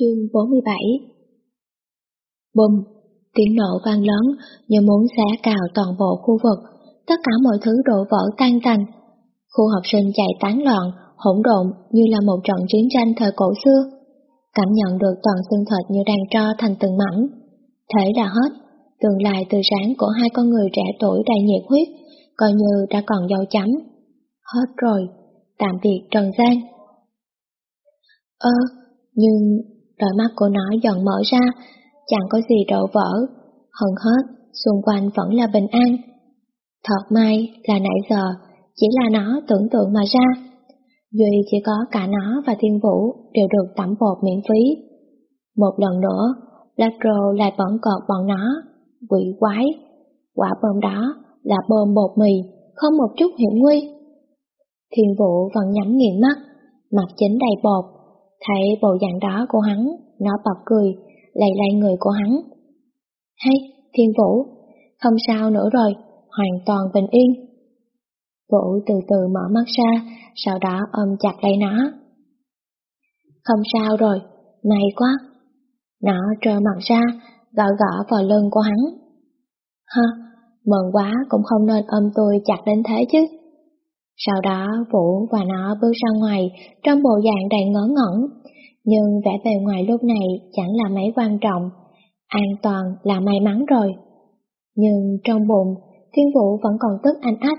Chương 47 Bùm, tiếng nổ vang lớn như muốn xé cào toàn bộ khu vực, tất cả mọi thứ đổ vỡ tan tành. Khu học sinh chạy tán loạn, hỗn độn như là một trận chiến tranh thời cổ xưa. Cảm nhận được toàn xương thịt như đang tro thành từng mảnh. Thế là hết, tương lai từ sáng của hai con người trẻ tuổi đầy nhiệt huyết, coi như đã còn dâu chấm. Hết rồi, tạm biệt Trần Giang. Ơ, nhưng đôi mắt của nó dần mở ra, chẳng có gì đổ vỡ, hơn hết, xung quanh vẫn là bình an. Thật may là nãy giờ, chỉ là nó tưởng tượng mà ra. Duy chỉ có cả nó và Thiên Vũ đều được tẩm bột miễn phí. Một lần nữa, Latro lại bẩn cọt bọn nó, quỷ quái. Quả bom đó là bơm bột mì, không một chút hiểm nguy. Thiên Vũ vẫn nhắm nghiền mắt, mặt chính đầy bột, thấy bộ dạng đó của hắn, nó bật cười, lay lay người của hắn. Hay, Thiên Vũ, không sao nữa rồi, hoàn toàn bình yên. Vũ từ từ mở mắt ra, sau đó ôm chặt lấy nó. Không sao rồi, may quá. Nó trơ mặt ra, gõ gõ vào lưng của hắn. Ha, mừng quá cũng không nên ôm tôi chặt đến thế chứ. Sau đó Vũ và nó bước ra ngoài trong bộ dạng đầy ngớ ngẩn, nhưng vẻ bề ngoài lúc này chẳng là mấy quan trọng, an toàn là may mắn rồi. Nhưng trong bụng, Thiên Vũ vẫn còn tức anh ách,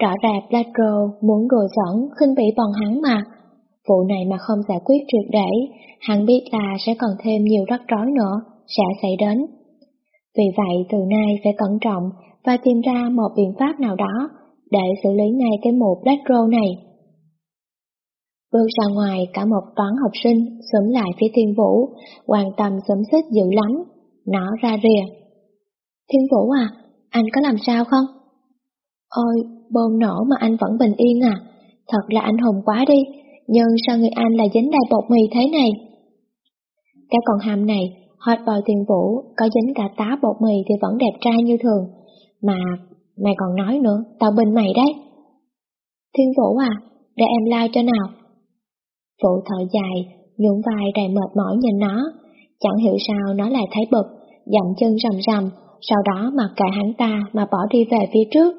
rõ ràng Blatro muốn đùa giỡn khinh bỉ bọn hắn mà. Vụ này mà không giải quyết triệt để, hắn biết là sẽ còn thêm nhiều rắc rối nữa, sẽ xảy đến. Vì vậy từ nay phải cẩn trọng và tìm ra một biện pháp nào đó để xử lý ngay cái mụ Black Roll này. Bước ra ngoài cả một toán học sinh sớm lại phía Thiên Vũ, quan tâm sớm xích dữ lắm, nó ra rìa. Thiên Vũ à, anh có làm sao không? Ôi, bồn nổ mà anh vẫn bình yên à, thật là anh hùng quá đi, nhưng sao người anh lại dính đầy bột mì thế này? Cái con hàm này, hot boy Thiên Vũ có dính cả tá bột mì thì vẫn đẹp trai như thường, mà Mày còn nói nữa, tao bình mày đấy. Thiên Vũ à, để em like cho nào phụ thở dài, nhún vai đầy mệt mỏi nhìn nó, chẳng hiểu sao nó lại thấy bực, dậm chân rầm rầm, sau đó mặc kệ hắn ta mà bỏ đi về phía trước.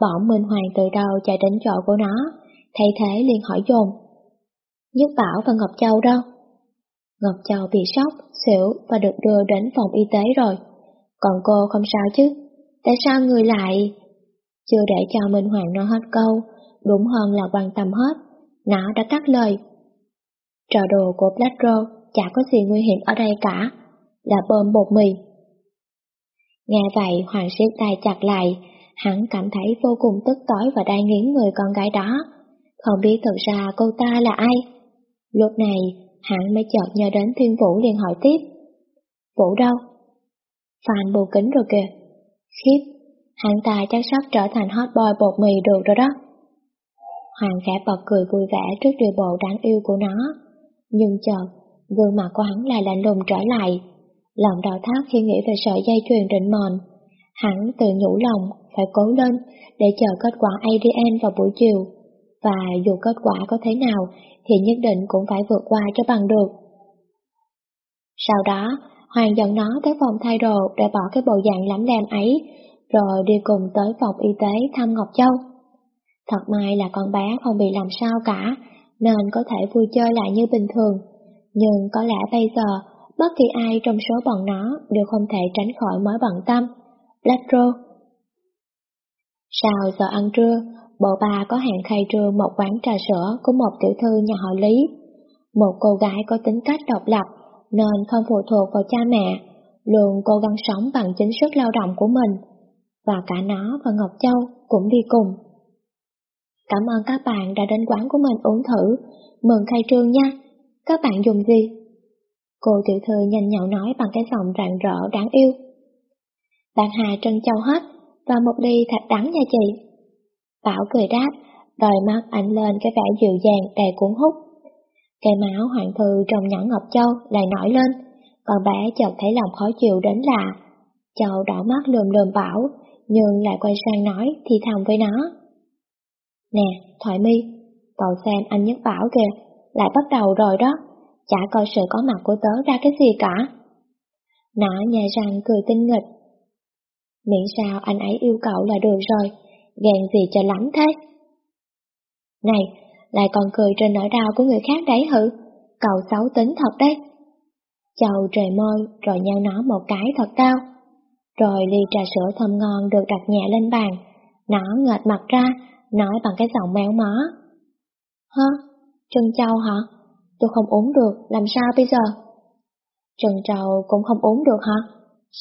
Bọn Minh Hoàng từ đầu chạy đến chỗ của nó, thay thế liền hỏi dồn. Nhất Bảo và Ngọc Châu đâu? Ngọc Châu bị sốc, xỉu và được đưa đến phòng y tế rồi. Còn cô không sao chứ? Tại sao người lại... Chưa để cho Minh Hoàng nói hết câu, đúng hơn là quan tâm hết, nó đã cắt lời. Trò đồ của Black Rose chả có gì nguy hiểm ở đây cả, là bơm bột mì. Nghe vậy Hoàng siết tay chặt lại, hắn cảm thấy vô cùng tức tối và đai nghiến người con gái đó, không biết thật ra cô ta là ai. Lúc này, hắn mới chợt nhớ đến Thiên Vũ liền hỏi tiếp. Vũ đâu? Phan bù kính rồi kìa. Khiếp, hắn ta chắc sắp trở thành hot boy bột mì được rồi đó. Hoàng khẽ bật cười vui vẻ trước điều bộ đáng yêu của nó. Nhưng chợt, gương mặt của hắn lại lạnh lùng trở lại. Lòng đau thắt khi nghĩ về sợi dây chuyền định mòn. Hắn tự nhủ lòng phải cố lên để chờ kết quả ADN vào buổi chiều. Và dù kết quả có thế nào thì nhất định cũng phải vượt qua cho bằng được. Sau đó, Hoàng dẫn nó tới phòng thay đồ để bỏ cái bộ dạng lắm đam ấy, rồi đi cùng tới phòng y tế thăm Ngọc Châu. Thật may là con bé không bị làm sao cả, nên có thể vui chơi lại như bình thường. Nhưng có lẽ bây giờ, bất kỳ ai trong số bọn nó đều không thể tránh khỏi mối bận tâm. Latro. Sau giờ ăn trưa, bộ ba có hẹn khai trưa một quán trà sữa của một tiểu thư nhà họ Lý. Một cô gái có tính cách độc lập, nên không phụ thuộc vào cha mẹ, luôn cố gắng sống bằng chính sức lao động của mình. Và cả nó và Ngọc Châu cũng đi cùng. Cảm ơn các bạn đã đến quán của mình uống thử, mừng khai trương nha. Các bạn dùng gì? Cô tiểu thư nhanh nhậu nói bằng cái giọng rạng rỡ đáng yêu. Bạn Hà trân châu hết, và một ly thạch đắng nha chị. Bảo cười đáp, đòi mắt ảnh lên cái vẻ dịu dàng đầy cuốn hút. Cái máu hoàng thư trong nhẫn Ngọc Châu lại nổi lên, còn bé chợt thấy lòng khó chịu đến lạ. Châu đỏ mắt lườm lườm bảo, nhưng lại quay sang nói thì thầm với nó. Nè, Thoại mi, cậu xem anh nhất bảo kìa, lại bắt đầu rồi đó. chả coi sự có mặt của tớ ra cái gì cả. Nó nhà răng cười tinh nghịch. Miễn sao anh ấy yêu cậu là được rồi, ghen gì cho lắm thế. Này, lại còn cười trên nỗi đau của người khác đấy hử? Cậu xấu tính thật đấy. Châu trời môi rồi nhau nó một cái thật cao Rồi ly trà sữa thơm ngon được đặt nhẹ lên bàn. Nó ngợt mặt ra, nói bằng cái giọng méo mó. Hả? Trân Châu hả? Tôi không uống được, làm sao bây giờ? Trần Châu cũng không uống được hả?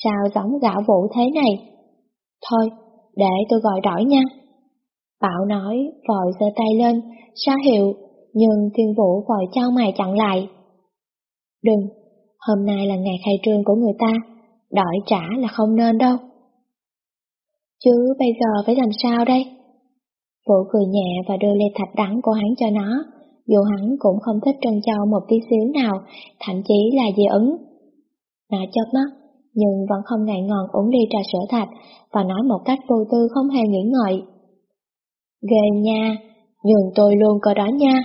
Sao giống gạo vụ thế này? Thôi, để tôi gọi đổi nha. Bảo nói, vội giơ tay lên, ra hiệu, nhưng thiên vũ vội trao mày chặn lại. Đừng, hôm nay là ngày khai trương của người ta, đổi trả là không nên đâu. Chứ bây giờ phải làm sao đây? Vũ cười nhẹ và đưa ly thạch đắng của hắn cho nó, dù hắn cũng không thích Trân Châu một tí xíu nào, thậm chí là dị ứng. Nó chớp mắt, nhưng vẫn không ngại ngòn uống ly trà sữa thạch và nói một cách vô tư không hề nghĩ ngợi. Ghê nha, nhường tôi luôn coi đó nha.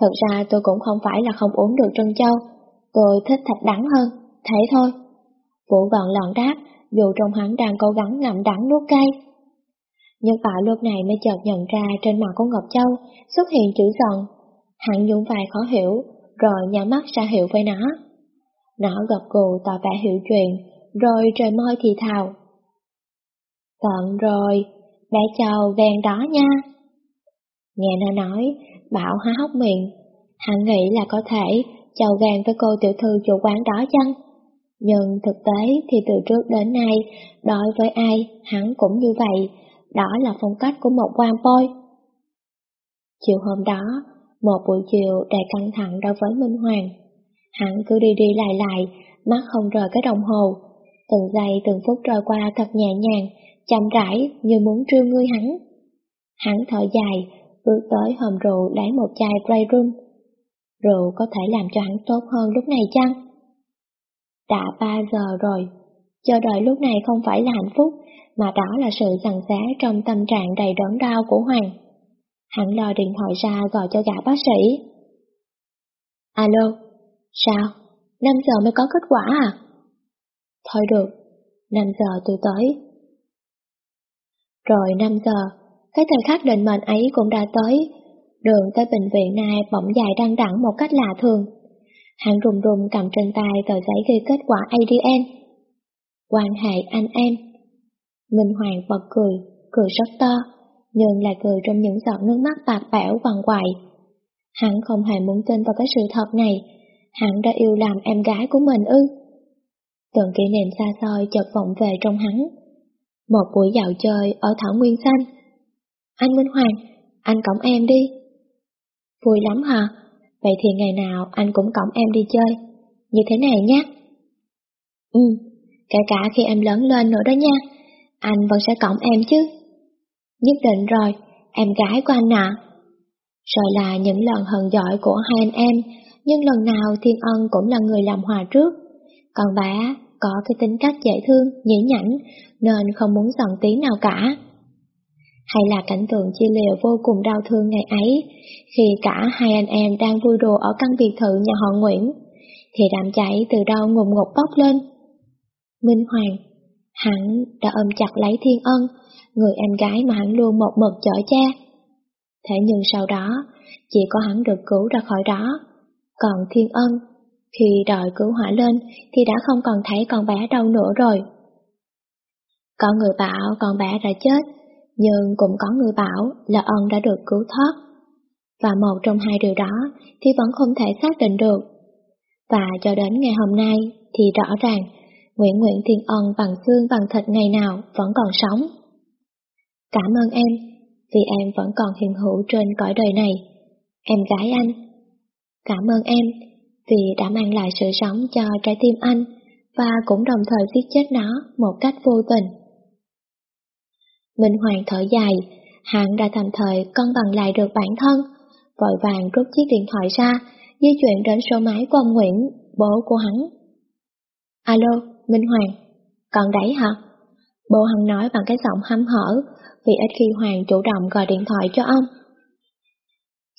Thật ra tôi cũng không phải là không uống được Trân Châu, tôi thích thạch đắng hơn, thế thôi. Vũ gọn lọn đáp, dù trong hắn đang cố gắng ngậm đắng nuốt cay. Nhưng Bảo lúc này mới chợt nhận ra trên mặt của Ngọc Châu xuất hiện chữ giận. Hắn nhún vai khó hiểu, rồi nhắm mắt ra hiệu với nó. Nó gật gù tỏ vẻ hiểu chuyện, rồi trời môi thì thào. Tận rồi, bé Châu ven đó nha. Nghe nó nói, Bảo há hốc miệng. Hắn nghĩ là có thể Châu ven với cô tiểu thư chủ quán đó chăng? Nhưng thực tế thì từ trước đến nay, đối với ai, hắn cũng như vậy, đó là phong cách của một quan boy. Chiều hôm đó, một buổi chiều đầy căng thẳng đối với Minh Hoàng. Hắn cứ đi đi lại lại, mắt không rời cái đồng hồ. Từng giây từng phút trôi qua thật nhẹ nhàng, chậm rãi như muốn trêu ngươi hắn. Hắn thở dài, bước tới hòm rượu lấy một chai Grey Room. Rượu có thể làm cho hắn tốt hơn lúc này chăng? Đã ba giờ rồi, chờ đợi lúc này không phải là hạnh phúc, mà đó là sự giằng xé trong tâm trạng đầy đớn đau của Hoàng. Hắn lo điện thoại ra gọi cho gã bác sĩ. Alo, sao? 5 giờ mới có kết quả à? Thôi được, 5 giờ tôi tới. Rồi 5 giờ, cái thời khắc định mệnh ấy cũng đã tới. Đường tới bệnh viện này bỗng dài đăng đẳng một cách lạ thường. Hắn rùng rùng cầm trên tay tờ giấy ghi kết quả ADN. Quan hệ anh em. Minh Hoàng bật cười, cười rất to, nhưng lại cười trong những giọt nước mắt bạc bẽo quằn quại. Hắn không hề muốn tin vào cái sự thật này, hắn đã yêu làm em gái của mình ư. Từng kỷ niệm xa xôi chợt vọng về trong hắn. Một buổi dạo chơi ở Thảo Nguyên Xanh. Anh Minh Hoàng, anh cõng em đi. Vui lắm hả? Vậy thì ngày nào anh cũng cõng em đi chơi. Như thế này nhé. Ừ, kể cả khi em lớn lên nữa đó nha. Anh vẫn sẽ cõng em chứ. Nhất định rồi, em gái của anh ạ. Rồi là những lần hận giỏi của hai anh em, nhưng lần nào Thiên Ân cũng là người làm hòa trước. Còn bà có cái tính cách dễ thương, nhĩ nhảnh, nên không muốn giận tí nào cả. Hay là cảnh tượng chia lìa vô cùng đau thương ngày ấy, khi cả hai anh em đang vui đùa ở căn biệt thự nhà họ Nguyễn, thì đám cháy từ đâu ngùng ngục bốc lên. Minh Hoàng, hắn đã ôm chặt lấy Thiên Ân, người em gái mà hắn luôn một mực chở cha. Thế nhưng sau đó, chỉ có hắn được cứu ra khỏi đó. Còn Thiên Ân, khi đòi cứu hỏa lên thì đã không còn thấy con bé đâu nữa rồi. Có người bảo con bé đã chết, nhưng cũng có người bảo là ân đã được cứu thoát. Và một trong hai điều đó thì vẫn không thể xác định được. Và cho đến ngày hôm nay thì rõ ràng Nguyễn Nguyễn Thiên Ân bằng xương bằng thịt ngày nào vẫn còn sống. Cảm ơn em, vì em vẫn còn hiện hữu trên cõi đời này. Em gái anh. Cảm ơn em, vì đã mang lại sự sống cho trái tim anh và cũng đồng thời giết chết nó một cách vô tình. Minh Hoàng thở dài, hắn đã tạm thời cân bằng lại được bản thân, vội vàng rút chiếc điện thoại ra, di chuyển đến số máy của ông Nguyễn, bố của hắn. Alo, Minh Hoàng, còn đấy hả? Bố hắn nói bằng cái giọng hăm hở, vì ít khi Hoàng chủ động gọi điện thoại cho ông.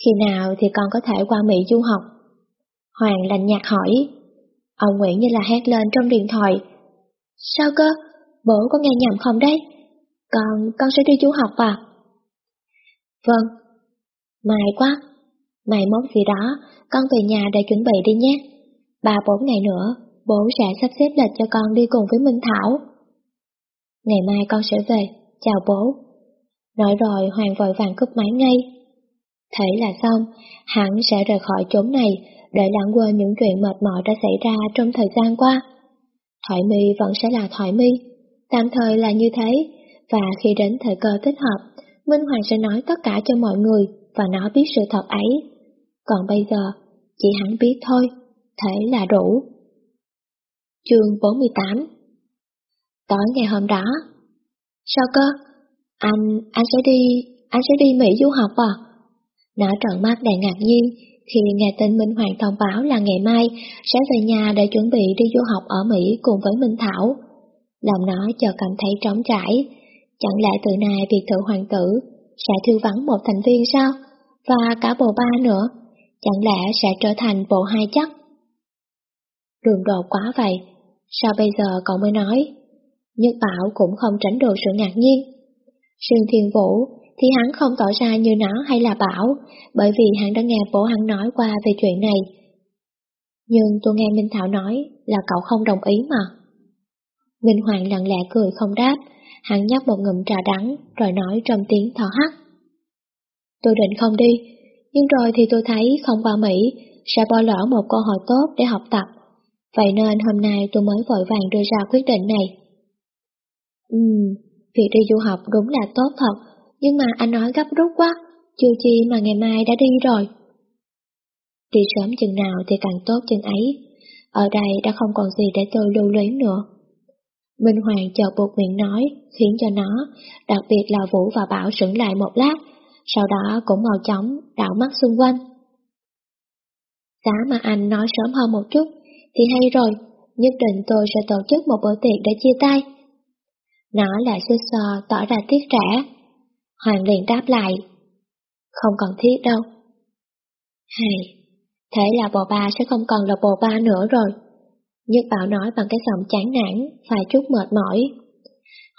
Khi nào thì con có thể qua Mỹ du học? Hoàng lạnh nhạt hỏi. Ông Nguyễn như là hét lên trong điện thoại. Sao cơ? Bố có nghe nhầm không đấy? Con, con sẽ đi du học à? Vâng. May quá. Mai mốt gì đó, con về nhà để chuẩn bị đi nhé. Ba bốn ngày nữa, bố sẽ sắp xếp lịch cho con đi cùng với Minh Thảo. Ngày mai con sẽ về, chào bố. Nói rồi Hoàng vội vàng cúp máy ngay. Thế là xong, hắn sẽ rời khỏi chốn này để lãng quên những chuyện mệt mỏi đã xảy ra trong thời gian qua. Thoại mi vẫn sẽ là thoại mi, tạm thời là như thế, và khi đến thời cơ thích hợp, Minh Hoàng sẽ nói tất cả cho mọi người và nó biết sự thật ấy. Còn bây giờ, chỉ hắn biết thôi, thế là đủ. Chương 48 Tối ngày hôm đó Sao cơ? Anh, anh sẽ đi, anh sẽ đi Mỹ du học à? Nó trợn mắt đầy ngạc nhiên khi nghe tin Minh Hoàng thông báo là ngày mai sẽ về nhà để chuẩn bị đi du học ở Mỹ cùng với Minh Thảo. Lòng nó chờ cảm thấy trống trải. Chẳng lẽ từ nay biệt thự hoàng tử sẽ thư vắng một thành viên sao? Và cả bộ ba nữa, chẳng lẽ sẽ trở thành bộ hai chắc? Đường đột quá vậy, sao bây giờ cậu mới nói? Nhất Bảo cũng không tránh được sự ngạc nhiên. Sương Thiên Vũ thì hắn không tỏ ra như nó hay là Bảo, bởi vì hắn đã nghe bố hắn nói qua về chuyện này. Nhưng tôi nghe Minh Thảo nói là cậu không đồng ý mà. Minh Hoàng lặng lẽ cười không đáp, hắn nhấp một ngụm trà đắng rồi nói trong tiếng thở hắt. Tôi định không đi, nhưng rồi thì tôi thấy không qua Mỹ sẽ bỏ lỡ một cơ hội tốt để học tập, vậy nên hôm nay tôi mới vội vàng đưa ra quyết định này. Ừm, việc đi du học đúng là tốt thật, nhưng mà anh nói gấp rút quá, chưa chi mà ngày mai đã đi rồi. Đi sớm chừng nào thì càng tốt chừng ấy, ở đây đã không còn gì để tôi lưu luyến nữa. Minh Hoàng chợt buộc miệng nói, khiến cho nó, đặc biệt là Vũ và Bảo sững lại một lát, sau đó cũng mau chóng đảo mắt xung quanh. Giá mà anh nói sớm hơn một chút, thì hay rồi, nhất định tôi sẽ tổ chức một bữa tiệc để chia tay. Nó lại xưa xò tỏ ra tiếc rẻ. Hoàng liền đáp lại. Không cần thiết đâu. Hay, thế là bồ ba sẽ không còn là bồ ba nữa rồi. Nhất Bảo nói bằng cái giọng chán nản, vài chút mệt mỏi.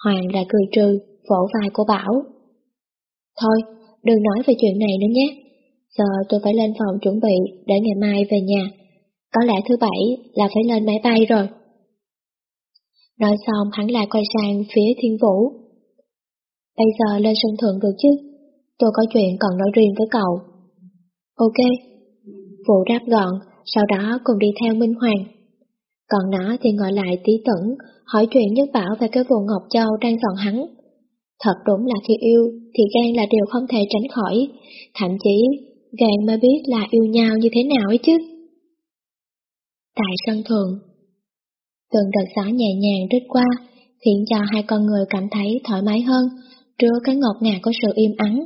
Hoàng lại cười trừ, vỗ vai của Bảo. Thôi, đừng nói về chuyện này nữa nhé. Giờ tôi phải lên phòng chuẩn bị để ngày mai về nhà. Có lẽ thứ bảy là phải lên máy bay rồi. Nói xong hắn lại quay sang phía thiên vũ. Bây giờ lên sân thượng được chứ? Tôi có chuyện còn nói riêng với cậu. Ok. Vũ đáp gọn, sau đó cùng đi theo Minh Hoàng. Còn nó thì ngồi lại tí tẩn, hỏi chuyện nhất bảo về cái vụ Ngọc Châu đang giòn hắn. Thật đúng là khi yêu thì gan là điều không thể tránh khỏi, thậm chí gan mới biết là yêu nhau như thế nào ấy chứ. Tại sân thượng, từng đợt gió nhẹ nhàng rít qua, khiến cho hai con người cảm thấy thoải mái hơn, trước cái ngọt ngào của sự im ắng.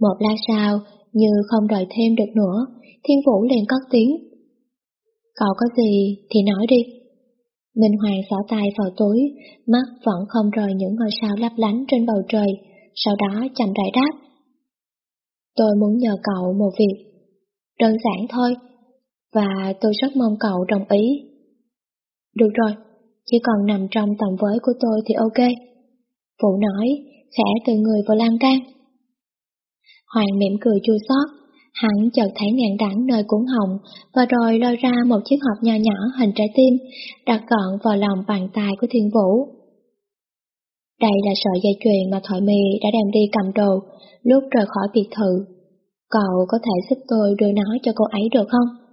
Một lát sau, như không đợi thêm được nữa, Thiên Vũ liền cất tiếng. Cậu có gì thì nói đi. Minh Hoàng xỏ tay vào túi, mắt vẫn không rời những ngôi sao lấp lánh trên bầu trời, sau đó chậm rãi đáp. Tôi muốn nhờ cậu một việc. Đơn giản thôi, và tôi rất mong cậu đồng ý. Được rồi, chỉ còn nằm trong tầm với của tôi thì ok. Phụ nói, khẽ từ người vào lan can. Hoàng mỉm cười chua xót, hắn chợt thấy ngàn đắng nơi cuốn hồng và rồi lôi ra một chiếc hộp nho nhỏ hình trái tim, đặt gọn vào lòng bàn tay của thiên vũ. Đây là sợi dây chuyền mà Thoại Mì đã đem đi cầm đồ lúc rời khỏi biệt thự. Cậu có thể giúp tôi đưa nó cho cô ấy được không?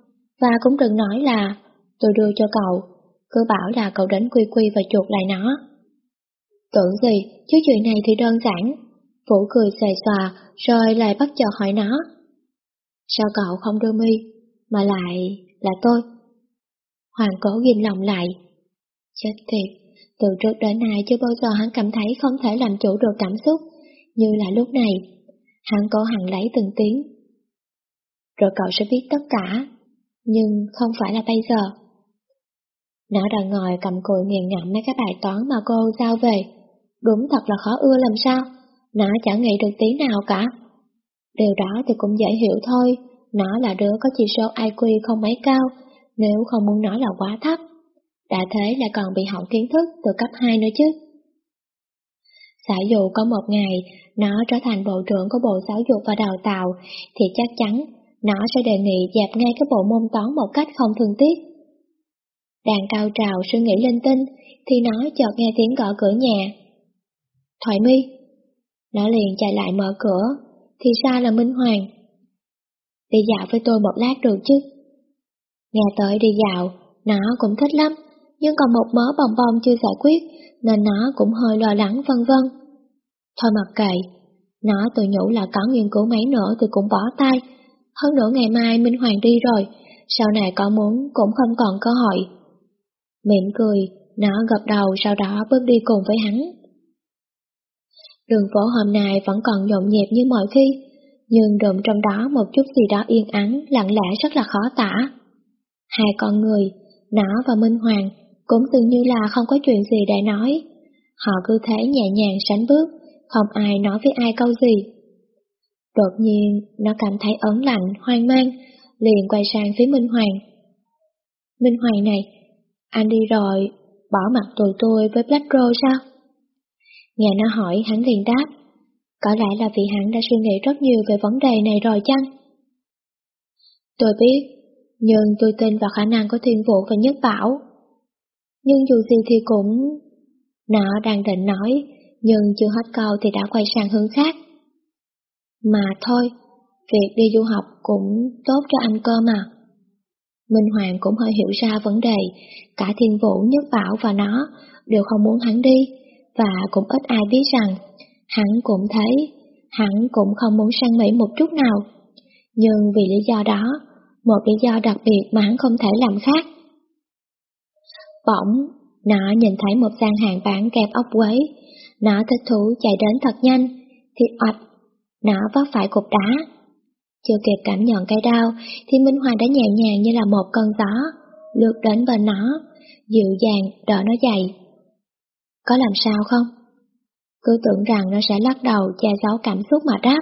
Và cũng đừng nói là tôi đưa cho cậu, cứ bảo là cậu đến quy quy và chuột lại nó. Tưởng gì, chứ chuyện này thì đơn giản. Vũ cười xòe xòa, rồi lại bắt chờ hỏi nó. Sao cậu không đưa mi, mà lại là tôi? Hoàng cố ghim lòng lại. Chết thiệt, từ trước đến nay chưa bao giờ hắn cảm thấy không thể làm chủ được cảm xúc, như là lúc này. Hắn cố hẳn lấy từng tiếng. Rồi cậu sẽ biết tất cả, nhưng không phải là bây giờ. Nó đang ngồi cầm cùi nghiền ngẫm mấy cái bài toán mà cô giao về. Đúng thật là khó ưa làm sao, nó chẳng nghĩ được tí nào cả. Điều đó thì cũng dễ hiểu thôi, Nó là đứa có chỉ số IQ không mấy cao, nếu không muốn nói là quá thấp. Đã thế lại còn bị hỏng kiến thức từ cấp 2 nữa chứ. Giả dụ có một ngày nó trở thành bộ trưởng của Bộ Giáo dục và Đào tạo thì chắc chắn nó sẽ đề nghị dẹp ngay cái bộ môn toán một cách không thương tiếc. Đang cao trào suy nghĩ linh tinh thì nó chợt nghe tiếng gõ cửa nhà. Thoại mi. Nó liền chạy lại mở cửa, thì ra là Minh Hoàng. Đi dạo với tôi một lát được chứ? Nghe tới đi dạo, nó cũng thích lắm, nhưng còn một mớ bồng bông chưa giải quyết, nên nó cũng hơi lo lắng vân vân. Thôi mặc kệ, nó tự nhủ là có nghiên cứu mấy nữa thì cũng bỏ tay. Hơn nữa ngày mai Minh Hoàng đi rồi, sau này có muốn cũng không còn cơ hội. Mỉm cười, nó gật đầu sau đó bước đi cùng với hắn. Đường phố hôm nay vẫn còn nhộn nhịp như mọi khi, nhưng đụng trong đó một chút gì đó yên ắng, lặng lẽ rất là khó tả. Hai con người, nó và Minh Hoàng, cũng dường như là không có chuyện gì để nói. Họ cứ thế nhẹ nhàng sánh bước, không ai nói với ai câu gì. Đột nhiên, nó cảm thấy ớn lạnh, hoang mang, liền quay sang phía Minh Hoàng. Minh Hoàng này, anh đi rồi, bỏ mặt tụi tôi với Black Rose sao? Nghe nó hỏi, hắn liền đáp. Có lẽ là vì hắn đã suy nghĩ rất nhiều về vấn đề này rồi chăng? Tôi biết, nhưng tôi tin vào khả năng của thiên vũ và nhất bảo. Nhưng dù gì thì cũng... Nó đang định nói, nhưng chưa hết câu thì đã quay sang hướng khác. Mà thôi, việc đi du học cũng tốt cho anh cơ mà. Minh Hoàng cũng hơi hiểu ra vấn đề, cả Thiên Vũ, Nhất Bảo và nó đều không muốn hắn đi, và cũng ít ai biết rằng hắn cũng thấy, hắn cũng không muốn sang Mỹ một chút nào. Nhưng vì lý do đó, một lý do đặc biệt mà hắn không thể làm khác. Bỗng, nó nhìn thấy một gian hàng bán kẹp ốc quế, nó thích thú chạy đến thật nhanh, thì oạch, nó vấp phải cục đá. Chưa kịp cảm nhận cái đau, thì Minh Hoàng đã nhẹ nhàng như là một cơn gió, lướt đến bên nó, dịu dàng đỡ nó dậy. Có làm sao không? Cứ tưởng rằng nó sẽ lắc đầu che giấu cảm xúc mà đáp.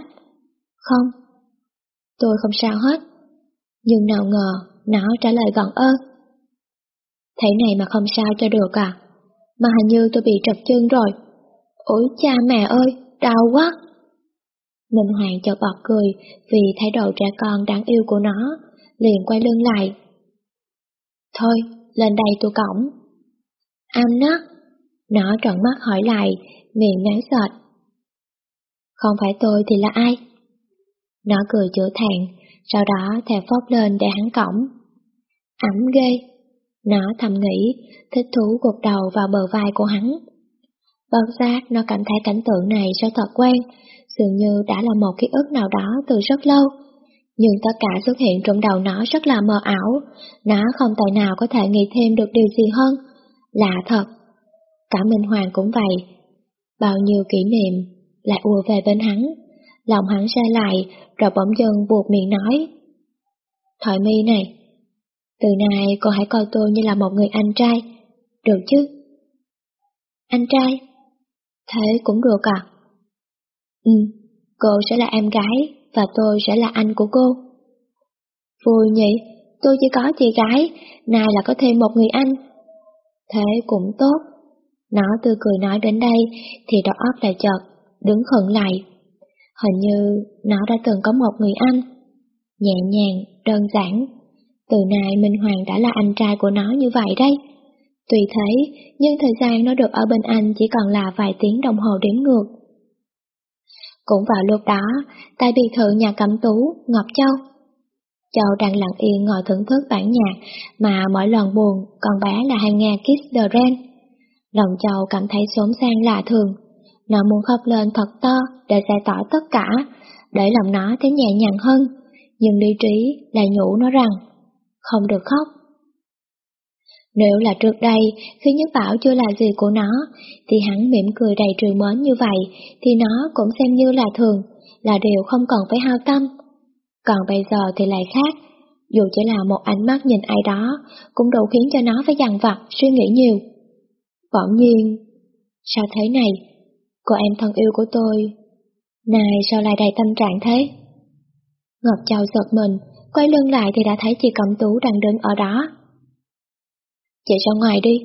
Không, tôi không sao hết. Nhưng nào ngờ, nó trả lời gọn ơ. Thế này mà không sao cho được à? Mà hình như tôi bị trật chân rồi. Ôi cha mẹ ơi, đau quá! Minh Hoàng chợt bọt cười vì thái độ trẻ con đáng yêu của nó, liền quay lưng lại. Thôi, lên đây tôi cổng. Am nát. Nó trợn mắt hỏi lại, miệng ngán sệt. Không phải tôi thì là ai? Nó cười chữa thẹn, sau đó thè phóp lên để hắn cổng. Ẩm ghê. Nó thầm nghĩ, thích thú gục đầu vào bờ vai của hắn. Bất giác nó cảm thấy cảnh tượng này sao thật quen, dường như đã là một ký ức nào đó từ rất lâu. Nhưng tất cả xuất hiện trong đầu nó rất là mờ ảo, nó không tài nào có thể nghĩ thêm được điều gì hơn. Lạ thật. Cả Minh Hoàng cũng vậy. Bao nhiêu kỷ niệm lại ùa về bên hắn, lòng hắn xe lại rồi bỗng dưng buộc miệng nói. Thoại mi này, từ nay cô hãy coi tôi như là một người anh trai, được chứ? Anh trai? Thế cũng được à? Ừ, cô sẽ là em gái và tôi sẽ là anh của cô. Vui nhỉ, tôi chỉ có chị gái, nay là có thêm một người anh. Thế cũng tốt. Nó tươi cười nói đến đây thì đầu óc lại chợt, đứng khẩn lại. Hình như nó đã từng có một người anh. Nhẹ nhàng, đơn giản. Từ nay Minh Hoàng đã là anh trai của nó như vậy đây. Tùy thế, nhưng thời gian nó được ở bên anh chỉ còn là vài tiếng đồng hồ đếm ngược. Cũng vào lúc đó, tại biệt thự nhà cẩm tú, Ngọc Châu. Châu đang lặng yên ngồi thưởng thức bản nhạc mà mỗi lần buồn con bé là hay nghe Kiss the Rain. Lòng Châu cảm thấy xốn sang lạ thường. Nó muốn khóc lên thật to để giải tỏa tất cả, để lòng nó thấy nhẹ nhàng hơn. Nhưng lý trí lại nhủ nó rằng, không được khóc, nếu là trước đây, khi Nhất Bảo chưa là gì của nó, thì hắn mỉm cười đầy trừ mến như vậy, thì nó cũng xem như là thường, là điều không cần phải hao tâm. Còn bây giờ thì lại khác, dù chỉ là một ánh mắt nhìn ai đó, cũng đủ khiến cho nó phải dằn vặt, suy nghĩ nhiều. Bỗng nhiên, sao thế này? Cô em thân yêu của tôi, này sao lại đầy tâm trạng thế? Ngọc Châu giật mình, quay lưng lại thì đã thấy chị Cẩm Tú đang đứng ở đó. Chị ra ngoài đi,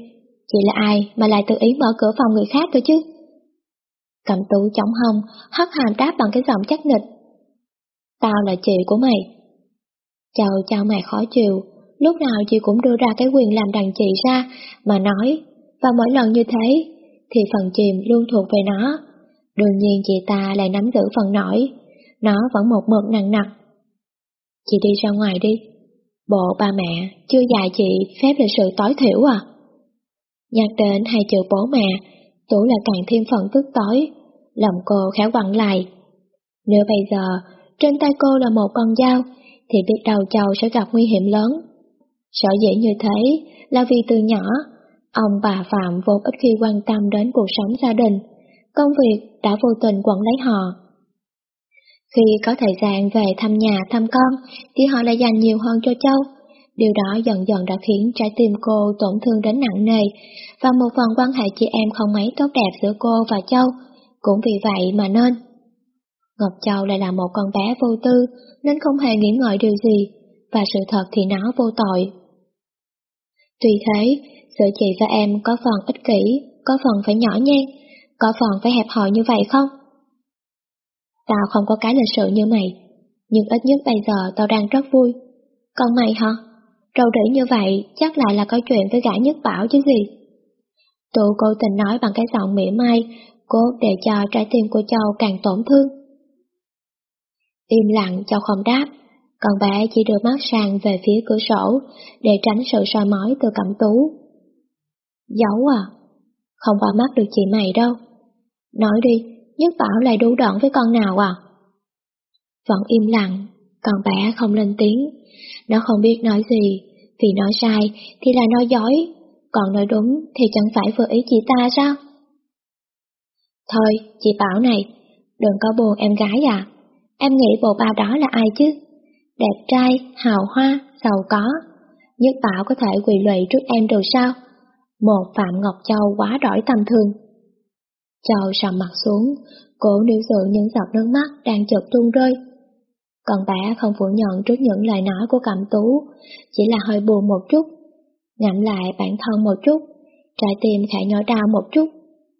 chị là ai mà lại tự ý mở cửa phòng người khác cơ chứ? Cẩm Tú chống hông, hất hàm đáp bằng cái giọng chắc nịch. Tao là chị của mày. Chào chào mày khó chịu, lúc nào chị cũng đưa ra cái quyền làm đàn chị ra mà nói, và mỗi lần như thế thì phần chìm luôn thuộc về nó. Đương nhiên chị ta lại nắm giữ phần nổi, nó vẫn một mực nặng nặc. Chị đi ra ngoài đi, bộ ba mẹ chưa dạy chị phép lịch sự tối thiểu à? Nhắc đến hai chữ bố mẹ, Tú là càng thêm phần tức tối, lòng cô khéo quặn lại. Nếu bây giờ trên tay cô là một con dao, thì biết đầu chầu sẽ gặp nguy hiểm lớn. Sở dĩ như thế là vì từ nhỏ, ông bà Phạm vô ít khi quan tâm đến cuộc sống gia đình, công việc đã vô tình quẩn lấy họ. Khi có thời gian về thăm nhà thăm con, thì họ lại dành nhiều hơn cho Châu. Điều đó dần dần đã khiến trái tim cô tổn thương đến nặng nề, và một phần quan hệ chị em không mấy tốt đẹp giữa cô và Châu, cũng vì vậy mà nên. Ngọc Châu lại là một con bé vô tư, nên không hề nghĩ ngợi điều gì, và sự thật thì nó vô tội. Tuy thế, giữa chị và em có phần ích kỷ, có phần phải nhỏ nhen, có phần phải hẹp hòi như vậy không? Tao không có cái lịch sự như mày, nhưng ít nhất bây giờ tao đang rất vui. Còn mày hả? Rầu rĩ như vậy chắc lại là có chuyện với gã nhất bảo chứ gì? Tụ cô tình nói bằng cái giọng mỉa mai, cố để cho trái tim của Châu càng tổn thương. Im lặng Châu không đáp, còn bé chỉ đưa mắt sang về phía cửa sổ để tránh sự soi mói từ cẩm tú. Giấu à? Không qua mắt được chị mày đâu. Nói đi, nhất bảo lại đủ đoạn với con nào à? Vẫn im lặng, còn bé không lên tiếng. Nó không biết nói gì, vì nói sai thì là nói dối, còn nói đúng thì chẳng phải vừa ý chị ta sao? Thôi, chị Bảo này, đừng có buồn em gái à. Em nghĩ bộ ba đó là ai chứ? Đẹp trai, hào hoa, giàu có. Nhất Bảo có thể quỳ lụy trước em rồi sao? Một Phạm Ngọc Châu quá đổi tầm thường. Châu sầm mặt xuống, cổ níu giữ những giọt nước mắt đang chợt tuôn rơi. Còn bà không phủ nhận trước những lời nói của cảm Tú, chỉ là hơi buồn một chút. ngậm lại bản thân một chút, trái tim khẽ nhỏ đau một chút,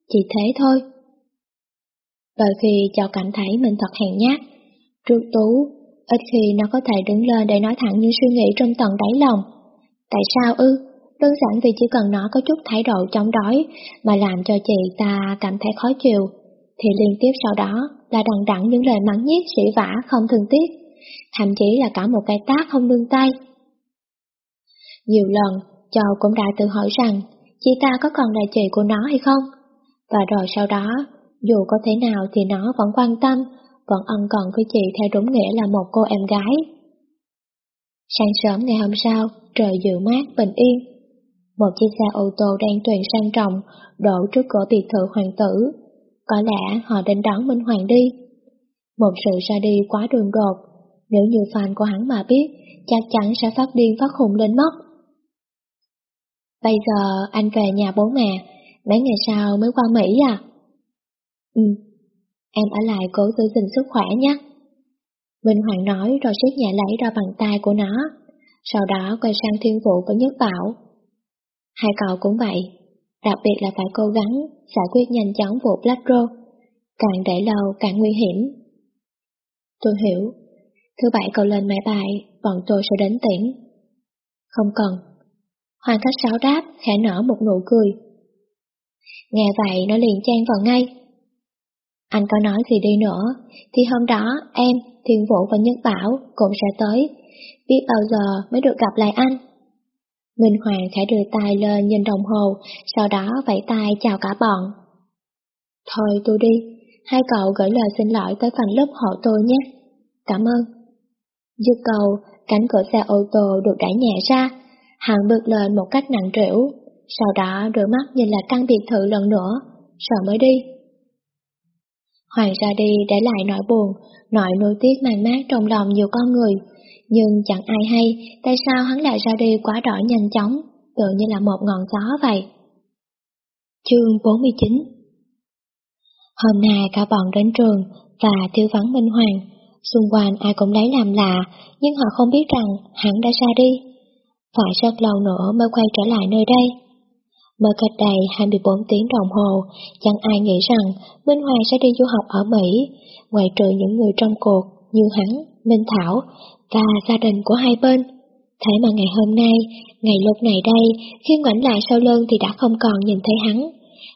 chỉ thế thôi. Đôi khi Châu cảm thấy mình thật hèn nhát. Trước Tú, ít khi nó có thể đứng lên để nói thẳng những suy nghĩ trong tầng đáy lòng. Tại sao ư? Đơn giản vì chỉ cần nó có chút thái độ chống đối mà làm cho chị ta cảm thấy khó chịu, thì liên tiếp sau đó là đằng đẵng những lời mắng nhiếc sỉ vả không thương tiếc, thậm chí là cả một cái tác không nương tay. Nhiều lần, Châu cũng đã tự hỏi rằng chị ta có còn là chị của nó hay không? Và rồi sau đó, dù có thế nào thì nó vẫn quan tâm, vẫn ân cần với chị theo đúng nghĩa là một cô em gái. Sáng sớm ngày hôm sau, trời dịu mát, bình yên. Một chiếc xe ô tô đang tuyền sang trọng đổ trước cửa biệt thự hoàng tử. Có lẽ họ định đón Minh Hoàng đi. Một sự ra đi quá đường đột, nếu như fan của hắn mà biết, chắc chắn sẽ phát điên phát khùng lên mất. Bây giờ anh về nhà bố mẹ, mấy ngày sau mới qua Mỹ à? Ừ, em ở lại cố giữ gìn sức khỏe nhé. Minh Hoàng nói rồi siết nhẹ lấy ra bàn tay của nó, sau đó quay sang thiên vụ của Nhất Bảo. Hai cậu cũng vậy, đặc biệt là phải cố gắng giải quyết nhanh chóng vụ Black Road, càng để lâu càng nguy hiểm. Tôi hiểu, thứ bảy cậu lên máy bay, bọn tôi sẽ đến tỉnh. Không cần. Hoàng khách sáo đáp, khẽ nở một nụ cười. Nghe vậy nó liền chen vào ngay. Anh có nói gì đi nữa, thì hôm đó em, Thiên Vũ và Nhất Bảo cũng sẽ tới. Biết bao giờ mới được gặp lại anh. Minh Hoàng khẽ đưa tay lên nhìn đồng hồ, sau đó vẫy tay chào cả bọn. Thôi tôi đi, hai cậu gửi lời xin lỗi tới phần lớp hộ tôi nhé. Cảm ơn. Dứt cầu, cánh cửa xe ô tô được đẩy nhẹ ra, hắn bước lên một cách nặng trĩu, sau đó đôi mắt nhìn lại căn biệt thự lần nữa, rồi mới đi. Hoàng ra đi để lại nỗi buồn, nỗi nuối tiếc mang mát trong lòng nhiều con người, nhưng chẳng ai hay tại sao hắn lại ra đi quá đỏ nhanh chóng, tự như là một ngọn gió vậy. Chương 49 Hôm nay cả bọn đến trường và thiếu vắng Minh Hoàng, Xung quanh ai cũng lấy làm lạ, nhưng họ không biết rằng hắn đã ra đi. Phải rất lâu nữa mới quay trở lại nơi đây. Mới cách đây 24 tiếng đồng hồ, chẳng ai nghĩ rằng Minh Hoàng sẽ đi du học ở Mỹ, ngoại trừ những người trong cuộc như hắn, Minh Thảo và gia đình của hai bên. Thế mà ngày hôm nay, ngày lúc này đây, khi ngoảnh lại sau lưng thì đã không còn nhìn thấy hắn.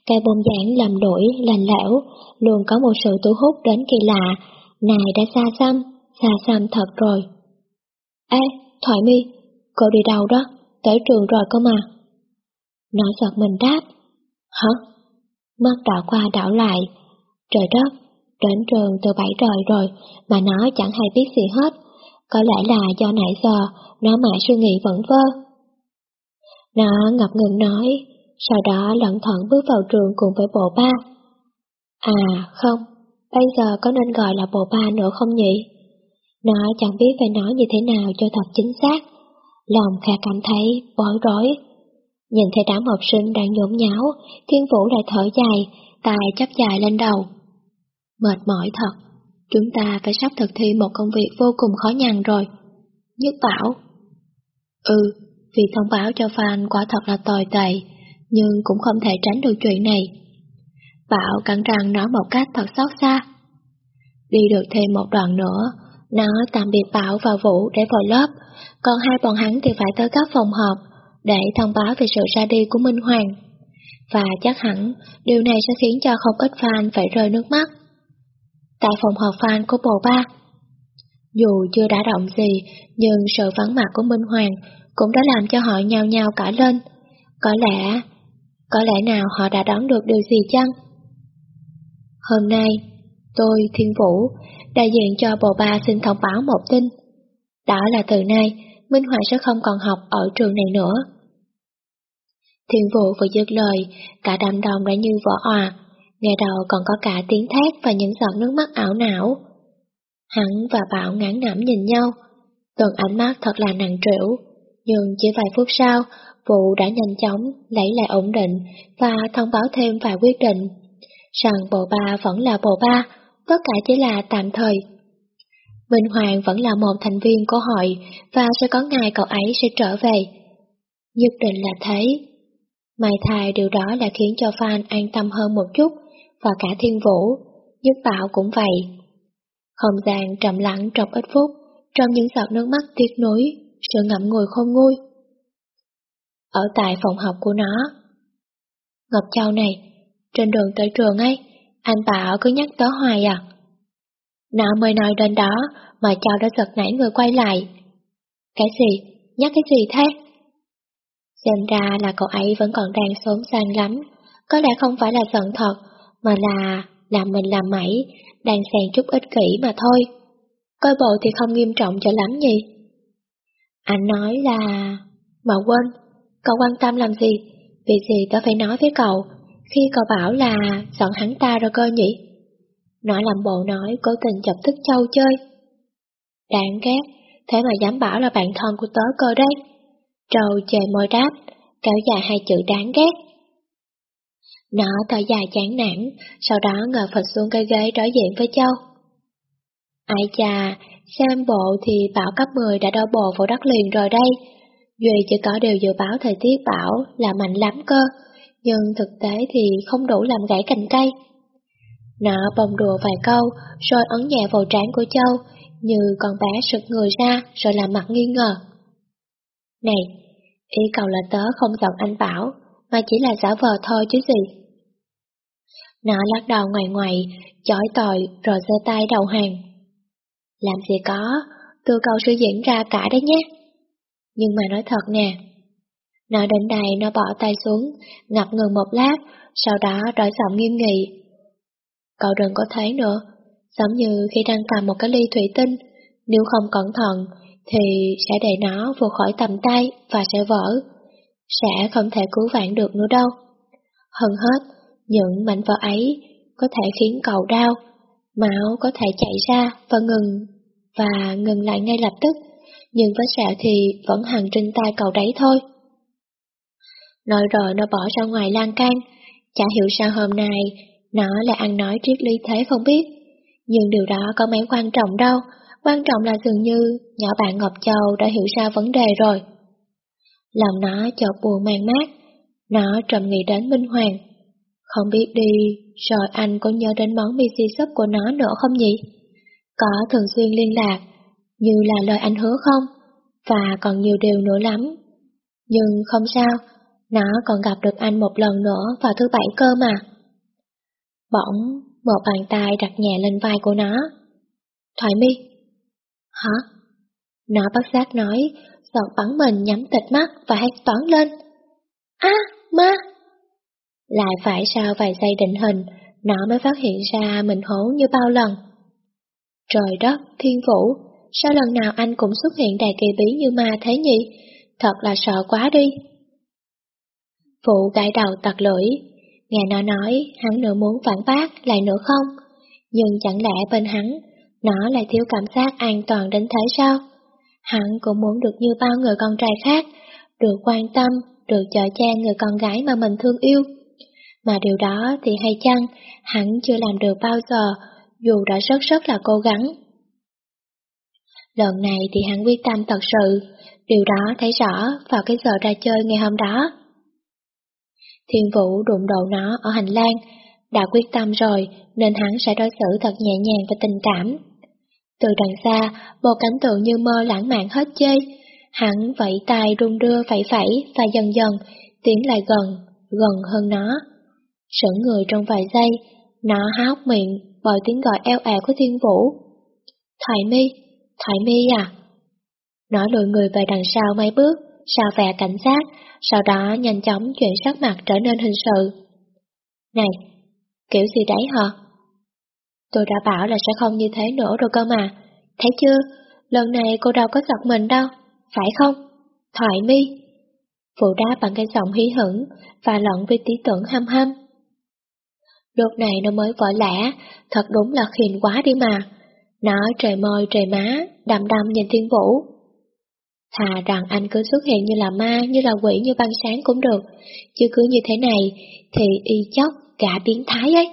Cái bồn giảng lầm đổi lành lẽo, luôn có một sự thu hút đến kỳ lạ. Này đã xa xăm, xa xăm thật rồi. Ê, Thoại mi, cô đi đâu đó? Tới trường rồi cơ mà. Nó giật mình đáp. Hả? Mắt đảo qua đảo lại. Trời đất, đến trường từ bảy trời rồi mà nó chẳng hay biết gì hết. Có lẽ là do nãy giờ nó mãi suy nghĩ vẫn vơ. Nó ngập ngừng nói, sau đó lẩn thận bước vào trường cùng với bộ ba. À không, bây giờ có nên gọi là bộ ba nữa không nhỉ? Nó chẳng biết phải nói như thế nào cho thật chính xác. Lòng khá cảm thấy bối rối. Nhìn thấy đám học sinh đang nhốn nháo, Thiên Vũ lại thở dài, tài chắp dài lên đầu. Mệt mỏi thật, chúng ta phải sắp thực thi một công việc vô cùng khó nhằn rồi. Nhất bảo. Ừ, vì thông báo cho fan quả thật là tồi tệ, nhưng cũng không thể tránh được chuyện này. Bảo cắn răng nói một cách thật xót xa. Đi được thêm một đoạn nữa, nó tạm biệt Bảo và Vũ để vào lớp, còn hai bọn hắn thì phải tới các phòng họp để thông báo về sự ra đi của Minh Hoàng. Và chắc hẳn điều này sẽ khiến cho không ít fan phải rơi nước mắt. Tại phòng họp fan của bộ ba, dù chưa đã động gì, nhưng sự vắng mặt của Minh Hoàng cũng đã làm cho họ nhao nhao cả lên. Có lẽ, có lẽ nào họ đã đoán được điều gì chăng? Hôm nay, tôi, Thiên Vũ, đại diện cho bộ ba xin thông báo một tin. Đó là từ nay, Minh Hoàng sẽ không còn học ở trường này nữa. Thiên Vũ vừa dứt lời, cả đám đông đã như vỡ òa, nghe đầu còn có cả tiếng thét và những giọt nước mắt ảo não. Hắn và Bảo ngán ngẩm nhìn nhau, Tuần ánh mắt thật là nặng trĩu, nhưng chỉ vài phút sau, vụ đã nhanh chóng lấy lại ổn định và thông báo thêm vài quyết định, rằng bộ ba vẫn là bộ ba, tất cả chỉ là tạm thời. Minh Hoàng vẫn là một thành viên của hội và sẽ có ngày cậu ấy sẽ trở về. Nhất định là thế. Mai thai điều đó là khiến cho fan an tâm hơn một chút, và cả thiên vũ, nhất bảo cũng vậy. Không gian trầm lặng trong ít phút, trong những giọt nước mắt tiếc nuối, sự ngậm ngùi khôn nguôi. Ở tại phòng học của nó. Ngọc Châu này, trên đường tới trường ấy, anh Bảo cứ nhắc tớ hoài à. Nó mới nói đến đó mà Châu đã giật nảy người quay lại. Cái gì? Nhắc cái gì thế? Xem ra là cậu ấy vẫn còn đang sốn sang lắm, có lẽ không phải là giận thật, mà là làm mình làm mẩy, đang xèn chút ích kỷ mà thôi. Coi bộ thì không nghiêm trọng cho lắm nhỉ? Anh nói là... Mà quên, cậu quan tâm làm gì? Việc gì tớ phải nói với cậu, khi cậu bảo là giận hắn ta rồi cơ nhỉ? Nó làm bộ nói cố tình chọc thức châu chơi. Đáng ghét, thế mà dám bảo là bạn thân của tớ cơ đấy. Trầu chề môi đáp, kéo dài hai chữ đáng ghét. Nó thở dài chán nản, sau đó ngờ phật xuống cái ghế đối diện với Châu. Ai chà, xem bộ thì bão cấp 10 đã đo bộ vào đất liền rồi đây. Duy chỉ có điều dự báo thời tiết bão là mạnh lắm cơ, nhưng thực tế thì không đủ làm gãy cành cây. Nó bồng đùa vài câu, rồi ấn nhẹ vào trán của Châu, như con bé sực người ra rồi làm mặt nghi ngờ. Này, ý cậu là tớ không giọng anh Bảo, mà chỉ là giả vờ thôi chứ gì. Nó lắc đầu ngoài ngoài, chói tội rồi giơ tay đầu hàng. Làm gì có, tôi cầu sẽ diễn ra cả đấy nhé. Nhưng mà nói thật nè. Nó đến đây nó bỏ tay xuống, ngập ngừng một lát, sau đó đổi giọng nghiêm nghị. Cậu đừng có thấy nữa, giống như khi đang cầm một cái ly thủy tinh, nếu không cẩn thận thì sẽ để nó vượt khỏi tầm tay và sẽ vỡ. Sẽ không thể cứu vãn được nữa đâu. Hơn hết, những mảnh vỡ ấy có thể khiến cậu đau, máu có thể chảy ra và ngừng, và ngừng lại ngay lập tức, nhưng vết sẹo thì vẫn hằn trên tay cậu đấy thôi. Nói rồi nó bỏ ra ngoài lan can, chả hiểu sao hôm nay nó lại ăn nói triết lý thế không biết, nhưng điều đó có mấy quan trọng đâu, quan trọng là dường như nhỏ bạn Ngọc Châu đã hiểu ra vấn đề rồi. Lòng nó chợt buồn mang mát, nó trầm nghĩ đến Minh Hoàng. Không biết đi, rồi anh có nhớ đến món mì xì súp của nó nữa không nhỉ? Có thường xuyên liên lạc, như là lời anh hứa không? Và còn nhiều điều nữa lắm. Nhưng không sao, nó còn gặp được anh một lần nữa vào thứ bảy cơ mà. Bỗng, một bàn tay đặt nhẹ lên vai của nó. Thoại mi. Hả? Nó bắt giác nói, giọt bắn mình nhắm tịch mắt và hét toán lên. À, ma! Lại phải sau vài giây định hình, nó mới phát hiện ra mình hố như bao lần. Trời đất, thiên vũ, sao lần nào anh cũng xuất hiện đầy kỳ bí như ma thế nhỉ? Thật là sợ quá đi. Phụ gãi đầu tật lưỡi, nghe nó nói hắn nữa muốn phản bác lại nữa không? Nhưng chẳng lẽ bên hắn, nó lại thiếu cảm giác an toàn đến thế sao? Hắn cũng muốn được như bao người con trai khác, được quan tâm, được chở che người con gái mà mình thương yêu. Mà điều đó thì hay chăng, hắn chưa làm được bao giờ, dù đã rất rất là cố gắng. Lần này thì hắn quyết tâm thật sự, điều đó thấy rõ vào cái giờ ra chơi ngày hôm đó. Thiên Vũ đụng đầu nó ở hành lang, đã quyết tâm rồi nên hắn sẽ đối xử thật nhẹ nhàng và tình cảm. Từ đằng xa, một cảnh tượng như mơ lãng mạn hết chơi, hắn vẫy tay đung đưa phẩy phẩy và dần dần tiến lại gần, gần hơn nó. Sững người trong vài giây, nó há hốc miệng bởi tiếng gọi eo ẹ của Thiên Vũ. Thoại mi, Thoại mi à? Nó lùi người về đằng sau mấy bước, sao vẻ cảnh giác, sau đó nhanh chóng chuyển sắc mặt trở nên hình sự. Này, kiểu gì đấy hả? Tôi đã bảo là sẽ không như thế nữa rồi cơ mà. Thấy chưa, lần này cô đâu có giật mình đâu, phải không? Thoại mi. Phụ đáp bằng cái giọng hí hửng và lẫn với tí tưởng hăm hăm. Lúc này nó mới vỡ lẽ, thật đúng là khiền quá đi mà. Nó trời môi trời má, đầm đầm nhìn thiên vũ. Thà rằng anh cứ xuất hiện như là ma, như là quỷ, như băng sáng cũng được, chứ cứ như thế này thì y chóc cả biến thái ấy.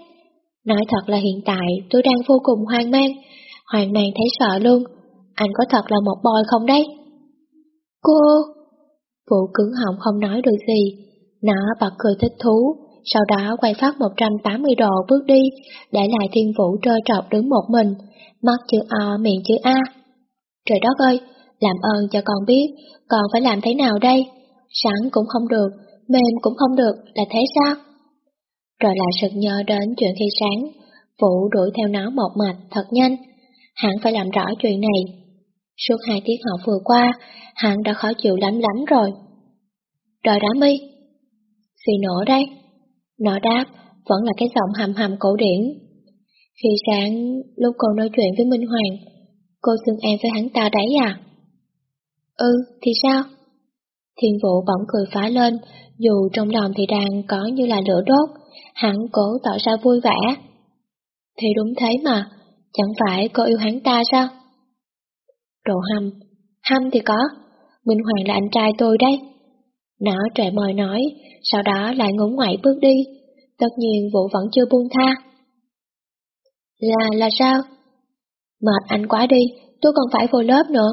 Nói thật là hiện tại tôi đang vô cùng hoang mang, hoang mang thấy sợ luôn. Anh có thật là một bòi không đấy? Cô... Vũ cứng họng không nói được gì. Nó bật cười thích thú, sau đó quay phát 180 độ bước đi, để lại thiên vũ trơ trọc đứng một mình, mắt chữ O miệng chữ A. Trời đất ơi, làm ơn cho con biết, con phải làm thế nào đây? Sẵn cũng không được, mềm cũng không được, là thế sao? Rồi lại sực nhớ đến chuyện khi sáng, Vũ đuổi theo nó một mạch thật nhanh, hẳn phải làm rõ chuyện này. Suốt hai tiết học vừa qua, hẳn đã khó chịu lắm lắm rồi. Rồi đó mi. Xì nổ đây. Nó đáp, vẫn là cái giọng hầm hầm cổ điển. Khi sáng, lúc cô nói chuyện với Minh Hoàng, cô xưng em với hắn ta đấy à? Ừ, thì sao? Thiên vụ bỗng cười phá lên, dù trong lòng thì đang có như là lửa đốt, hắn cố tỏ ra vui vẻ. Thì đúng thế mà, chẳng phải cô yêu hắn ta sao? Đồ hâm, hâm thì có, Minh Hoàng là anh trai tôi đấy. Nó trẻ mời nói, sau đó lại ngốn ngoại bước đi, tất nhiên vụ vẫn chưa buông tha. Là, là sao? Mệt anh quá đi, tôi còn phải vô lớp nữa,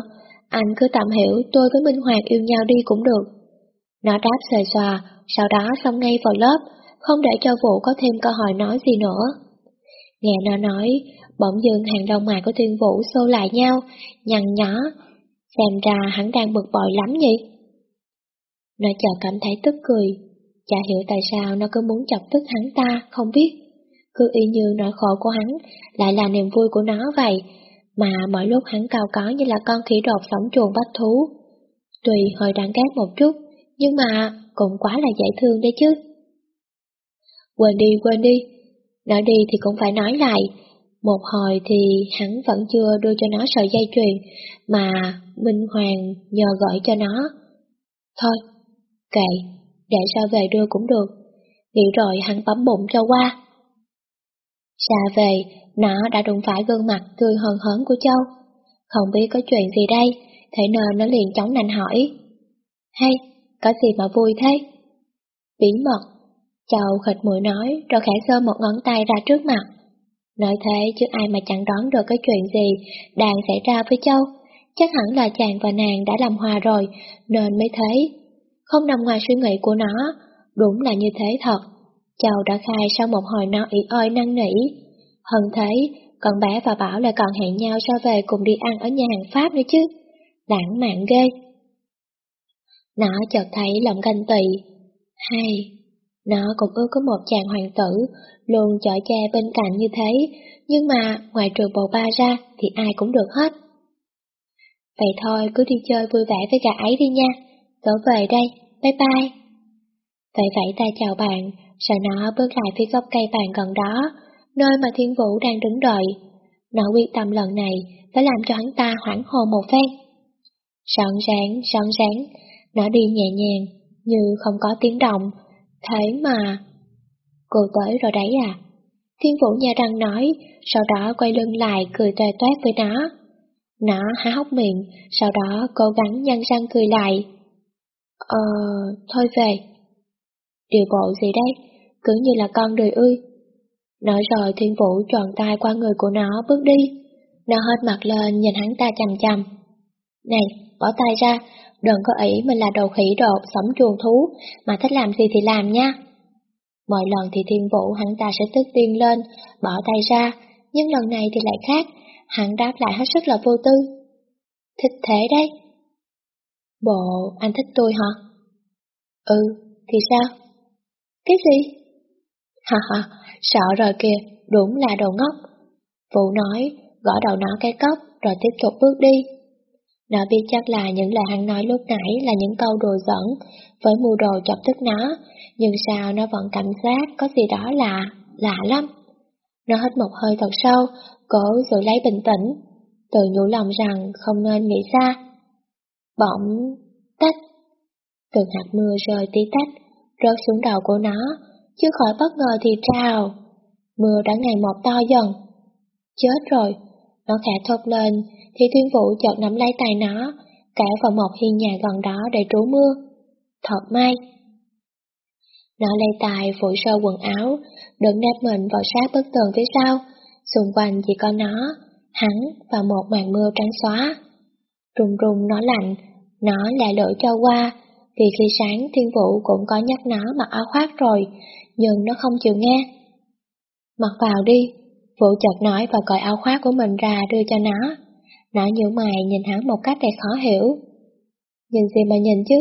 anh cứ tạm hiểu tôi với Minh Hoàng yêu nhau đi cũng được. Nó đáp xề xòa, sau đó xong ngay vào lớp, không để cho Vũ có thêm cơ hội nói gì nữa. Nghe nó nói, bỗng dưng hàng đầu mày của Thiên Vũ xô lại nhau, nhằn nhó. Xem ra hắn đang bực bội lắm nhỉ? Nó chợt cảm thấy tức cười, chả hiểu tại sao nó cứ muốn chọc tức hắn ta, không biết. Cứ y như nỗi khổ của hắn lại là niềm vui của nó vậy, mà mỗi lúc hắn cao có như là con khỉ đột sống chuồng bắt thú. tùy hơi đáng ghét một chút, nhưng mà cũng quá là dễ thương đấy chứ. Quên đi, quên đi. Nói đi thì cũng phải nói lại. Một hồi thì hắn vẫn chưa đưa cho nó sợi dây chuyền, mà Minh Hoàng nhờ gọi cho nó. Thôi, kệ, để sao về đưa cũng được. Nghĩ rồi hắn bấm bụng cho qua. Xa về, nó đã đụng phải gương mặt tươi hờn hớn của Châu. Không biết có chuyện gì đây, thế nên nó liền chống nành hỏi. Hay, có gì mà vui thế? Bí mật. Châu khịt mũi nói rồi khẽ sơ một ngón tay ra trước mặt. Nói thế chứ ai mà chẳng đoán được cái chuyện gì đang xảy ra với Châu. Chắc hẳn là chàng và nàng đã làm hòa rồi, nên mới thế. Không nằm ngoài suy nghĩ của nó, đúng là như thế thật. Châu đã khai sau một hồi nó ý oi năn nỉ. Hơn thế, con bé và Bảo lại còn hẹn nhau cho về cùng đi ăn ở nhà hàng Pháp nữa chứ. Lãng mạn ghê. Nó chợt thấy lòng ganh tị. Hay, nó cũng ước có một chàng hoàng tử, luôn chở che bên cạnh như thế, nhưng mà ngoài trừ bầu ba ra thì ai cũng được hết. Vậy thôi, cứ đi chơi vui vẻ với gà ấy đi nha, tớ về đây, bye bye. Vậy vậy ta chào bạn, rồi nó bước lại phía gốc cây vàng gần đó, nơi mà Thiên Vũ đang đứng đợi. Nó quyết tâm lần này phải làm cho hắn ta hoảng hồn một phen. Sọn ráng, sọn ráng, nó đi nhẹ nhàng, như không có tiếng động, thế mà... Cô tới rồi đấy à? Thiên Vũ nhà răng nói, sau đó quay lưng lại cười toe toét với nó. Nó há hốc miệng, sau đó cố gắng nhăn răng cười lại. Ờ, thôi về. Điều bộ gì đấy, cứ như là con đời ươi. Nói rồi Thiên Vũ tròn tay qua người của nó bước đi. Nó hết mặt lên nhìn hắn ta chầm chầm. Này, bỏ tay ra, đừng có ý mình là đầu khỉ đột sống chuồng thú, mà thích làm gì thì làm nha. Mọi lần thì Thiên Vũ hắn ta sẽ tức tiên lên, bỏ tay ra, nhưng lần này thì lại khác, hắn đáp lại hết sức là vô tư. Thích thế đấy. Bộ, anh thích tôi hả? Ừ, thì sao? Cái gì? Ha ha, sợ rồi kìa, đúng là đồ ngốc. Vũ nói, gõ đầu nó cái cốc, rồi tiếp tục bước đi. Nó biết chắc là những lời hắn nói lúc nãy là những câu đùa giỡn, với mưu đồ chọc tức nó, nhưng sao nó vẫn cảm giác có gì đó lạ, lạ lắm. Nó hít một hơi thật sâu, cố giữ lấy bình tĩnh, tự nhủ lòng rằng không nên nghĩ xa. Bỗng, tách. Từng hạt mưa rơi tí tách, rớt xuống đầu của nó, chứ khỏi bất ngờ thì trào. Mưa đã ngày một to dần. Chết rồi, nó khẽ thốt lên, thì Thiên Vũ chợt nắm lấy tay nó, cả vào một hiên nhà gần đó để trú mưa. Thật may. Nó lấy tài vội sơ quần áo, đứng nép mình vào sát bức tường phía sau, xung quanh chỉ có nó, hắn và một màn mưa trắng xóa run rùng nó lạnh, nó lại lửa cho qua, vì khi sáng Thiên Vũ cũng có nhắc nó mặc áo khoác rồi, nhưng nó không chịu nghe. Mặc vào đi, Vũ chợt nói và cởi áo khoác của mình ra đưa cho nó. Nó nhíu mày nhìn hắn một cách đầy khó hiểu. Nhìn gì mà nhìn chứ,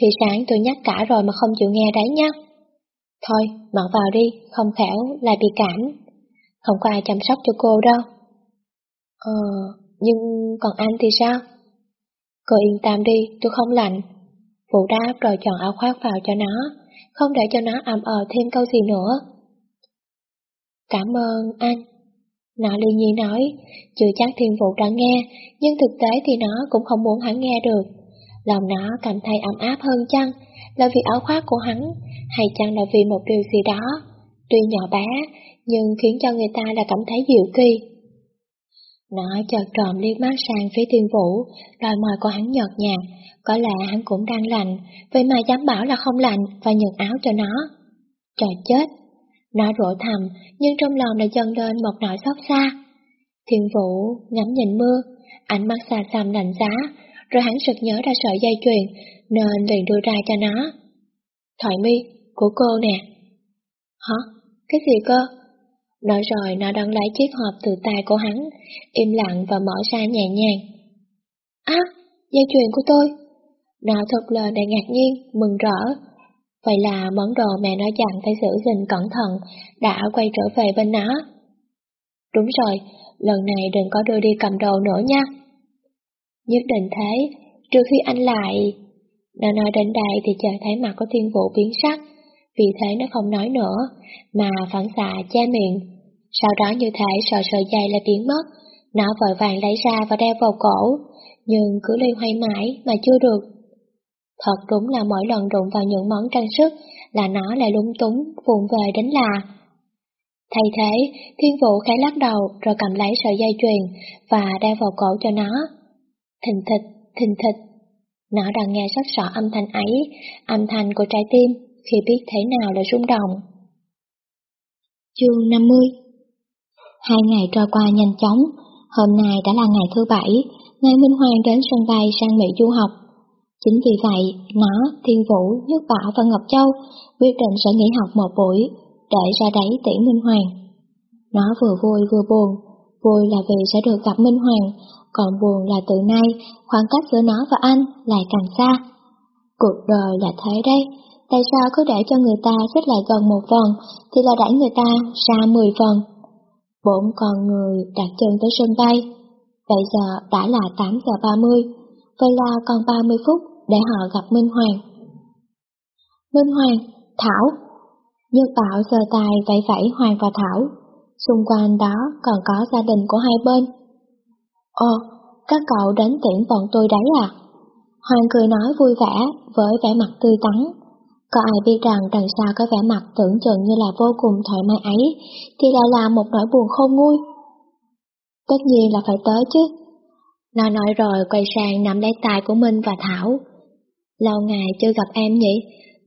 khi sáng tôi nhắc cả rồi mà không chịu nghe đấy nhá. Thôi, mặc vào đi, không khéo, lại bị cảm. Không có ai chăm sóc cho cô đâu. Ờ, nhưng còn anh thì sao? Cô yên tâm đi, tôi không lạnh. Vũ đáp rồi chọn áo khoác vào cho nó, không để cho nó ầm ờ thêm câu gì nữa. Cảm ơn anh. Nó ly nhi nói, chưa chắc thiên vụ đã nghe, nhưng thực tế thì nó cũng không muốn hắn nghe được. Lòng nó cảm thấy ấm áp hơn chăng, là vì áo khoác của hắn, hay chăng là vì một điều gì đó, tuy nhỏ bé, nhưng khiến cho người ta là cảm thấy dịu kỳ. Nó chợt trộm liếc mắt sang phía tiên vũ, đòi mời của hắn nhợt nhạt, có lẽ hắn cũng đang lạnh, vậy mà dám bảo là không lạnh và nhường áo cho nó. Trời chết! Nó rủa thầm, nhưng trong lòng lại dâng lên một nỗi xót xa. Thiên Vũ ngắm nhìn mưa, ánh mắt xa xăm lạnh giá, rồi hắn sực nhớ ra sợi dây chuyền, nên liền đưa ra cho nó. Thoại mi, của cô nè. Hả? Cái gì cơ? Nói rồi nó đón lấy chiếc hộp từ tay của hắn, im lặng và mở ra nhẹ nhàng. Á, dây chuyền của tôi. Nó thật lời đầy ngạc nhiên, mừng rỡ, Vậy là món đồ mẹ nó dặn phải giữ gìn cẩn thận, đã quay trở về bên nó. Đúng rồi, lần này đừng có đưa đi cầm đồ nữa nha. Nhất định thế, trừ khi anh lại... Nó nói đến đây thì chờ thấy mặt của thiên vụ biến sắc, vì thế nó không nói nữa, mà phản xạ che miệng. Sau đó như thể sợi sợi dây lại biến mất, nó vội vàng lấy ra và đeo vào cổ, nhưng cứ liên hoay mãi mà chưa được. Thật đúng là mỗi lần đụng vào những món trang sức là nó lại lúng túng, vụn về đến là. Thay thế, thiên vụ khẽ lắc đầu rồi cầm lấy sợi dây chuyền và đeo vào cổ cho nó. Thình thịch, thình thịch. Nó đang nghe rất rõ âm thanh ấy, âm thanh của trái tim khi biết thế nào là rung động. Chương 50 Hai ngày trôi qua nhanh chóng, hôm nay đã là ngày thứ bảy, ngày Minh Hoàng đến sân bay sang Mỹ du học. Chính vì vậy, nó, Thiên Vũ, Nhất Bảo và Ngọc Châu quyết định sẽ nghỉ học một buổi để ra đấy tỷ Minh Hoàng. Nó vừa vui vừa buồn, vui là vì sẽ được gặp Minh Hoàng, còn buồn là từ nay khoảng cách giữa nó và anh lại càng xa. Cuộc đời là thế đấy, tại sao cứ để cho người ta xích lại gần một phần thì là đẩy người ta xa mười phần. Bốn con người đặt chân tới sân bay, bây giờ đã là 8 giờ 30, vậy là còn 30 phút để họ gặp Minh Hoàng. Minh Hoàng, Thảo. Nhật Bảo giơ tay vẫy vẫy Hoàng và Thảo. Xung quanh đó còn có gia đình của hai bên. Ồ, các cậu đến tiễn bọn tôi đấy à? Hoàng cười nói vui vẻ với vẻ mặt tươi tắn. Có ai biết rằng đằng sau cái vẻ mặt tưởng chừng như là vô cùng thoải mái ấy thì lại là một nỗi buồn khôn nguôi. Tất nhiên là phải tới chứ. Nó nói rồi quay sang nắm lấy tay của Minh và Thảo. Lâu ngày chưa gặp em nhỉ,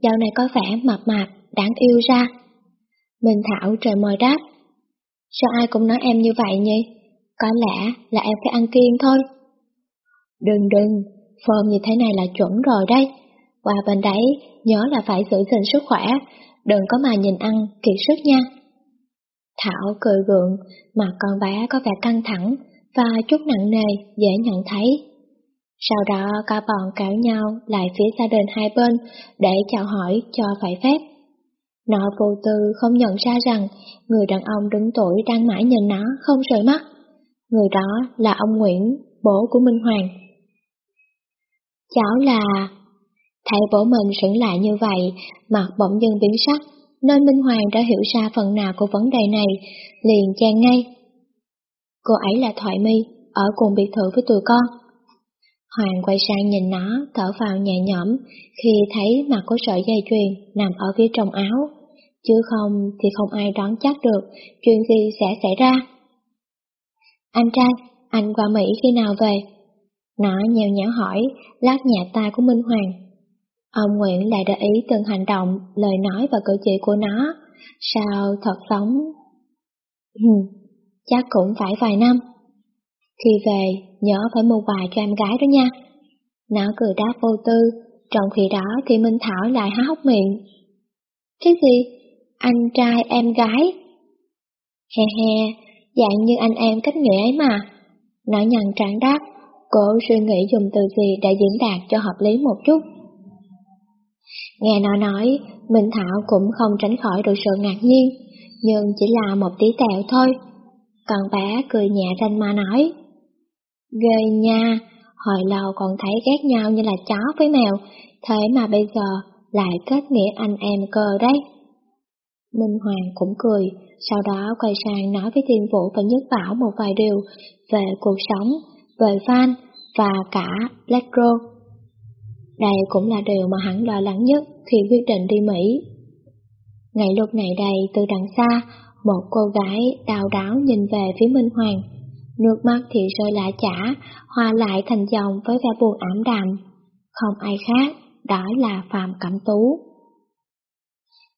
dạo này có vẻ mập mạp, đáng yêu ra. Minh Thảo trời mời đáp. Sao ai cũng nói em như vậy nhỉ? Có lẽ là em phải ăn kiêng thôi. Đừng đừng, phơm như thế này là chuẩn rồi đấy. Qua bên đấy, nhớ là phải giữ gìn sức khỏe, đừng có mà nhìn ăn kiệt sức nha. Thảo cười gượng, mặt con bé có vẻ căng thẳng và chút nặng nề, dễ nhận thấy. Sau đó cả bọn kéo nhau lại phía gia đình hai bên để chào hỏi cho phải phép. Nó vô tư không nhận ra rằng người đàn ông đứng tuổi đang mãi nhìn nó không rời mắt. Người đó là ông Nguyễn, bố của Minh Hoàng. Cháu là... Thấy bố mình sững lại như vậy, mặt bỗng dưng biến sắc, nên Minh Hoàng đã hiểu ra phần nào của vấn đề này, liền chen ngay. Cô ấy là Thoại My, ở cùng biệt thự với tụi con. Hoàng quay sang nhìn nó, thở vào nhẹ nhõm khi thấy mặt có sợi dây chuyền nằm ở phía trong áo, chứ không thì không ai đoán chắc được chuyện gì sẽ xảy ra. Anh trai, anh qua Mỹ khi nào về? Nó nhèo nhẽo hỏi, lát nhẹ tay của Minh Hoàng. Ông Nguyễn lại để ý từng hành động, lời nói và cử chỉ của nó. Sao thật sống? Ừ, chắc cũng phải vài năm. Khi về, nhớ phải mua quà cho em gái đó nha. Nó cười đáp vô tư, trong khi đó thì Minh Thảo lại há hốc miệng. Cái gì? Anh trai em gái? He he, dạng như anh em cách nghĩa ấy mà. Nó nhằn trán đáp, cố suy nghĩ dùng từ gì để diễn đạt cho hợp lý một chút. Nghe nó nói, Minh Thảo cũng không tránh khỏi được sự ngạc nhiên, nhưng chỉ là một tí tẹo thôi. Còn bé cười nhẹ ranh ma nói, Ghê nha, hồi lâu còn thấy ghét nhau như là chó với mèo, thế mà bây giờ lại kết nghĩa anh em cơ đấy. Minh Hoàng cũng cười, sau đó quay sang nói với Thiên Vũ và Nhất Bảo một vài điều về cuộc sống, về fan và cả Black Rose. Đây cũng là điều mà hắn lo lắng nhất khi quyết định đi Mỹ. Ngày lúc này đây từ đằng xa, một cô gái đào đáo nhìn về phía Minh Hoàng. Nước mắt thì rơi lạ chả, hòa lại thành dòng với vẻ buồn ảm đạm. Không ai khác, đó là Phạm Cẩm Tú.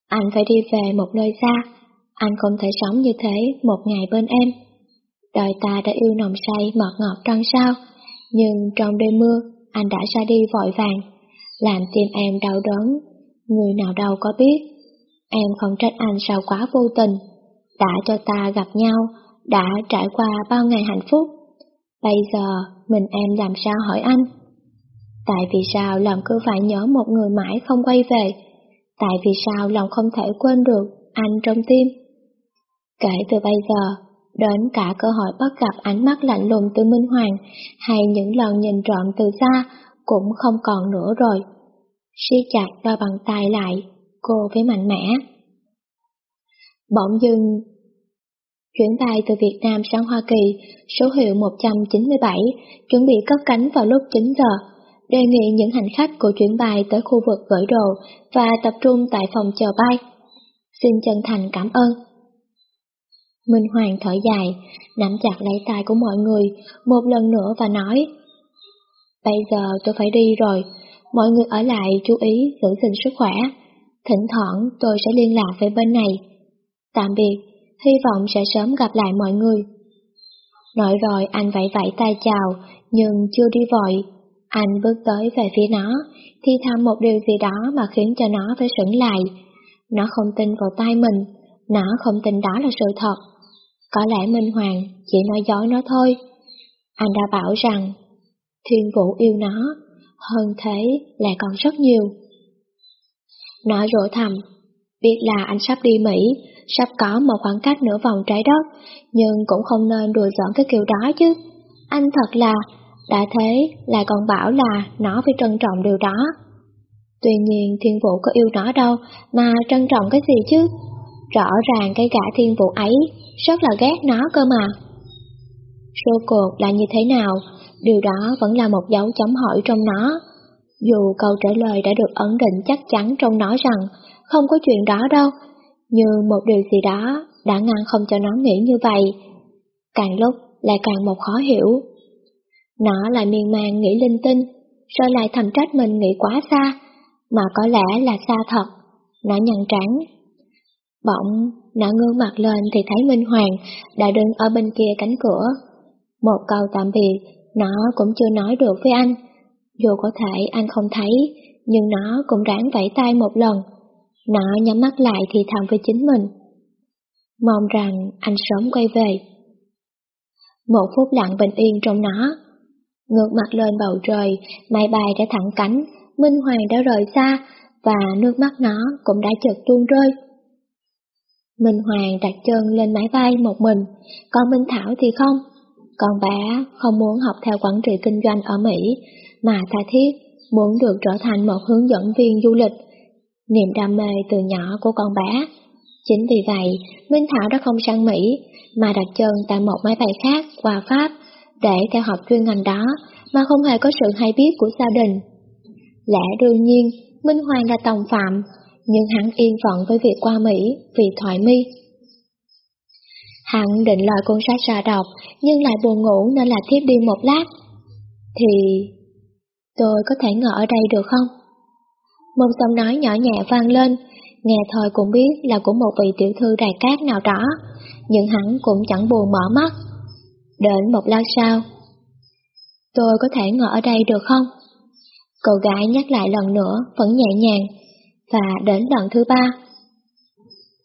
Anh phải đi về một nơi xa, anh không thể sống như thế một ngày bên em. Đời ta đã yêu nồng say mọt ngọt trăng sao, nhưng trong đêm mưa, anh đã ra đi vội vàng, làm tim em đau đớn, người nào đâu có biết. Em không trách anh sao quá vô tình, đã cho ta gặp nhau, đã trải qua bao ngày hạnh phúc. Bây giờ, mình em làm sao hỏi anh? Tại vì sao lòng cứ phải nhớ một người mãi không quay về? Tại vì sao lòng không thể quên được anh trong tim? Kể từ bây giờ, đến cả cơ hội bắt gặp ánh mắt lạnh lùng từ Minh Hoàng hay những lần nhìn trộm từ xa cũng không còn nữa rồi. siết chặt đôi bàn tay lại, cô với mạnh mẽ. Bỗng dưng, chuyến bay từ Việt Nam sang Hoa Kỳ, số hiệu 197, chuẩn bị cất cánh vào lúc 9 giờ, đề nghị những hành khách của chuyến bay tới khu vực gửi đồ và tập trung tại phòng chờ bay. Xin chân thành cảm ơn. Minh Hoàng thở dài, nắm chặt lấy tay của mọi người một lần nữa và nói Bây giờ tôi phải đi rồi, mọi người ở lại chú ý giữ gìn sức khỏe. Thỉnh thoảng tôi sẽ liên lạc với bên này. Tạm biệt, hy vọng sẽ sớm gặp lại mọi người. Nói rồi anh vẫy vẫy tay chào, nhưng chưa đi vội. Anh bước tới về phía nó, thi thăm một điều gì đó mà khiến cho nó phải sững lại. Nó không tin vào tay mình, nó không tin đó là sự thật. Có lẽ Minh Hoàng chỉ nói dối nó thôi. Anh đã bảo rằng Thiên Vũ yêu nó, hơn thế lại còn rất nhiều. Nó rủa thầm, biết là anh sắp đi Mỹ, sắp có một khoảng cách nửa vòng trái đất, nhưng cũng không nên đùa giỡn cái kiểu đó chứ. Anh thật là, đã thế lại còn bảo là nó phải trân trọng điều đó. Tuy nhiên thiên vũ có yêu nó đâu mà trân trọng cái gì chứ. Rõ ràng cái gã thiên vụ ấy rất là ghét nó cơ mà. Số cuộc là như thế nào, điều đó vẫn là một dấu chấm hỏi trong nó. Dù câu trả lời đã được ấn định chắc chắn trong nó rằng không có chuyện đó đâu, nhưng một điều gì đó đã ngăn không cho nó nghĩ như vậy. Càng lúc lại càng một khó hiểu. Nó lại miên man nghĩ linh tinh, rồi lại thầm trách mình nghĩ quá xa, mà có lẽ là xa thật. Nó nhăn trắng. Bỗng, nó ngương mặt lên thì thấy Minh Hoàng đã đứng ở bên kia cánh cửa. Một câu tạm biệt, nó cũng chưa nói được với anh. Dù có thể anh không thấy, nhưng nó cũng ráng vẫy tay một lần. Nó nhắm mắt lại thì thầm với chính mình. Mong rằng anh sớm quay về. Một phút lặng bình yên trong nó. Ngược mặt lên bầu trời, mai bài đã thẳng cánh, Minh Hoàng đã rời xa, và nước mắt nó cũng đã chợt tuôn rơi. Minh Hoàng đặt chân lên máy bay một mình, còn Minh Thảo thì không. Còn bé không muốn học theo quản trị kinh doanh ở Mỹ, mà tha thiết muốn được trở thành một hướng dẫn viên du lịch. Niềm đam mê từ nhỏ của con bé. Chính vì vậy, Minh Thảo đã không sang Mỹ, mà đặt chân tại một máy bay khác qua Pháp để theo học chuyên ngành đó mà không hề có sự hay biết của gia đình. Lẽ đương nhiên, Minh Hoàng là tòng phạm, nhưng hắn yên phận với việc qua Mỹ vì thoại mi. Hắn định loại cuốn sách ra đọc, nhưng lại buồn ngủ nên là thiếp đi một lát. Thì... tôi có thể ngở ở đây được không? Một giọng nói nhỏ nhẹ vang lên, nghe thôi cũng biết là của một vị tiểu thư đài cát nào đó, nhưng hắn cũng chẳng buồn mở mắt. Đến một lát sau, tôi có thể ngồi ở đây được không? Cậu gái nhắc lại lần nữa, vẫn nhẹ nhàng, và đến lần thứ ba.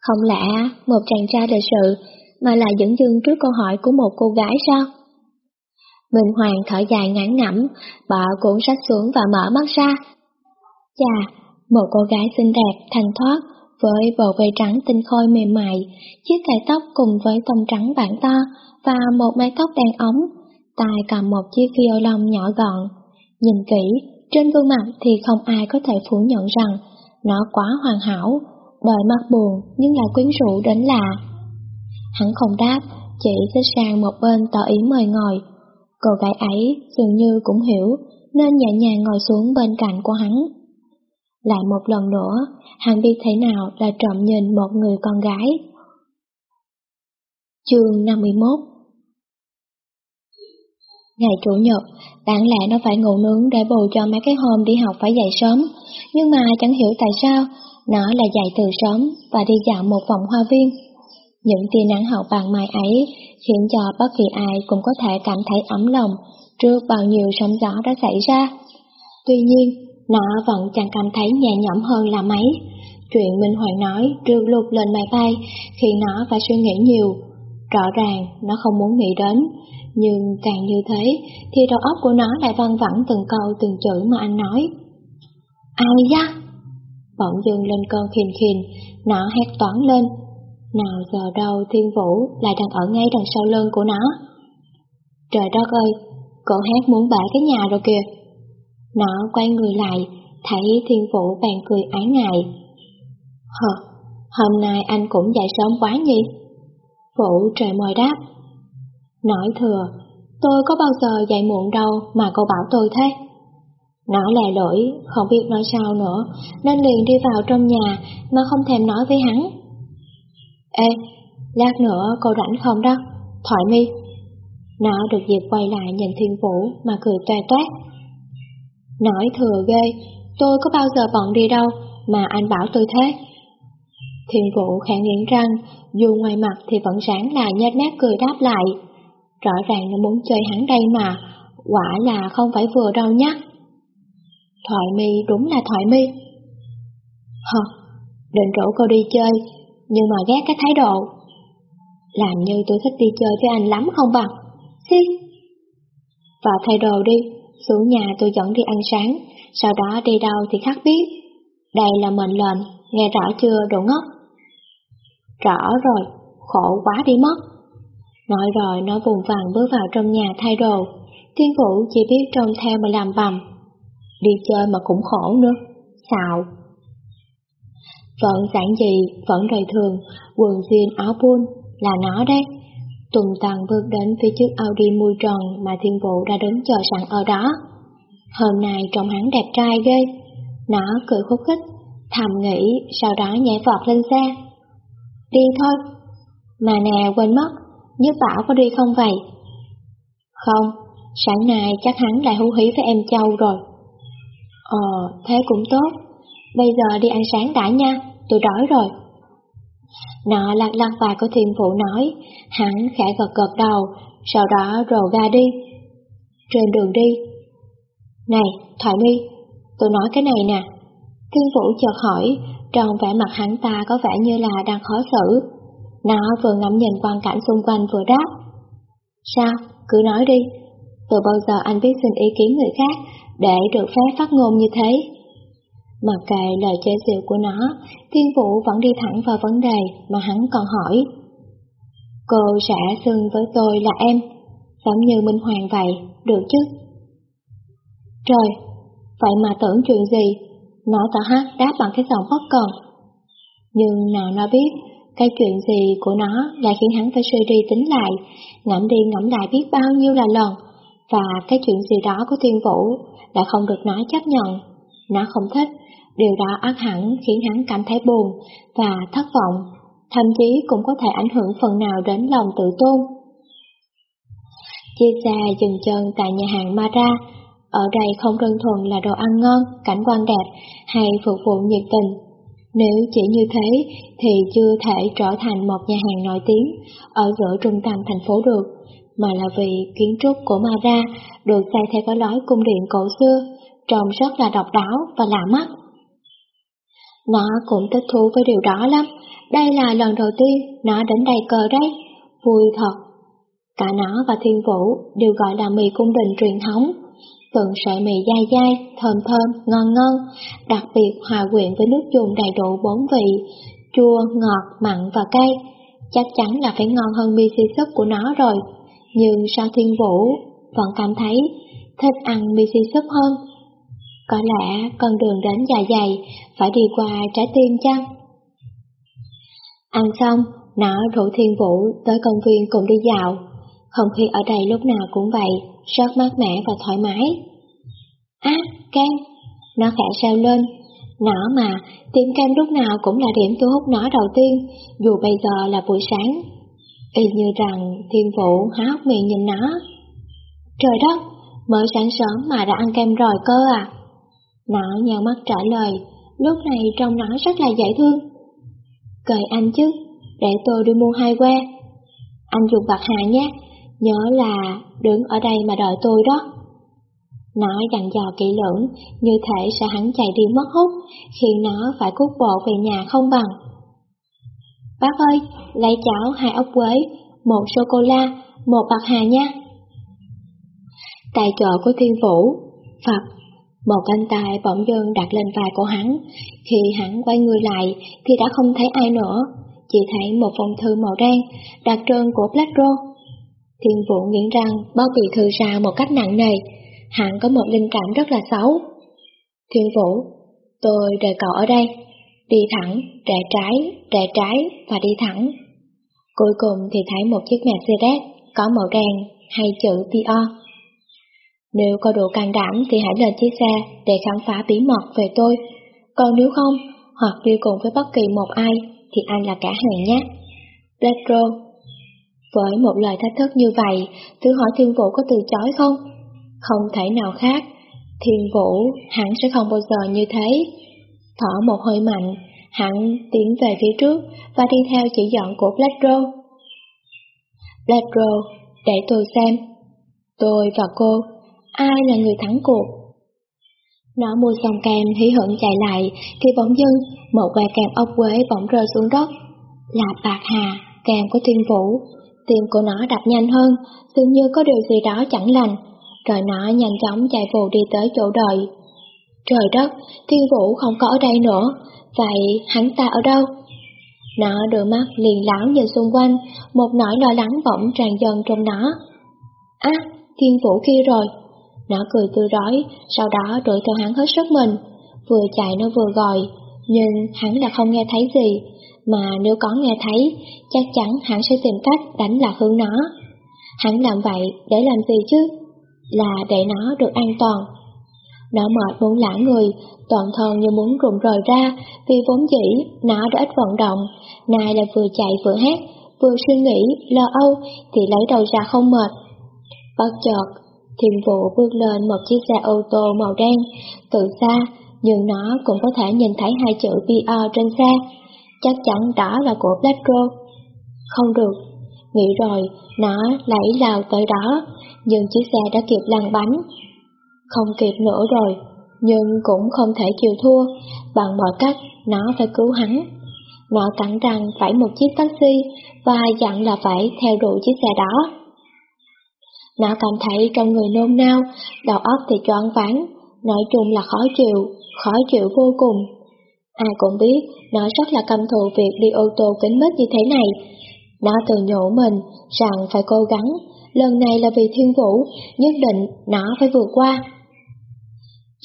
Không lẽ một chàng trai lịch sự mà lại dẫn dưng trước câu hỏi của một cô gái sao? Minh Hoàng thở dài ngắn ngẩm, bỏ cuốn sách xuống và mở mắt ra. Chà, một cô gái xinh đẹp, thanh thoát, với bộ vây trắng tinh khôi mềm mại, chiếc cài tóc cùng với tông trắng bản to và một mái tóc đen ống, tay cầm một chiếc violon nhỏ gọn. Nhìn kỹ, trên gương mặt thì không ai có thể phủ nhận rằng nó quá hoàn hảo, đời mắt buồn nhưng lại quyến rũ đến lạ. Hắn không đáp, chỉ xích sang một bên tỏ ý mời ngồi. Cô gái ấy dường như cũng hiểu, nên nhẹ nhàng ngồi xuống bên cạnh của hắn. Lại một lần nữa, hắn biết thế nào là trộm nhìn một người con gái. Chương 51 Ngày Chủ nhật, đáng lẽ nó phải ngủ nướng để bù cho mấy cái hôm đi học phải dậy sớm, nhưng mà chẳng hiểu tại sao nó lại dậy từ sớm và đi dạo một vòng hoa viên. Những tia nắng hậu vàng mai ấy khiến cho bất kỳ ai cũng có thể cảm thấy ấm lòng trước bao nhiêu sóng gió đã xảy ra. Tuy nhiên, nó vẫn chẳng cảm thấy nhẹ nhõm hơn là mấy. Chuyện Minh Hoàng nói rượt lục lên máy bay khi nó phải suy nghĩ nhiều. Rõ ràng nó không muốn nghĩ đến, nhưng càng như thế thì đầu óc của nó lại văng vẳng từng câu từng chữ mà anh nói. Ai da? Bỗng dưng lên cơn khìn khìn, nó hét toán lên. Nào giờ đâu thiên vũ lại đang ở ngay đằng sau lưng của nó. Trời đất ơi, cậu hét muốn bể cái nhà rồi kìa. Nó quay người lại, thấy thiên vũ bèn cười ái ngại. Hờ, hôm nay anh cũng dậy sớm quá nhỉ? Vũ trời mời đáp. Nói thừa, tôi có bao giờ dậy muộn đâu mà cô bảo tôi thế. Nó lè lưỡi, không biết nói sao nữa, nên liền đi vào trong nhà mà không thèm nói với hắn. Ê, lát nữa cô rảnh không đó, thoại mi. Nó được dịp quay lại nhìn thiên vũ mà cười toe toét. Nói thừa ghê, tôi có bao giờ bọn đi đâu mà anh bảo tôi thế. Thiên Vũ khẽ nghiến răng, dù ngoài mặt thì vẫn sáng là nhếch mép cười đáp lại. Rõ ràng nó muốn chơi hắn đây mà, quả là không phải vừa đâu nhắc. Thoại mi đúng là thoại mi. Hờ, định rủ cô đi chơi, nhưng mà ghét cái thái độ. Làm như tôi thích đi chơi với anh lắm không bằng. Xí. Vào thay đồ đi, xuống nhà tôi dẫn đi ăn sáng, sau đó đi đâu thì khác biết. Đây là mệnh lệnh, nghe rõ chưa đồ ngốc? Rõ rồi, khổ quá đi mất. Nói rồi nó vùng vàng bước vào trong nhà thay đồ, Thiên Vũ chỉ biết trông theo mà làm bầm. Đi chơi mà cũng khổ nữa, xạo. Vẫn giản dị, vẫn đời thường, quần jean áo buôn, là nó đấy. Tùng Tần bước đến phía trước Audi mui tròn mà Thiên Vụ đã đứng chờ sẵn ở đó. Hôm nay trông hắn đẹp trai ghê. Nó cười khúc khích, thầm nghĩ, sau đó nhảy vọt lên xe. Đi thôi. Mà nè quên mất, Nhất Bảo có đi không vậy? Không, sáng nay chắc hắn lại hú hí với em Châu rồi. Ờ, thế cũng tốt. Bây giờ đi ăn sáng đã nha, tôi đói rồi. nọ lăn lăn vai của thiên phụ nói, hắn khẽ gật gật đầu, sau đó rồ ga đi. Trên đường đi. Này, Thoại My, tôi nói cái này nè. Thiên phụ chợt hỏi, trong vẻ mặt hắn ta có vẻ như là đang khó xử. Nó vừa ngắm nhìn quan cảnh xung quanh vừa đáp. Sao? Cứ nói đi. Từ bao giờ anh biết xin ý kiến người khác để được phép phát ngôn như thế? Mặc kệ lời chế giễu của nó, Thiên Vũ vẫn đi thẳng vào vấn đề mà hắn còn hỏi. Cô sẽ xưng với tôi là em, giống như Minh Hoàng vậy, được chứ? Trời, vậy mà tưởng chuyện gì? Nó tỏ hát đáp bằng cái giọng bất cần. Nhưng nào nó biết, cái chuyện gì của nó lại khiến hắn phải suy đi tính lại, ngẫm đi ngẫm lại biết bao nhiêu là lần, và cái chuyện gì đó của Thiên Vũ là không được nó chấp nhận. Nó không thích, Điều đó ác hẳn khiến hắn cảm thấy buồn và thất vọng, thậm chí cũng có thể ảnh hưởng phần nào đến lòng tự tôn. Chia xa dừng chân tại nhà hàng Mara, ở đây không đơn thuần là đồ ăn ngon, cảnh quan đẹp hay phục vụ nhiệt tình. Nếu chỉ như thế thì chưa thể trở thành một nhà hàng nổi tiếng ở giữa trung tâm thành phố được, mà là vì kiến trúc của Mara được xây theo cái lối cung điện cổ xưa, trông rất là độc đáo và lạ mắt. Nó cũng thích thú với điều đó lắm, đây là lần đầu tiên nó đến đây cờ đấy, vui thật. Cả nó và Thiên Vũ đều gọi là mì cung đình truyền thống, từng sợi mì dai dai, thơm thơm, ngon ngon, đặc biệt hòa quyện với nước dùng đầy đủ bốn vị, chua, ngọt, mặn và cay. Chắc chắn là phải ngon hơn mì xì súp của nó rồi, nhưng sao Thiên Vũ vẫn cảm thấy thích ăn mì xì súp hơn. Có lẽ con đường đến dài dày phải đi qua trái tim chăng? Ăn xong, nó rủ Thiên Vũ tới công viên cùng đi dạo. Không khí ở đây lúc nào cũng vậy, rất mát mẻ và thoải mái. Á, à, kem! Nó khẽ sao lên. Nó mà, tiệm kem lúc nào cũng là điểm thu hút nó đầu tiên, dù bây giờ là buổi sáng. Y như rằng Thiên Vũ há hốc miệng nhìn nó. Trời đất, mới sáng sớm mà đã ăn kem rồi cơ à? Nó nhào mắt trả lời, lúc này trông nó rất là dễ thương. Cười anh chứ, để tôi đi mua hai que. Anh dùng bạc hà nhé, nhớ là đứng ở đây mà đợi tôi đó. Nó dặn dò kỹ lưỡng, như thể sẽ hắn chạy đi mất hút, khi nó phải cút bộ về nhà không bằng. Bác ơi, lấy cháo hai ốc quế, một sô-cô-la, một bạc hà nha. Tài trợ của thiên vũ, Phật một cánh tay bỗng dưng đặt lên vai của hắn, khi hắn quay người lại thì đã không thấy ai nữa, chỉ thấy một phong thư màu đen, đặc trưng của Black Rose. Thiên vũ nghiến răng bao bì thư ra một cách nặng nề, hắn có một linh cảm rất là xấu. Thiên vũ, tôi đợi cậu ở đây, đi thẳng, rẽ trái, rẽ trái và đi thẳng. Cuối cùng thì thấy một chiếc Mercedes có màu đen hay chữ PR. Nếu có đủ can đảm thì hãy lên chiếc xe để khám phá bí mật về tôi. Còn nếu không, hoặc đi cùng với bất kỳ một ai, thì anh là cả hàng nhé. Pedro Với một lời thách thức như vậy, thử hỏi Thiên Vũ có từ chối không? Không thể nào khác. Thiên Vũ hẳn sẽ không bao giờ như thế. Thở một hơi mạnh, Hắn tiến về phía trước và đi theo chỉ dẫn của Black Rose. Để tôi xem. Tôi và cô, ai là người thắng cuộc? Nó mua xong kem hí hưởng chạy lại thì bỗng dưng một vài kèm ốc quế bỗng rơi xuống đất. Là bạc hà, kèm của thiên vũ. Tim của nó đập nhanh hơn, dường như có điều gì đó chẳng lành, rồi nó nhanh chóng chạy vù đi tới chỗ đợi. Trời đất, thiên vũ không có ở đây nữa, vậy hắn ta ở đâu? Nó đưa mắt liền láo nhìn xung quanh, một nỗi lo lắng bỗng tràn dần trong nó. Á, thiên vũ kia rồi. Nó cười tươi rói, sau đó đuổi theo hắn hết sức mình. Vừa chạy nó vừa gọi, nhưng hắn là không nghe thấy gì, mà nếu có nghe thấy, chắc chắn hắn sẽ tìm cách đánh lạc hướng nó. Hắn làm vậy để làm gì chứ? Là để nó được an toàn. Nó mệt muốn lã người, toàn thân như muốn rụng rời ra, vì vốn dĩ nó đã ít vận động, nay là vừa chạy vừa hát, vừa suy nghĩ, lo âu thì lấy đầu ra không mệt. Bất chợt, thiền vụ bước lên một chiếc xe ô tô màu đen, từ xa, nhưng nó cũng có thể nhìn thấy hai chữ VR trên xe, chắc chắn đó là của Blackro. Không được, nghĩ rồi, nó lấy lao tới đó, nhưng chiếc xe đã kịp lăn bánh. Không kịp nữa rồi, nhưng cũng không thể chịu thua, bằng mọi cách nó phải cứu hắn. Nó cắn răng phải một chiếc taxi và dặn là phải theo đuổi chiếc xe đó. Nó cảm thấy trong người nôn nao, đầu óc thì choáng váng, nói chung là khó chịu, khó chịu vô cùng. Ai cũng biết nó rất là căm thù việc đi ô tô kính mít như thế này. Nó tự nhủ mình rằng phải cố gắng, lần này là vì thiên vũ, nhất định nó phải vượt qua.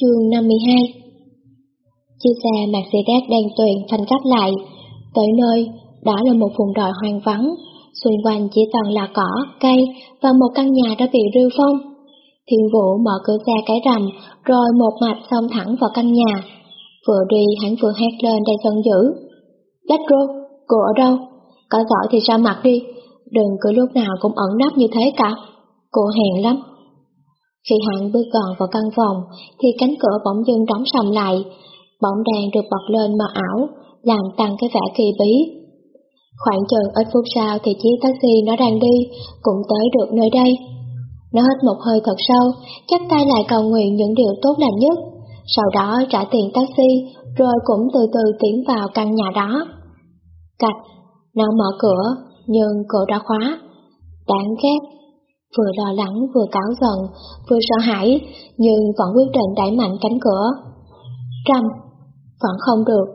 Chương 52 Chiếc xe Mercedes đen tuyền phanh gấp lại, tới nơi, đó là một vùng đồi hoang vắng, xung quanh chỉ toàn là cỏ, cây và một căn nhà đã bị rêu phong. Thiên Vũ mở cửa xe cái rầm, rồi một mạch xông thẳng vào căn nhà. Vừa đi hắn vừa hét lên đầy giận dữ. Đách rô, cô ở đâu? Có giỏi thì ra mặt đi, đừng cứ lúc nào cũng ẩn nấp như thế cả. Cô hèn lắm. Khi hắn bước gần vào căn phòng, thì cánh cửa bỗng dưng đóng sầm lại, bóng đèn được bật lên mờ ảo, làm tăng cái vẻ kỳ bí. Khoảng chừng ít phút sau thì chiếc taxi nó đang đi, cũng tới được nơi đây. Nó hít một hơi thật sâu, chắp tay lại cầu nguyện những điều tốt lành nhất, sau đó trả tiền taxi, rồi cũng từ từ tiến vào căn nhà đó. Cạch, nó mở cửa, nhưng cửa đã khóa. Đáng ghét, vừa lo lắng vừa cáo giận, vừa sợ hãi, nhưng vẫn quyết định đẩy mạnh cánh cửa. Trăm, vẫn không được,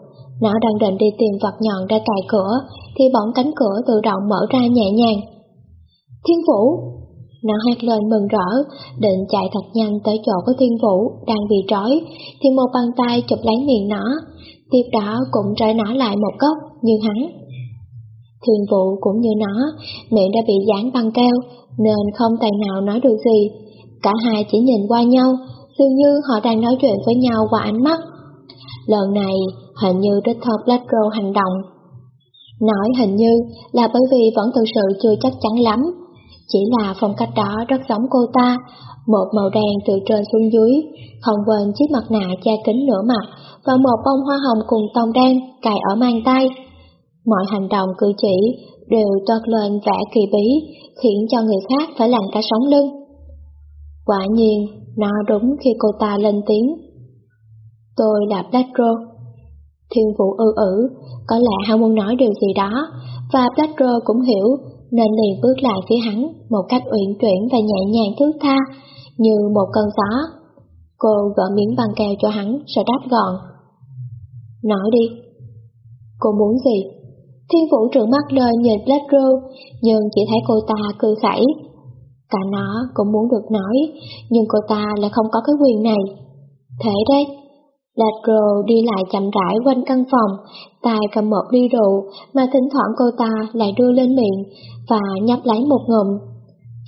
nó đang định đi tìm vật nhọn để cài cửa, thì bỗng cánh cửa tự động mở ra nhẹ nhàng. Thiên Vũ! Nó hét lên mừng rỡ, định chạy thật nhanh tới chỗ của Thiên Vũ đang bị trói, thì một bàn tay chụp lấy miệng nó, tiếp đó cũng trói nó lại một góc như hắn. Thiên Vũ cũng như nó, miệng đã bị dán băng keo, nên không tài nào nói được gì. Cả hai chỉ nhìn qua nhau, dường như họ đang nói chuyện với nhau qua ánh mắt. Lần này, hình như Richard Blackrow hành động. Nói hình như là bởi vì vẫn thực sự chưa chắc chắn lắm, chỉ là phong cách đó rất giống cô ta, một màu đen từ trên xuống dưới, không quên chiếc mặt nạ che kính nửa mặt và một bông hoa hồng cùng tông đen cài ở mang tay. Mọi hành động cử chỉ đều toát lên vẻ kỳ bí, khiến cho người khác phải lạnh cả sống lưng. Quả nhiên, nó đúng khi cô ta lên tiếng. Tôi là Black Thiên Vũ ư ử, có lẽ hắn muốn nói điều gì đó, và Black cũng hiểu, nên liền bước lại phía hắn một cách uyển chuyển và nhẹ nhàng thứ tha, như một cơn gió. Cô gỡ miếng băng keo cho hắn rồi đáp gọn. Nói đi. Cô muốn gì? Thiên Vũ trợn mắt lên nhìn Black Rose, nhưng chỉ thấy cô ta cười khẩy. Cả nó cũng muốn được nói, nhưng cô ta lại không có cái quyền này. Thế đấy, Ladro đi lại chậm rãi quanh căn phòng, tay cầm một ly rượu mà thỉnh thoảng cô ta lại đưa lên miệng và nhấp lấy một ngụm.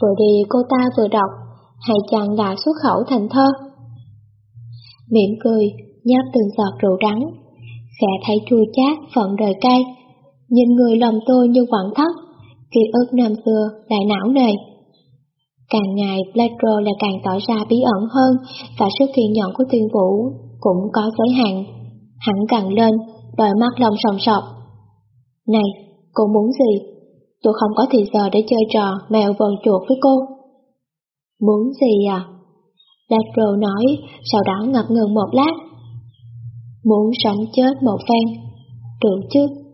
Vừa đi cô ta vừa đọc, hay chàng là xuất khẩu thành thơ. Mỉm cười, nhấp từng giọt rượu đắng, khẽ thấy chua chát phận đời cay, nhìn người lòng tôi như quặn thất, ký ức năm xưa lại não nề. Càng ngày Bladro lại càng tỏ ra bí ẩn hơn và sức thiện nhọn của tuyên vũ cũng có giới hạn. Hắn càng lên, đôi mắt lòng sòng sọc. Này, cô muốn gì? Tôi không có thì giờ để chơi trò mèo vờn chuột với cô. Muốn gì à? Latro nói, sau đó ngập ngừng một lát. Muốn sống chết một phen, được chứ?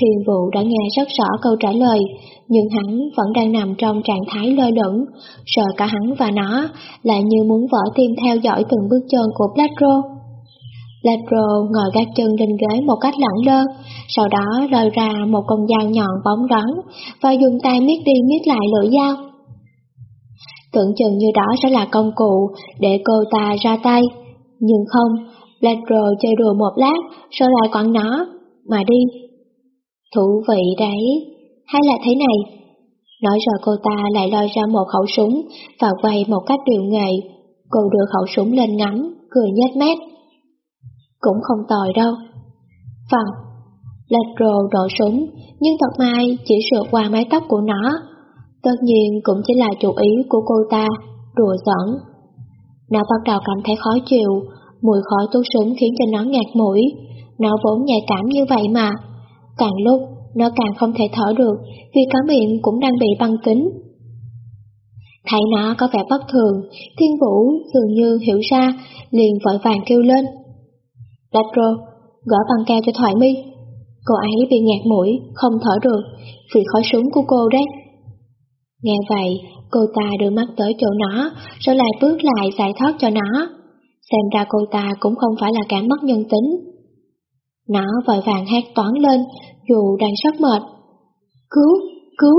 Thiên vụ đã nghe rất rõ câu trả lời, nhưng hắn vẫn đang nằm trong trạng thái lơ lửng, sợ cả hắn và nó lại như muốn vỡ tim theo dõi từng bước chân của Bladro. Bladro ngồi gác chân lên ghế một cách lẳng lơ, sau đó lôi ra một con dao nhọn bóng đoán và dùng tay miết đi miết lại lưỡi dao. Tưởng chừng như đó sẽ là công cụ để cô ta ra tay, nhưng không, Bladro chơi đùa một lát rồi lại quẳng nó, mà đi. Thú vị đấy, hay là thế này? Nói rồi cô ta lại lôi ra một khẩu súng và quay một cách điều nghệ. Cô đưa khẩu súng lên ngắm, cười nhếch mép. Cũng không tồi đâu. Vâng, Phần, Latro đổ súng, nhưng thật may chỉ sượt qua mái tóc của nó. Tất nhiên cũng chỉ là chủ ý của cô ta, đùa giỡn. Nó bắt đầu cảm thấy khó chịu, mùi khói thuốc súng khiến cho nó ngạt mũi. Nó vốn nhạy cảm như vậy mà. Càng lúc, nó càng không thể thở được vì cả miệng cũng đang bị băng kính. Thấy nó có vẻ bất thường, thiên vũ dường như hiểu ra, liền vội vàng kêu lên. Latro, gỡ băng keo cho Thoại mi. Cô ấy bị ngạt mũi, không thở được, vì khói súng của cô đấy. Nghe vậy, cô ta đưa mắt tới chỗ nó, rồi lại bước lại giải thoát cho nó. Xem ra cô ta cũng không phải là cảm mất nhân tính. Nó vội vàng hát toán lên, dù đang rất mệt. Cứu, cứu!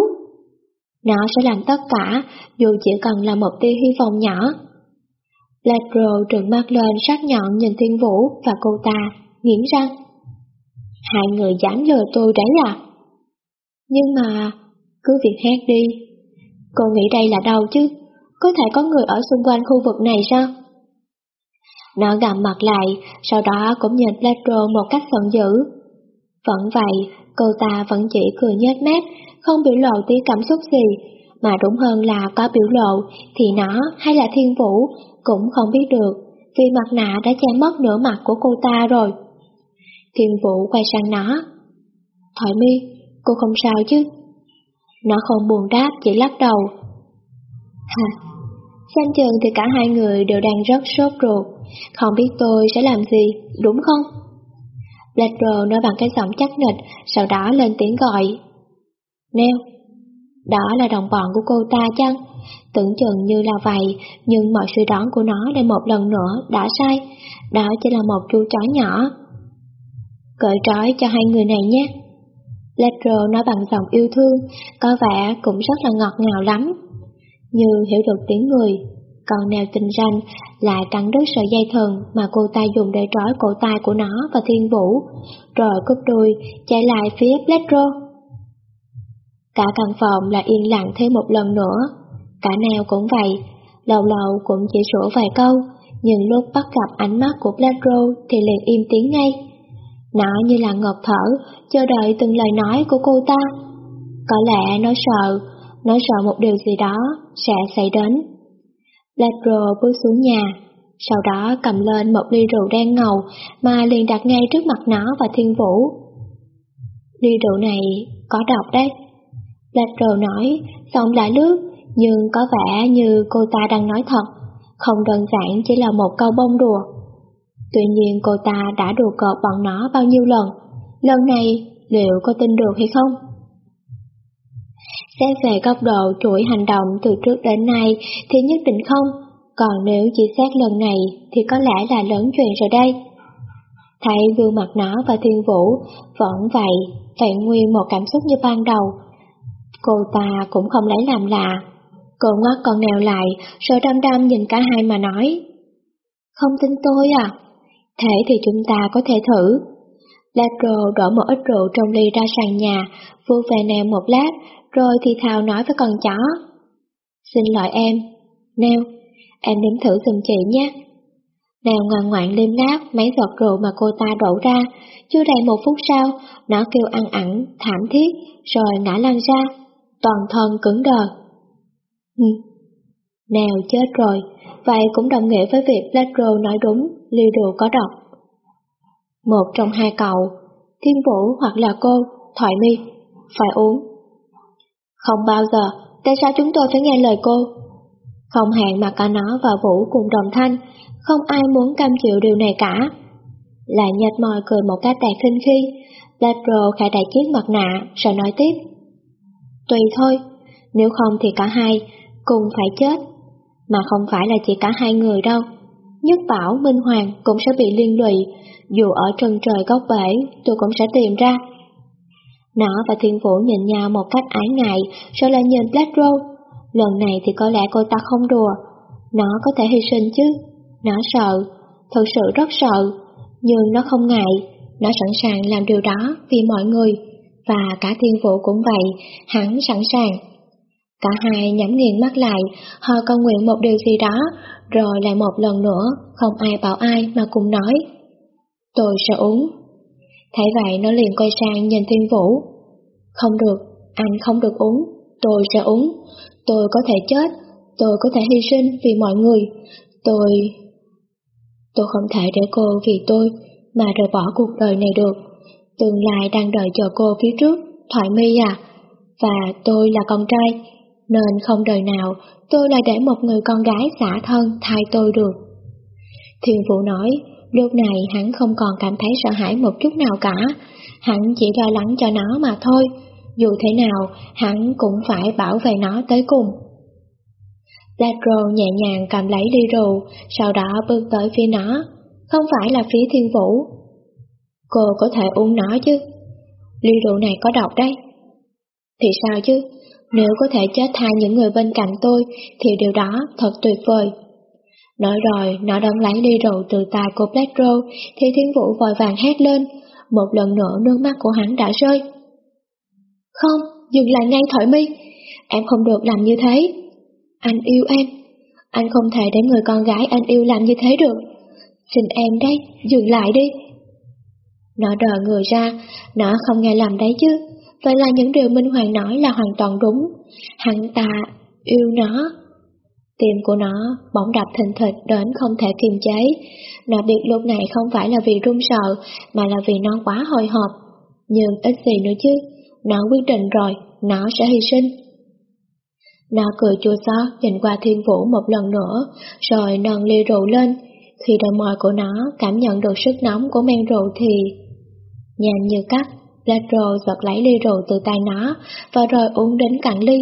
Nó sẽ làm tất cả, dù chỉ cần là một tia hy vọng nhỏ. Ledro trừng mắt lên sắc nhọn nhìn Thiên Vũ và cô ta, nghiến răng. Hai người dám lừa tôi đấy à? Nhưng mà, cứ việc hét đi. Cô nghĩ đây là đâu chứ? Có thể có người ở xung quanh khu vực này sao? Nó gầm mặt lại, sau đó cũng nhìn Pedro một cách giận dữ. Vẫn vậy, cô ta vẫn chỉ cười nhếch mép, không biểu lộ tí cảm xúc gì, mà đúng hơn là có biểu lộ thì nó hay là thiên vũ cũng không biết được, vì mặt nạ đã che mất nửa mặt của cô ta rồi. Thiên vũ quay sang nó. Thoại mi, cô không sao chứ? Nó không buồn đáp, chỉ lắc đầu. Hả? Xem chừng thì cả hai người đều đang rất sốt ruột, không biết tôi sẽ làm gì, đúng không? Ledro nói bằng cái giọng chắc nịch, sau đó lên tiếng gọi. Neo, đó là đồng bọn của cô ta chăng? Tưởng chừng như là vậy, nhưng mọi suy đoán của nó lại một lần nữa đã sai, đó chỉ là một chú chó nhỏ. Cởi trói cho hai người này nhé. Ledro nói bằng giọng yêu thương, có vẻ cũng rất là ngọt ngào lắm. Như hiểu được tiếng người, còn nèo tình ranh lại cắn đứt sợi dây thần mà cô ta dùng để trói cổ tay của nó và thiên vũ, rồi cúp đuôi chạy lại phía Pletro. Cả căn phòng là yên lặng thêm một lần nữa, cả nèo cũng vậy, lâu lâu cũng chỉ sủa vài câu, nhưng lúc bắt gặp ánh mắt của Pletro thì liền im tiếng ngay. Nó như là ngọt thở, chờ đợi từng lời nói của cô ta. Có lẽ nó sợ, nó sợ một điều gì đó sẽ xảy đến. Ladro bước xuống nhà, sau đó cầm lên một ly rượu đen ngầu mà liền đặt ngay trước mặt nó và Thiên Vũ. Ly rượu này có độc đấy. Ladro nói, xong lại lướt, nhưng có vẻ như cô ta đang nói thật, không đơn giản chỉ là một câu bông đùa. Tuy nhiên cô ta đã đùa cợt bọn nó bao nhiêu lần, lần này liệu có tin được hay không? Xét về góc độ chuỗi hành động từ trước đến nay thì nhất định không, còn nếu chỉ xét lần này thì có lẽ là lớn chuyện rồi đây. Thấy gương mặt nó và thiên vũ vẫn vậy, vậy nguyên một cảm xúc như ban đầu. Cô ta cũng không lấy làm lạ. Cô ngoắt con nèo lại, rồi đăm đăm nhìn cả hai mà nói. Không tin tôi à? Thế thì chúng ta có thể thử. latro đổ một ít rượu trong ly ra sàn nhà, vui về nèo một lát, rồi thì thào nói với con chó. Xin lỗi em, nêu, em nếm thử giùm chị nhé. Nèo ngoan ngoạn liêm láp mấy giọt rượu mà cô ta đổ ra, chưa đầy một phút sau, nó kêu ăn ẳng, thảm thiết, rồi ngã lăn ra, toàn thân cứng đờ. Hừ. Nèo chết rồi, vậy cũng đồng nghĩa với việc Ladro nói đúng, liều đồ có độc. Một trong hai cậu, Thiên Vũ hoặc là cô, Thoại Mi, phải uống. Không bao giờ, tại sao chúng tôi phải nghe lời cô? Không hẹn mà cả nó và Vũ cùng đồng thanh, không ai muốn cam chịu điều này cả. Lại nhạt mòi cười một cái tạc khinh khi, Ladro khẽ đại chiếc mặt nạ, rồi nói tiếp. Tùy thôi, nếu không thì cả hai cùng phải chết, mà không phải là chỉ cả hai người đâu. Nhất Bảo, Minh Hoàng cũng sẽ bị liên lụy, dù ở trần trời góc bể, tôi cũng sẽ tìm ra. Nó và Thiên Vũ nhìn nhau một cách ái ngại, rồi lại nhìn Black Rose. Lần này thì có lẽ cô ta không đùa, nó có thể hy sinh chứ. Nó sợ, thật sự rất sợ, nhưng nó không ngại, nó sẵn sàng làm điều đó vì mọi người, và cả Thiên Vũ cũng vậy, hắn sẵn sàng. Cả hai nhắm nghiền mắt lại, họ cầu nguyện một điều gì đó, rồi lại một lần nữa, không ai bảo ai mà cùng nói. Tôi sẽ uống. Thấy vậy nó liền quay sang nhìn Thiên Vũ. Không được, anh không được uống, tôi sẽ uống. Tôi có thể chết, tôi có thể hy sinh vì mọi người. Tôi... Tôi không thể để cô vì tôi mà rời bỏ cuộc đời này được. Tương lai đang đợi chờ cô phía trước, Thoại mi à. Và tôi là con trai, nên không đời nào tôi lại để một người con gái xả thân thay tôi được. Thiên vũ nói, lúc này hắn không còn cảm thấy sợ hãi một chút nào cả, hắn chỉ lo lắng cho nó mà thôi, dù thế nào hắn cũng phải bảo vệ nó tới cùng. Ladro nhẹ nhàng cầm lấy ly rượu, sau đó bước tới phía nó, không phải là phía thiên vũ. Cô có thể uống nó chứ, ly rượu này có độc đấy. Thì sao chứ, nếu có thể chết thay những người bên cạnh tôi thì điều đó thật tuyệt vời. Nói rồi, nó đón lấy ly rượu từ tay của Black Rose thì thiên vũ vội vàng hét lên, một lần nữa nước mắt của hắn đã rơi. Không, dừng lại ngay thổi mi, em không được làm như thế. Anh yêu em, anh không thể để người con gái anh yêu làm như thế được. Xin em đấy, dừng lại đi. Nó đờ người ra, nó không nghe lầm đấy chứ. Vậy là những điều Minh Hoàng nói là hoàn toàn đúng. Hắn ta yêu nó. Tim của nó bỗng đập thình thịch đến không thể kiềm chế. Nó biết lúc này không phải là vì run sợ, mà là vì nó quá hồi hộp. Nhưng ít gì nữa chứ, nó quyết định rồi, nó sẽ hy sinh. Nó cười chua xót nhìn qua thiên vũ một lần nữa, rồi nâng ly rượu lên. Khi đôi môi của nó cảm nhận được sức nóng của men rượu thì... Nhanh như cắt, Ladro giật lấy ly rượu từ tay nó và rồi uống đến cạn ly,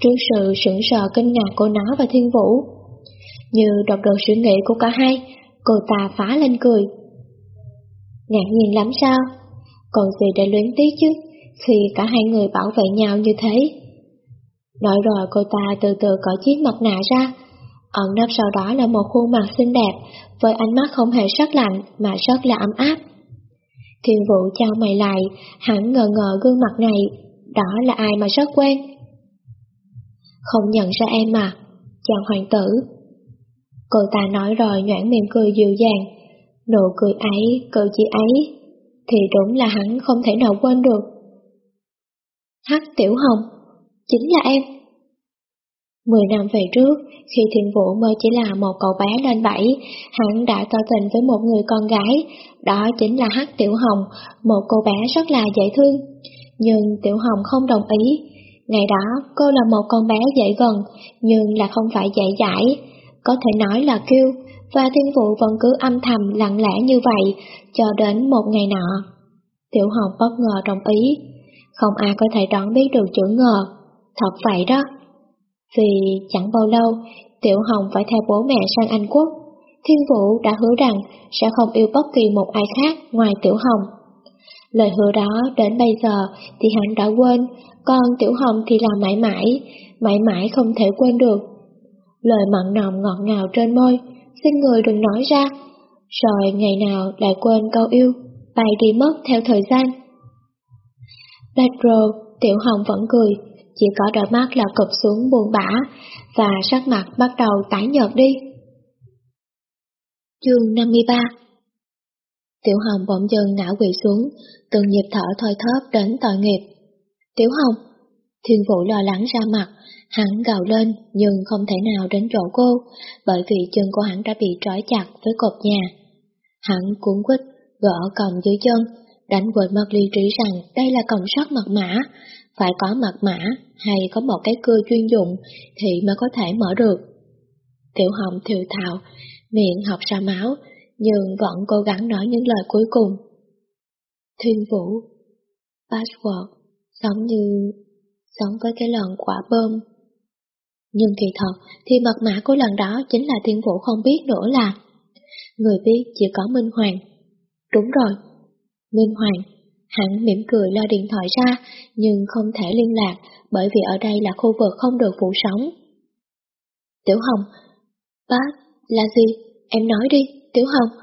trước sự sững sờ kinh ngạc của nó và thiên vũ. Như đọc được suy nghĩ của cả hai, cô ta phá lên cười. Ngạc nhiên lắm sao? Còn gì để luyến tiếc chứ, khi cả hai người bảo vệ nhau như thế. Nói rồi cô ta từ từ cởi chiếc mặt nạ ra, ẩn nấp sau đó là một khuôn mặt xinh đẹp, với ánh mắt không hề sắc lạnh mà rất là ấm áp. Thiên vũ trao mày lại, hẳn ngờ ngờ gương mặt này, đó là ai mà rất quen. Không nhận ra em mà, chàng hoàng tử. Cô ta nói rồi nhoảng miệng cười dịu dàng, nụ cười ấy, cử chỉ ấy, thì đúng là hắn không thể nào quên được. Hắc Tiểu Hồng, chính là em. Mười năm về trước, khi Thiên Vũ mới chỉ là một cậu bé lên bảy, hắn đã tỏ tình với một người con gái, đó chính là Hắc Tiểu Hồng, một cô bé rất là dễ thương. Nhưng Tiểu Hồng không đồng ý. Ngày đó, cô là một con bé dễ gần, nhưng là không phải dễ dãi, có thể nói là kêu, và Thiên Vũ vẫn cứ âm thầm lặng lẽ như vậy, cho đến một ngày nọ. Tiểu Hồng bất ngờ đồng ý, không ai có thể đoán biết được chữ ngờ, thật vậy đó. Vì chẳng bao lâu, Tiểu Hồng phải theo bố mẹ sang Anh Quốc. Thiên Vũ đã hứa rằng sẽ không yêu bất kỳ một ai khác ngoài Tiểu Hồng. Lời hứa đó đến bây giờ thì hắn đã quên, còn Tiểu Hồng thì là mãi mãi, mãi mãi không thể quên được. Lời mặn nồng ngọt ngào trên môi, xin người đừng nói ra, rồi ngày nào lại quên câu yêu, bay đi mất theo thời gian. Pedro, Tiểu Hồng vẫn cười, chỉ có đôi mắt là cụp xuống buồn bã, và sắc mặt bắt đầu tái nhợt đi. Chương 53 Tiểu Hồng bỗng dần ngã quỵ xuống, từng nhịp thở thoi thóp đến tội nghiệp. Tiểu Hồng! Thiên Vũ lo lắng ra mặt, hắn gào lên nhưng không thể nào đến chỗ cô, bởi vì chân của hắn đã bị trói chặt với cột nhà. Hắn cuốn quýt, gõ còng dưới chân, đánh quên mất lý trí rằng đây là còng sắt mật mã, phải có mật mã hay có một cái cưa chuyên dụng thì mới có thể mở được. Tiểu hồng thiều thào, miệng học ra máu, nhưng vẫn cố gắng nói những lời cuối cùng. Thiên vũ, password, giống như giống với cái lần quả bơm. Nhưng kỳ thật thì mật mã của lần đó chính là thiên vũ không biết nữa là người biết chỉ có Minh Hoàng. Đúng rồi, Minh Hoàng. Hắn mỉm cười lo điện thoại ra, nhưng không thể liên lạc bởi vì ở đây là khu vực không được phủ sóng. Tiểu Hồng, bác, là gì? Em nói đi, Tiểu Hồng.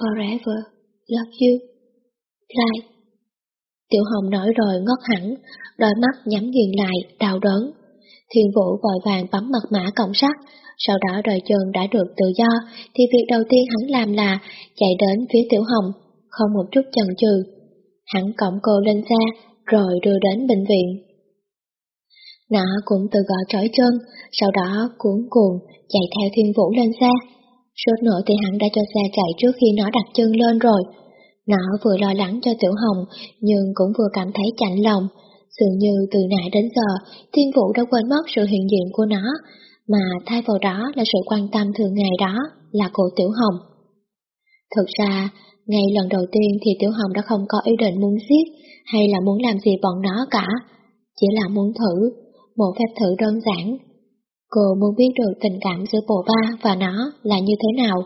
Forever, love you, like. Tiểu Hồng nói rồi ngất hẳn, đôi mắt nhắm nghiền lại, đau đớn. Thiên Vũ vội vàng bấm mật mã cổng sắt, sau đó đôi trường đã được tự do, thì việc đầu tiên hắn làm là chạy đến phía Tiểu Hồng, không một chút chần chừ. Hắn cõng cô lên xe, rồi đưa đến bệnh viện. Nó cũng từ gò trói chân, sau đó cuốn cuồng chạy theo Thiên Vũ lên xe. Suốt nữa thì hắn đã cho xe chạy trước khi nó đặt chân lên rồi. Nó vừa lo lắng cho Tiểu Hồng, nhưng cũng vừa cảm thấy chạnh lòng. Dường như từ nãy đến giờ, Thiên Vũ đã quên mất sự hiện diện của nó, mà thay vào đó là sự quan tâm thường ngày đó là cô Tiểu Hồng. Thực ra, ngay lần đầu tiên thì Tiểu Hồng đã không có ý định muốn giết hay là muốn làm gì bọn nó cả, chỉ là muốn thử, một phép thử đơn giản. Cô muốn biết được tình cảm giữa bộ ba và nó là như thế nào,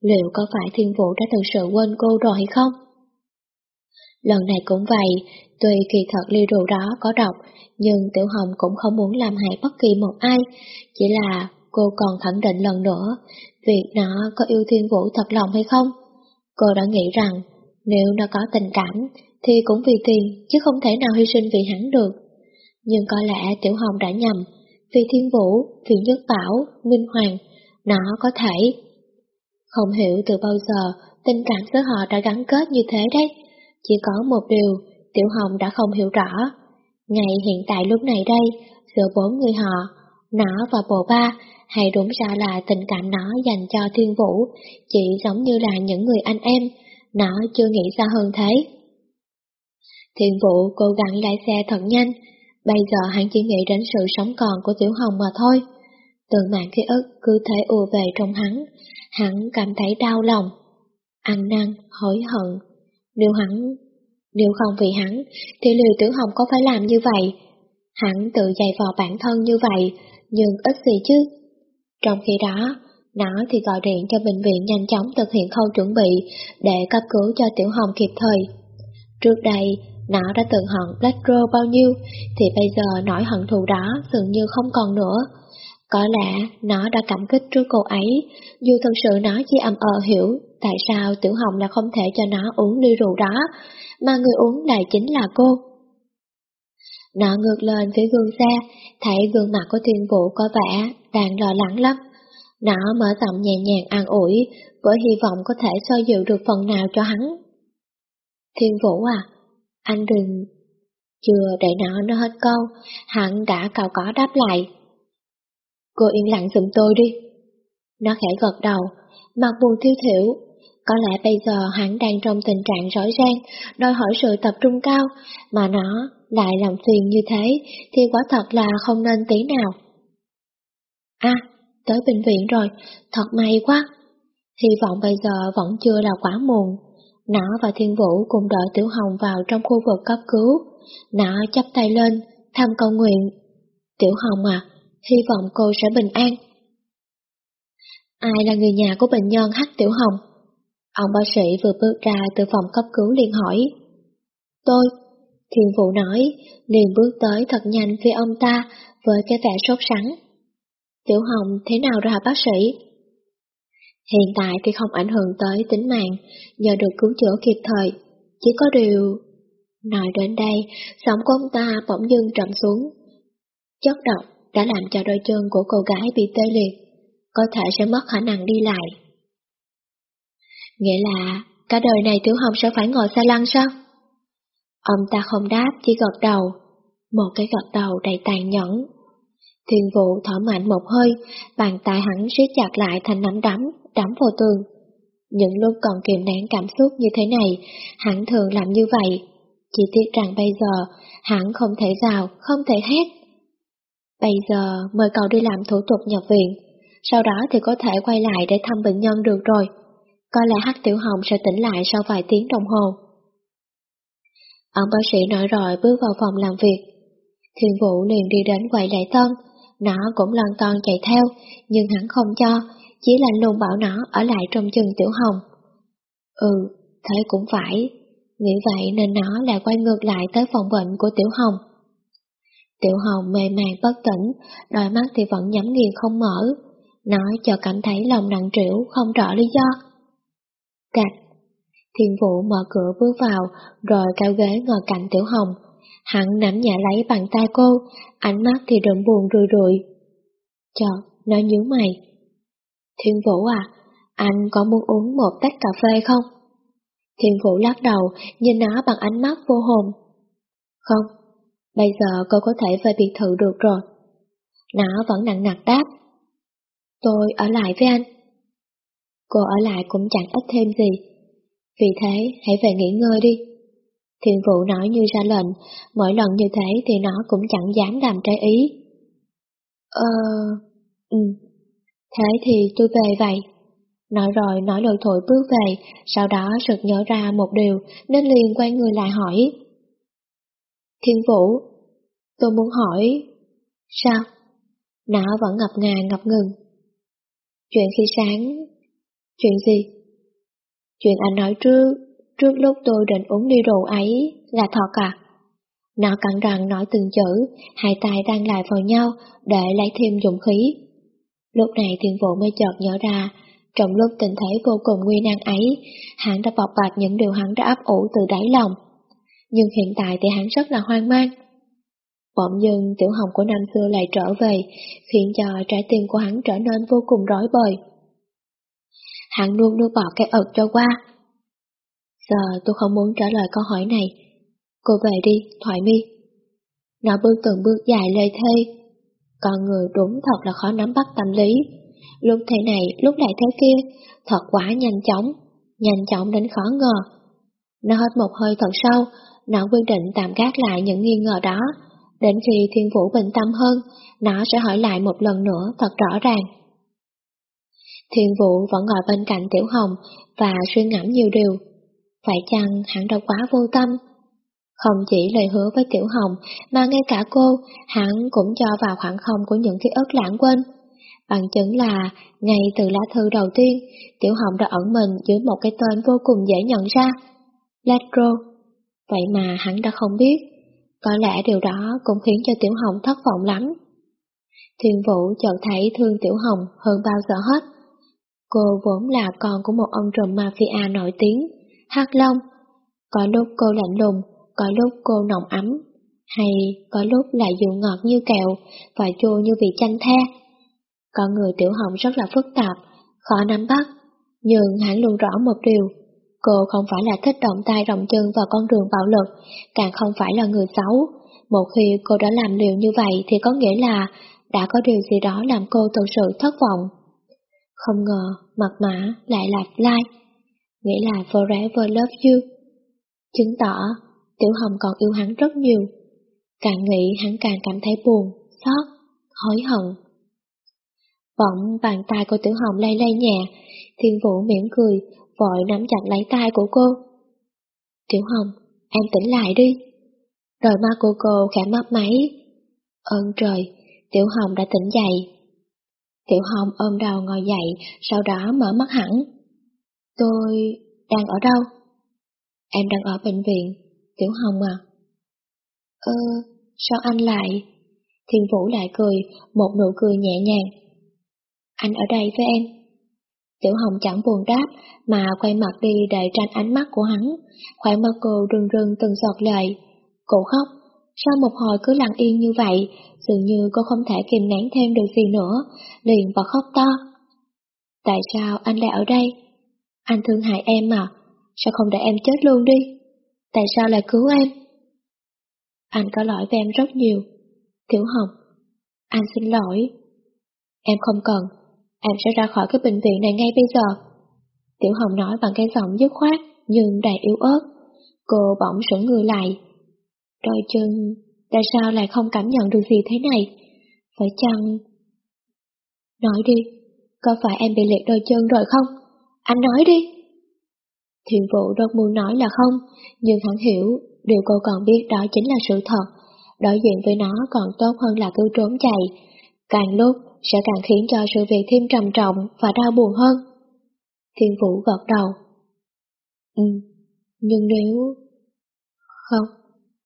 liệu có phải Thiên Vũ đã thực sự quên cô rồi hay không? Lần này cũng vậy, tuy kỳ thật ly rượu đó có độc, nhưng Tiểu Hồng cũng không muốn làm hại bất kỳ một ai, chỉ là cô còn khẳng định lần nữa, việc nó có yêu Thiên Vũ thật lòng hay không. Cô đã nghĩ rằng, nếu nó có tình cảm, thì cũng vì tiền, chứ không thể nào hy sinh vì hắn được. Nhưng có lẽ Tiểu Hồng đã nhầm, vì Thiên Vũ, vì Nhất Bảo, Minh Hoàng, nó có thể. Không hiểu từ bao giờ tình cảm giữa họ đã gắn kết như thế đấy. Chỉ có một điều, Tiểu Hồng đã không hiểu rõ. Ngày hiện tại lúc này đây, giữa bốn người họ, nó và bồ ba, hay đúng ra là tình cảm nó dành cho Thiên Vũ, chỉ giống như là những người anh em, nó chưa nghĩ ra hơn thế. Thiên Vũ cố gắng lái xe thật nhanh, bây giờ hắn chỉ nghĩ đến sự sống còn của Tiểu Hồng mà thôi. Từng mạng ký ức cứ thế ùa về trong hắn, hắn cảm thấy đau lòng, ăn năn, hối hận. Nếu hắn, nếu không vì hắn, thì liều Tiểu Hồng có phải làm như vậy? Hắn tự dày vò bản thân như vậy, nhưng ít gì chứ. Trong khi đó, nó thì gọi điện cho bệnh viện nhanh chóng thực hiện khâu chuẩn bị để cấp cứu cho Tiểu Hồng kịp thời. Trước đây, nó đã từng hận Black Girl bao nhiêu, thì bây giờ nỗi hận thù đó dường như không còn nữa. Có lẽ nó đã cảm kích trước cô ấy, dù thật sự nó chỉ ầm ờ hiểu tại sao Tiểu Hồng là không thể cho nó uống ly rượu đó, mà người uống lại chính là cô. Nó ngược lên phía gương xe, thấy gương mặt của thiên vũ có vẻ đang lo lắng lắm. Nó mở giọng nhẹ nhàng an ủi, với hy vọng có thể xoa dịu được phần nào cho hắn. Thiên vũ à, anh đừng... Chưa để nó nói hết câu, hắn đã cào có đáp lại. Cô yên lặng giùm tôi đi. Nó khẽ gật đầu, mặt buồn thiêu thiểu. Có lẽ bây giờ hắn đang trong tình trạng rối ren, đòi hỏi sự tập trung cao, mà nó lại làm phiền như thế thì quả thật là không nên tí nào. À, tới bệnh viện rồi, thật may quá. Hy vọng bây giờ vẫn chưa là quá muộn. Nó và Thiên Vũ cùng đợi Tiểu Hồng vào trong khu vực cấp cứu. Nó chắp tay lên, thăm cầu nguyện. Tiểu Hồng à, hy vọng cô sẽ bình an. Ai là người nhà của bệnh nhân Hắc Tiểu Hồng? Ông bác sĩ vừa bước ra từ phòng cấp cứu liền hỏi. Tôi, Thiên Vũ nói, liền bước tới thật nhanh phía ông ta với cái vẻ sốt sắng. Tiểu Hồng thế nào rồi hả bác sĩ? Hiện tại thì không ảnh hưởng tới tính mạng, nhờ được cứu chữa kịp thời. Chỉ có điều... Nói đến đây, giọng của ông ta bỗng dưng trầm xuống. Chất độc đã làm cho đôi chân của cô gái bị tê liệt, có thể sẽ mất khả năng đi lại. Nghĩa là, cả đời này Tiểu Hồng sẽ phải ngồi xe lăn sao? Ông ta không đáp, chỉ gật đầu. Một cái gật đầu đầy tàn nhẫn. Thiên vụ thở mạnh một hơi, bàn tay hắn siết chặt lại thành nắm đấm, đấm vào tường. Những lúc còn kiềm nén cảm xúc như thế này, hắn thường làm như vậy. Chỉ tiếc rằng bây giờ, hắn không thể rào, không thể hét. Bây giờ mời cậu đi làm thủ tục nhập viện, sau đó thì có thể quay lại để thăm bệnh nhân được rồi. Có lẽ Hắc Tiểu Hồng sẽ tỉnh lại sau vài tiếng đồng hồ. Ông bác sĩ nói rồi bước vào phòng làm việc. Thiên Vũ liền đi đến quầy lễ tân, nó cũng lon ton chạy theo, nhưng hắn không cho, chỉ lạnh lùng bảo nó ở lại trong chừng Tiểu Hồng. Ừ, thế cũng phải. Nghĩ vậy nên nó lại quay ngược lại tới phòng bệnh của Tiểu Hồng. Tiểu Hồng mê màng bất tỉnh, đôi mắt thì vẫn nhắm nghiền không mở. Nó cho cảm thấy lòng nặng trĩu, không rõ lý do. Cạch. Thiên Vũ mở cửa bước vào, rồi cao ghế ngồi cạnh Tiểu Hồng. Hắn nắm nhẹ lấy bàn tay cô, ánh mắt thì đượm buồn rùi rượi. Chợt, nó nhíu mày. Thiên Vũ à, anh có muốn uống một tách cà phê không? Thiên Vũ lắc đầu, nhìn nó bằng ánh mắt vô hồn. Không, bây giờ cô có thể về biệt thự được rồi. Nó vẫn nặng nặc đáp. Tôi ở lại với anh. Cô ở lại cũng chẳng ít thêm gì. Vì thế, hãy về nghỉ ngơi đi. Thiên vụ nói như ra lệnh, mỗi lần như thế thì nó cũng chẳng dám làm trái ý. Ờ... Ừ. Thế thì tôi về vậy. Nói rồi nói lôi thổi bước về, sau đó sực nhớ ra một điều nên liền quay người lại hỏi. Thiên Vũ, tôi muốn hỏi... Sao? Nó vẫn ngập ngà ngập ngừng. Chuyện khi sáng Chuyện gì? Chuyện anh nói trước, trước lúc tôi định uống ly rượu ấy là thật à? Nó cắn răng nói từng chữ, hai tay đang lại vào nhau để lấy thêm dũng khí. Lúc này thiên Vũ mới chợt nhớ ra, trong lúc tình thế vô cùng nguy nan ấy, hắn đã bộc bạch những điều hắn đã ấp ủ từ đáy lòng. Nhưng hiện tại thì hắn rất là hoang mang. Bỗng dưng tiểu hồng của năm xưa lại trở về, khiến cho trái tim của hắn trở nên vô cùng rối bời hắn luôn đưa bỏ cái ợt cho qua. Giờ tôi không muốn trả lời câu hỏi này. Cô về đi, Thoại Mi. Nó bước từng bước dài lê thê. Con người đúng thật là khó nắm bắt tâm lý. Lúc thế này, lúc lại thế kia, thật quá nhanh chóng, nhanh chóng đến khó ngờ. Nó hết một hơi thật sâu, nó quyết định tạm gác lại những nghi ngờ đó. Đến khi thiên vũ bình tâm hơn, nó sẽ hỏi lại một lần nữa thật rõ ràng. Thiên Vũ vẫn ngồi bên cạnh Tiểu Hồng và suy ngẫm nhiều điều. Phải chăng hắn đã quá vô tâm? Không chỉ lời hứa với Tiểu Hồng mà ngay cả cô, hắn cũng cho vào khoảng không của những ký ức lãng quên. Bằng chứng là, ngay từ lá thư đầu tiên, Tiểu Hồng đã ẩn mình dưới một cái tên vô cùng dễ nhận ra, Latro. Vậy mà hắn đã không biết, có lẽ điều đó cũng khiến cho Tiểu Hồng thất vọng lắm. Thiên Vũ chợt thấy thương Tiểu Hồng hơn bao giờ hết. Cô vốn là con của một ông trùm mafia nổi tiếng, Hắc Long. Có lúc cô lạnh lùng, có lúc cô nồng ấm, hay có lúc lại dịu ngọt như kẹo và chua như vị chanh the. Con người tiểu hồng rất là phức tạp, khó nắm bắt, nhưng hắn luôn rõ một điều. Cô không phải là thích động tay động chân vào con đường bạo lực, càng không phải là người xấu. Một khi cô đã làm liều như vậy thì có nghĩa là đã có điều gì đó làm cô thực sự thất vọng. Không ngờ mặt mã lại là like, nghĩa là Forever Love You. Chứng tỏ Tiểu Hồng còn yêu hắn rất nhiều. Càng nghĩ hắn càng cảm thấy buồn, xót, hối hận. Bỗng bàn tay của Tiểu Hồng lay lay nhẹ, Thiên Vũ mỉm cười, vội nắm chặt lấy tay của cô. Tiểu Hồng, em tỉnh lại đi. Rồi ma cô cô khẽ mắt máy. Ơn trời, Tiểu Hồng đã tỉnh dậy. Tiểu Hồng ôm đầu ngồi dậy, sau đó mở mắt hẳn. Tôi... đang ở đâu? Em đang ở bệnh viện. Tiểu Hồng à? Ơ, sao anh lại... Thiên Vũ lại cười, một nụ cười nhẹ nhàng. Anh ở đây với em. Tiểu Hồng chẳng buồn đáp, mà quay mặt đi để tranh ánh mắt của hắn. Khỏe mắt cô rưng rưng từng giọt lệ. Cô khóc, sau một hồi cứ lặng yên như vậy, dường như cô không thể kìm nén thêm được gì nữa, liền và khóc to. Tại sao anh lại ở đây? Anh thương hại em mà, sao không để em chết luôn đi? Tại sao lại cứu em? Anh có lỗi với em rất nhiều. Tiểu Hồng, anh xin lỗi. Em không cần, em sẽ ra khỏi cái bệnh viện này ngay bây giờ. Tiểu Hồng nói bằng cái giọng dứt khoát nhưng đầy yếu ớt. Cô bỗng sững người lại. Đôi chân, tại sao lại không cảm nhận được gì thế này? Phải chăng... Nói đi, có phải em bị liệt đôi chân rồi không? Anh nói đi. Thiền vụ đột muốn nói là không, nhưng hắn hiểu, điều cô còn biết đó chính là sự thật. Đối diện với nó còn tốt hơn là cứ trốn chạy. Càng lúc sẽ càng khiến cho sự việc thêm trầm trọng và đau buồn hơn. Thiên Vũ gật đầu. Ừ, nhưng nếu... Không,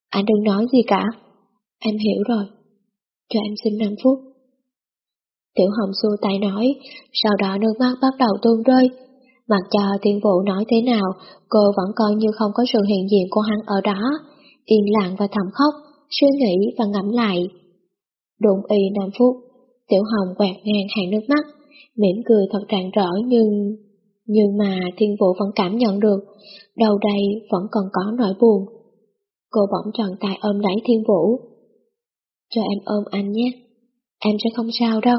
anh đừng nói gì cả. Em hiểu rồi. Cho em xin 5 phút. Tiểu Hồng xua tay nói, sau đó nước mắt bắt đầu tuôn rơi. Mặc cho thiên Vũ nói thế nào, cô vẫn coi như không có sự hiện diện của hắn ở đó, yên lặng và thầm khóc, suy nghĩ và ngẫm lại. Đụng y 5 phút, Tiểu Hồng quẹt ngang hàng nước mắt, mỉm cười thật rạng rỡ nhưng... Nhưng mà thiên vụ vẫn cảm nhận được, đầu đây vẫn còn có nỗi buồn. Cô bỗng tròn tay ôm lấy thiên vũ. Cho em ôm anh nhé, em sẽ không sao đâu.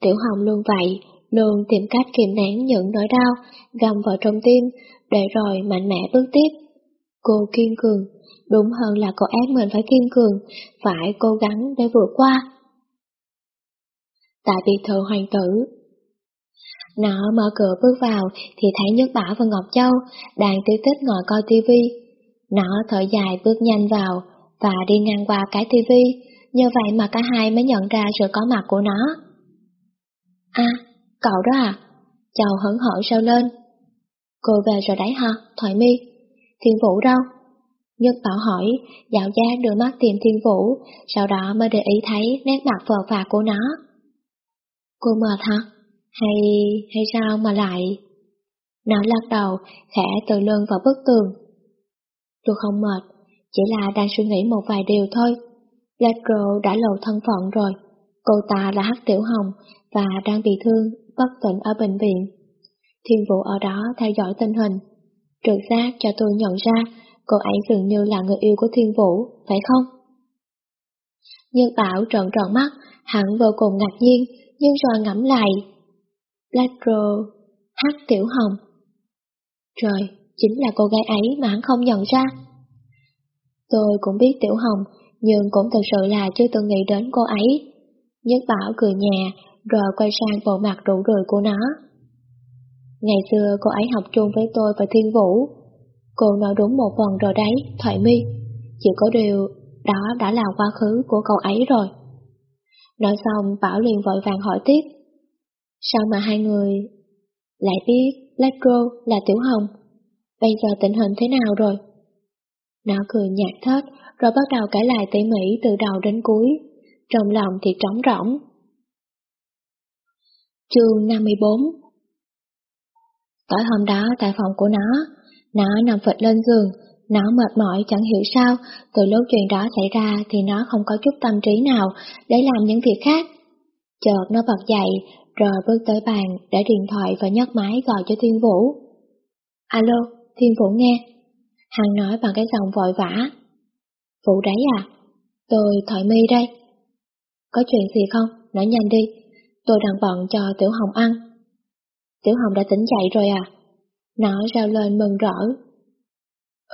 Tiểu Hồng luôn vậy, luôn tìm cách kiềm nén những nỗi đau, gầm vào trong tim, để rồi mạnh mẽ bước tiếp. Cô kiên cường, đúng hơn là cô ép mình phải kiên cường, phải cố gắng để vượt qua. Tại biệt thự hoàng tử, nó mở cửa bước vào thì thấy Nhất Bảo và Ngọc Châu đang tiêu tích ngồi coi tivi. Nó thở dài bước nhanh vào và đi ngang qua cái tivi, như vậy mà cả hai mới nhận ra sự có mặt của nó. À, cậu đó à? Châu hấn hở sao lên. Cô về rồi đấy hả, Thoại Mi? Thiên Vũ đâu? Nhất Bảo hỏi, dạo giác đưa mắt tìm Thiên Vũ, sau đó mới để ý thấy nét mặt phờ phạc của nó. Cô mệt hả? Hay, hay sao mà lại... Nó lắc đầu, khẽ từ lưng vào bức tường. Tôi không mệt, chỉ là đang suy nghĩ một vài điều thôi. Ledro đã lộ thân phận rồi. Cô ta là Hắc Tiểu Hồng và đang bị thương, bất tỉnh ở bệnh viện. Thiên vụ ở đó theo dõi tình hình. Trực giác cho tôi nhận ra cô ấy dường như là người yêu của Thiên Vũ, phải không? Nhân Bảo trợn tròn mắt, hẳn vô cùng ngạc nhiên, nhưng rồi ngẫm lại Ladro, Hát Tiểu Hồng. Trời, chính là cô gái ấy mà hắn không nhận ra. Tôi cũng biết Tiểu Hồng, nhưng cũng thật sự là chưa từng nghĩ đến cô ấy. Nhất Bảo cười nhà, rồi quay sang bộ mặt rủ rượi của nó. Ngày xưa cô ấy học chung với tôi và Thiên Vũ. Cô nói đúng một phần rồi đấy, Thoại Mi. Chỉ có điều, đó đã là quá khứ của cậu ấy rồi. Nói xong, Bảo liền vội vàng hỏi tiếp. Sao mà hai người lại biết Ledro là Tiểu Hồng? Bây giờ tình hình thế nào rồi? Nó cười nhạt thớt rồi bắt đầu kể lại tỉ mỉ từ đầu đến cuối. Trong lòng thì trống rỗng. Chương 54 Tối hôm đó tại phòng của nó, nó nằm phịch lên giường, nó mệt mỏi chẳng hiểu sao, từ lúc chuyện đó xảy ra thì nó không có chút tâm trí nào để làm những việc khác. Chợt nó bật dậy, rồi bước tới bàn để điện thoại và nhấc máy gọi cho Thiên Vũ. Alo, Thiên Vũ nghe. Hằng nói bằng cái giọng vội vã. Vũ đấy à? Tôi Thoại mi đây. Có chuyện gì không? Nói nhanh đi. Tôi đang bận cho Tiểu Hồng ăn. Tiểu Hồng đã tỉnh dậy rồi à? Nó rao lên mừng rỡ.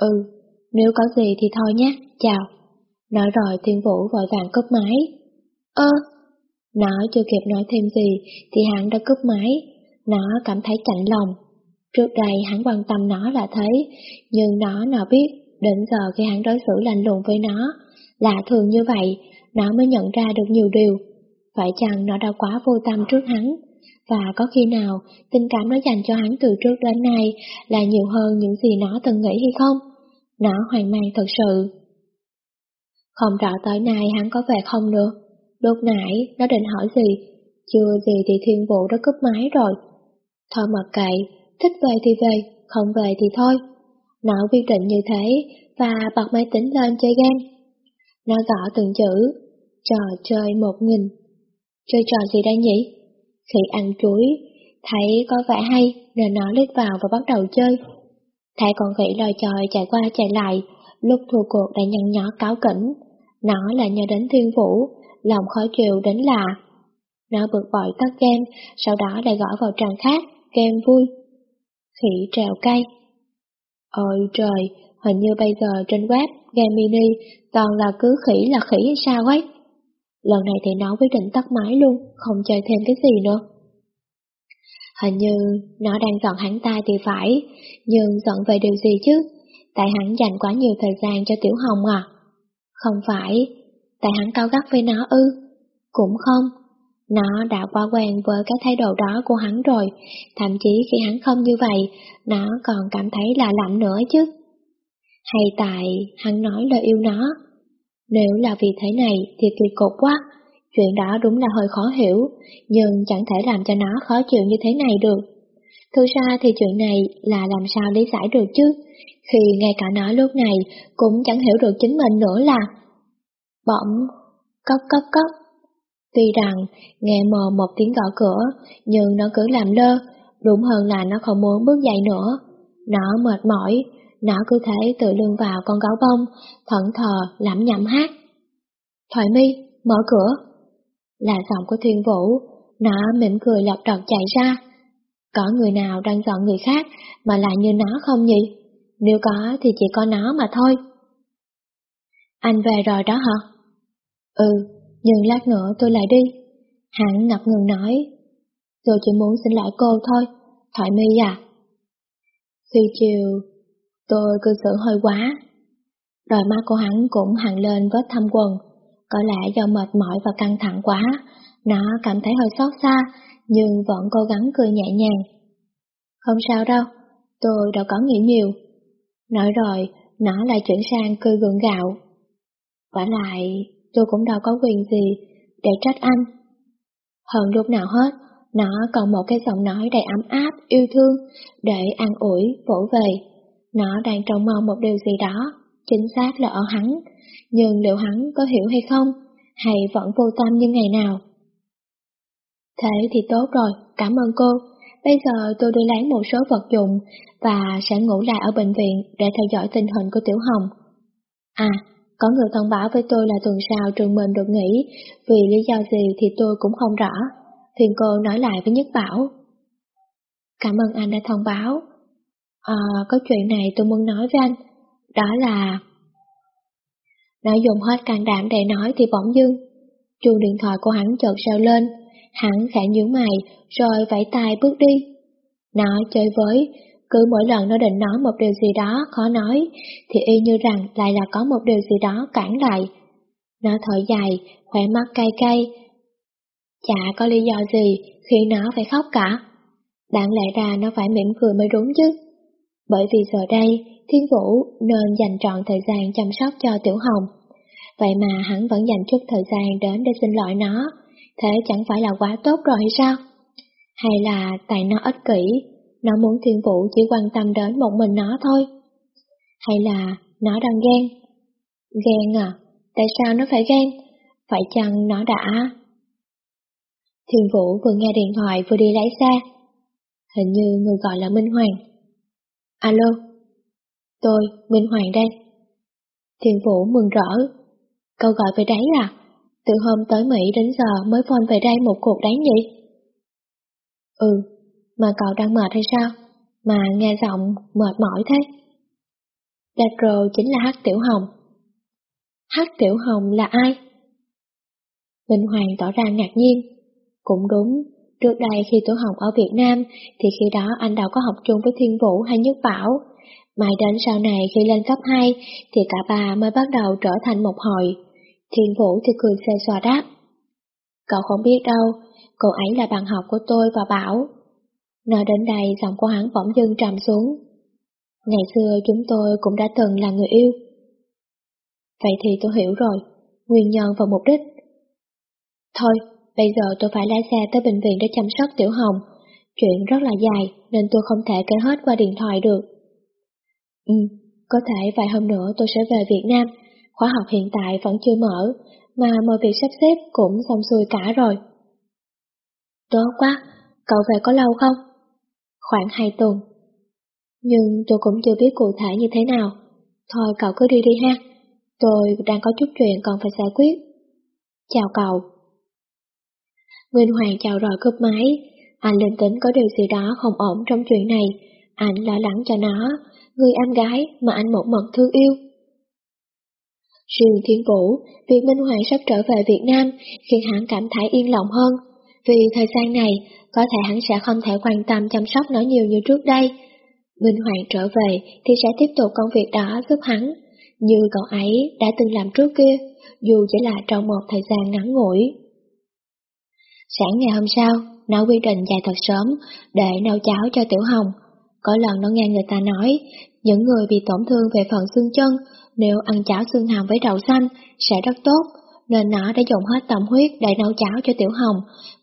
Ừ, nếu có gì thì thôi nhé, chào. Nói rồi Thiên Vũ vội vàng cướp máy. Ơ, nó chưa kịp nói thêm gì thì hắn đã cướp máy, nó cảm thấy chạnh lòng. Trước đây hắn quan tâm nó là thế, nhưng nó nào biết đến giờ khi hắn đối xử lạnh lùng với nó, là thường như vậy, nó mới nhận ra được nhiều điều. Phải chăng nó đã quá vô tâm trước hắn, và có khi nào tình cảm nó dành cho hắn từ trước đến nay là nhiều hơn những gì nó từng nghĩ hay không? Nó hoang mang thật sự. Không rõ tới nay hắn có về không nữa. Lúc nãy nó định hỏi gì, chưa gì thì thiên vụ đã cướp máy rồi. Thôi mặc kệ, thích về thì về, không về thì thôi. Nó quyết định như thế và bật máy tính lên chơi game. Nó gõ từng chữ, trò chơi một nghìn. Chơi trò gì đây nhỉ? Khi ăn chuối, thấy có vẻ hay nên nó lít vào và bắt đầu chơi. Thấy con khỉ lòi tròi chạy qua chạy lại, lúc thua cuộc đã nhăn nhó cáo kỉnh. Nó là nhờ đến thiên vũ, lòng khó chịu đến lạ. Nó bực bội tắt game, sau đó lại gõ vào trang khác. game vui. Khỉ trèo cây. Ôi trời, hình như bây giờ trên web, game mini, toàn là cứ khỉ là khỉ hay sao ấy. Lần này thì nó quyết định tắt máy luôn, không chơi thêm cái gì nữa. Hình như nó đang giận hắn ta thì phải, nhưng giận về điều gì chứ? Tại hắn dành quá nhiều thời gian cho Tiểu Hồng à? Không phải, tại hắn cao gắt với nó ư? Cũng không. Nó đã quá quen với cái thái độ đó của hắn rồi, thậm chí khi hắn không như vậy, nó còn cảm thấy là lạnh nữa chứ. Hay tại hắn nói lời yêu nó? Nếu là vì thế này thì kỳ cục quá, chuyện đó đúng là hơi khó hiểu, nhưng chẳng thể làm cho nó khó chịu như thế này được. Thực ra thì chuyện này là làm sao lý giải được chứ, khi ngay cả nó lúc này cũng chẳng hiểu được chính mình nữa là... Bỗng, cốc cốc cốc. Tuy rằng nghe mờ một tiếng gõ cửa, nhưng nó cứ làm lơ, đúng hơn là nó không muốn bước dậy nữa. Nó mệt mỏi, nó cứ thế tự lưng vào con gấu bông, thận thờ, lẩm nhẩm hát. Thoại mi, mở cửa. Là giọng của thiên vũ, nó mỉm cười lật đọt chạy ra. Có người nào đang dọn người khác mà lại như nó không nhỉ? Nếu có thì chỉ có nó mà thôi. Anh về rồi đó hả? Ừ, nhưng lát nữa tôi lại đi. Hắn ngập ngừng nói. Tôi chỉ muốn xin lỗi cô thôi, Thoại mi à. Khi chiều, tôi cư xử hơi quá. Đôi mắt của hắn cũng hẳn lên vết thâm quần. Có lẽ do mệt mỏi và căng thẳng quá, nó cảm thấy hơi xót xa, nhưng vẫn cố gắng cười nhẹ nhàng. Không sao đâu, tôi đâu có nghĩ nhiều. Nói rồi, nó lại chuyển sang cười gượng gạo. Quả lại, tôi cũng đâu có quyền gì để trách anh. Hơn lúc nào hết, nó còn một cái giọng nói đầy ấm áp, yêu thương, để an ủi, vỗ về. Nó đang trông mong một điều gì đó, chính xác là ở hắn, nhưng liệu hắn có hiểu hay không, hay vẫn vô tâm như ngày nào? Thế thì tốt rồi, cảm ơn cô. Bây giờ tôi đi lấy một số vật dụng và sẽ ngủ lại ở bệnh viện để theo dõi tình hình của Tiểu Hồng. À, có người thông báo với tôi là tuần sau trường mình được nghỉ, vì lý do gì thì tôi cũng không rõ. Phiền cô nói lại với Nhất Bảo. Cảm ơn anh đã thông báo. À, có chuyện này tôi muốn nói với anh. Đó là... Đã dùng hết can đảm để nói thì bỗng dưng. Chuông điện thoại của hắn chợt reo lên. Hắn khẽ nhướng mày, rồi vẫy tay bước đi. Nó chơi với, cứ mỗi lần nó định nói một điều gì đó khó nói, thì y như rằng lại là có một điều gì đó cản lại. Nó thở dài, khỏe mắt cay cay. Chả có lý do gì khi nó phải khóc cả. Đáng lẽ ra nó phải mỉm cười mới đúng chứ. Bởi vì giờ đây, Thiên Vũ nên dành trọn thời gian chăm sóc cho Tiểu Hồng. Vậy mà hắn vẫn dành chút thời gian đến để xin lỗi nó, thế chẳng phải là quá tốt rồi hay sao? Hay là tại nó ích kỷ, nó muốn Thiên Vũ chỉ quan tâm đến một mình nó thôi? Hay là nó đang ghen? Ghen à? Tại sao nó phải ghen? Phải chăng nó đã... Thiên Vũ vừa nghe điện thoại vừa đi lái xe. Hình như người gọi là Minh Hoàng. Alo, tôi, Minh Hoàng đây. Thiên Vũ mừng rỡ. Câu gọi về đấy à? Từ hôm tới Mỹ đến giờ mới phone về đây một cuộc đấy nhỉ? Ừ, mà cậu đang mệt hay sao? Mà nghe giọng mệt mỏi thế. Petro chính là Hắc Tiểu Hồng. Hắc Tiểu Hồng là ai? Minh Hoàng tỏ ra ngạc nhiên. Cũng đúng, trước đây khi Tiểu Hồng ở Việt Nam thì khi đó anh đâu có học chung với Thiên Vũ hay Nhất Bảo. Mãi đến sau này khi lên cấp 2 thì cả ba mới bắt đầu trở thành một hội. Thiên Vũ thì cười xe xòa đáp. Cậu không biết đâu, cô ấy là bạn học của tôi và Bảo. Nói đến đây giọng của hắn bỗng dưng trầm xuống. Ngày xưa chúng tôi cũng đã từng là người yêu. Vậy thì tôi hiểu rồi, nguyên nhân và mục đích. Thôi, bây giờ tôi phải lái xe tới bệnh viện để chăm sóc Tiểu Hồng. Chuyện rất là dài nên tôi không thể kể hết qua điện thoại được. Ừ, có thể vài hôm nữa tôi sẽ về Việt Nam. Khóa học hiện tại vẫn chưa mở, mà mọi việc sắp xếp cũng xong xuôi cả rồi. Tốt quá, cậu về có lâu không? Khoảng hai tuần. Nhưng tôi cũng chưa biết cụ thể như thế nào. Thôi cậu cứ đi đi ha. Tôi đang có chút chuyện còn phải giải quyết. Chào cậu. Nguyên Hoàng chào rồi cướp máy. Anh linh tính có điều gì đó không ổn trong chuyện này, anh lo lắng cho nó, người em gái mà anh một mực thương yêu. Riêng Thiên Vũ, việc Minh Hoàng sắp trở về Việt Nam khiến hắn cảm thấy yên lòng hơn, vì thời gian này có thể hắn sẽ không thể quan tâm chăm sóc nó nhiều như trước đây. Minh Hoàng trở về thì sẽ tiếp tục công việc đó giúp hắn, như cậu ấy đã từng làm trước kia, dù chỉ là trong một thời gian ngắn ngủi. Sáng ngày hôm sau, nó quy định dậy thật sớm để nấu cháo cho Tiểu Hồng. Có lần nó nghe người ta nói, những người bị tổn thương về phần xương chân, nếu ăn cháo xương hàm với đậu xanh sẽ rất tốt, nên nó đã dùng hết tâm huyết để nấu cháo cho Tiểu Hồng,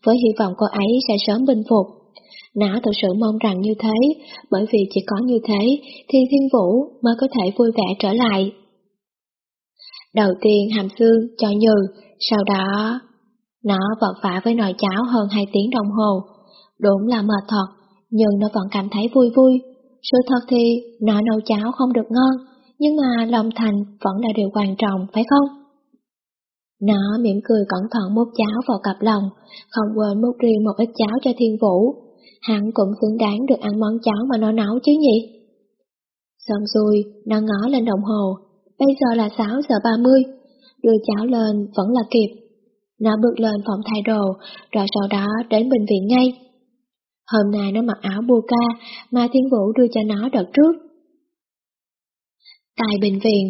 với hy vọng cô ấy sẽ sớm bình phục. Nó thực sự mong rằng như thế, bởi vì chỉ có như thế thì Thiên Vũ mới có thể vui vẻ trở lại. Đầu tiên hàm xương cho nhừ, sau đó nó vật vả với nồi cháo hơn 2 tiếng đồng hồ. Đúng là mệt thật, nhưng nó vẫn cảm thấy vui vui. Sự thật thì nó nấu cháo không được ngon, nhưng mà lòng thành vẫn là điều quan trọng, phải không? Nó mỉm cười cẩn thận múc cháo vào cặp lòng, không quên múc riêng một ít cháo cho thiên vũ. Hắn cũng xứng đáng được ăn món cháo mà nó nấu chứ nhỉ? Xong xuôi, nó ngó lên đồng hồ, bây giờ là 6 giờ 30, đưa cháo lên vẫn là kịp. Nó bước lên phòng thay đồ, rồi sau đó đến bệnh viện ngay. Hôm nay nó mặc áo ca mà Thiên Vũ đưa cho nó đợt trước. Tại bệnh viện,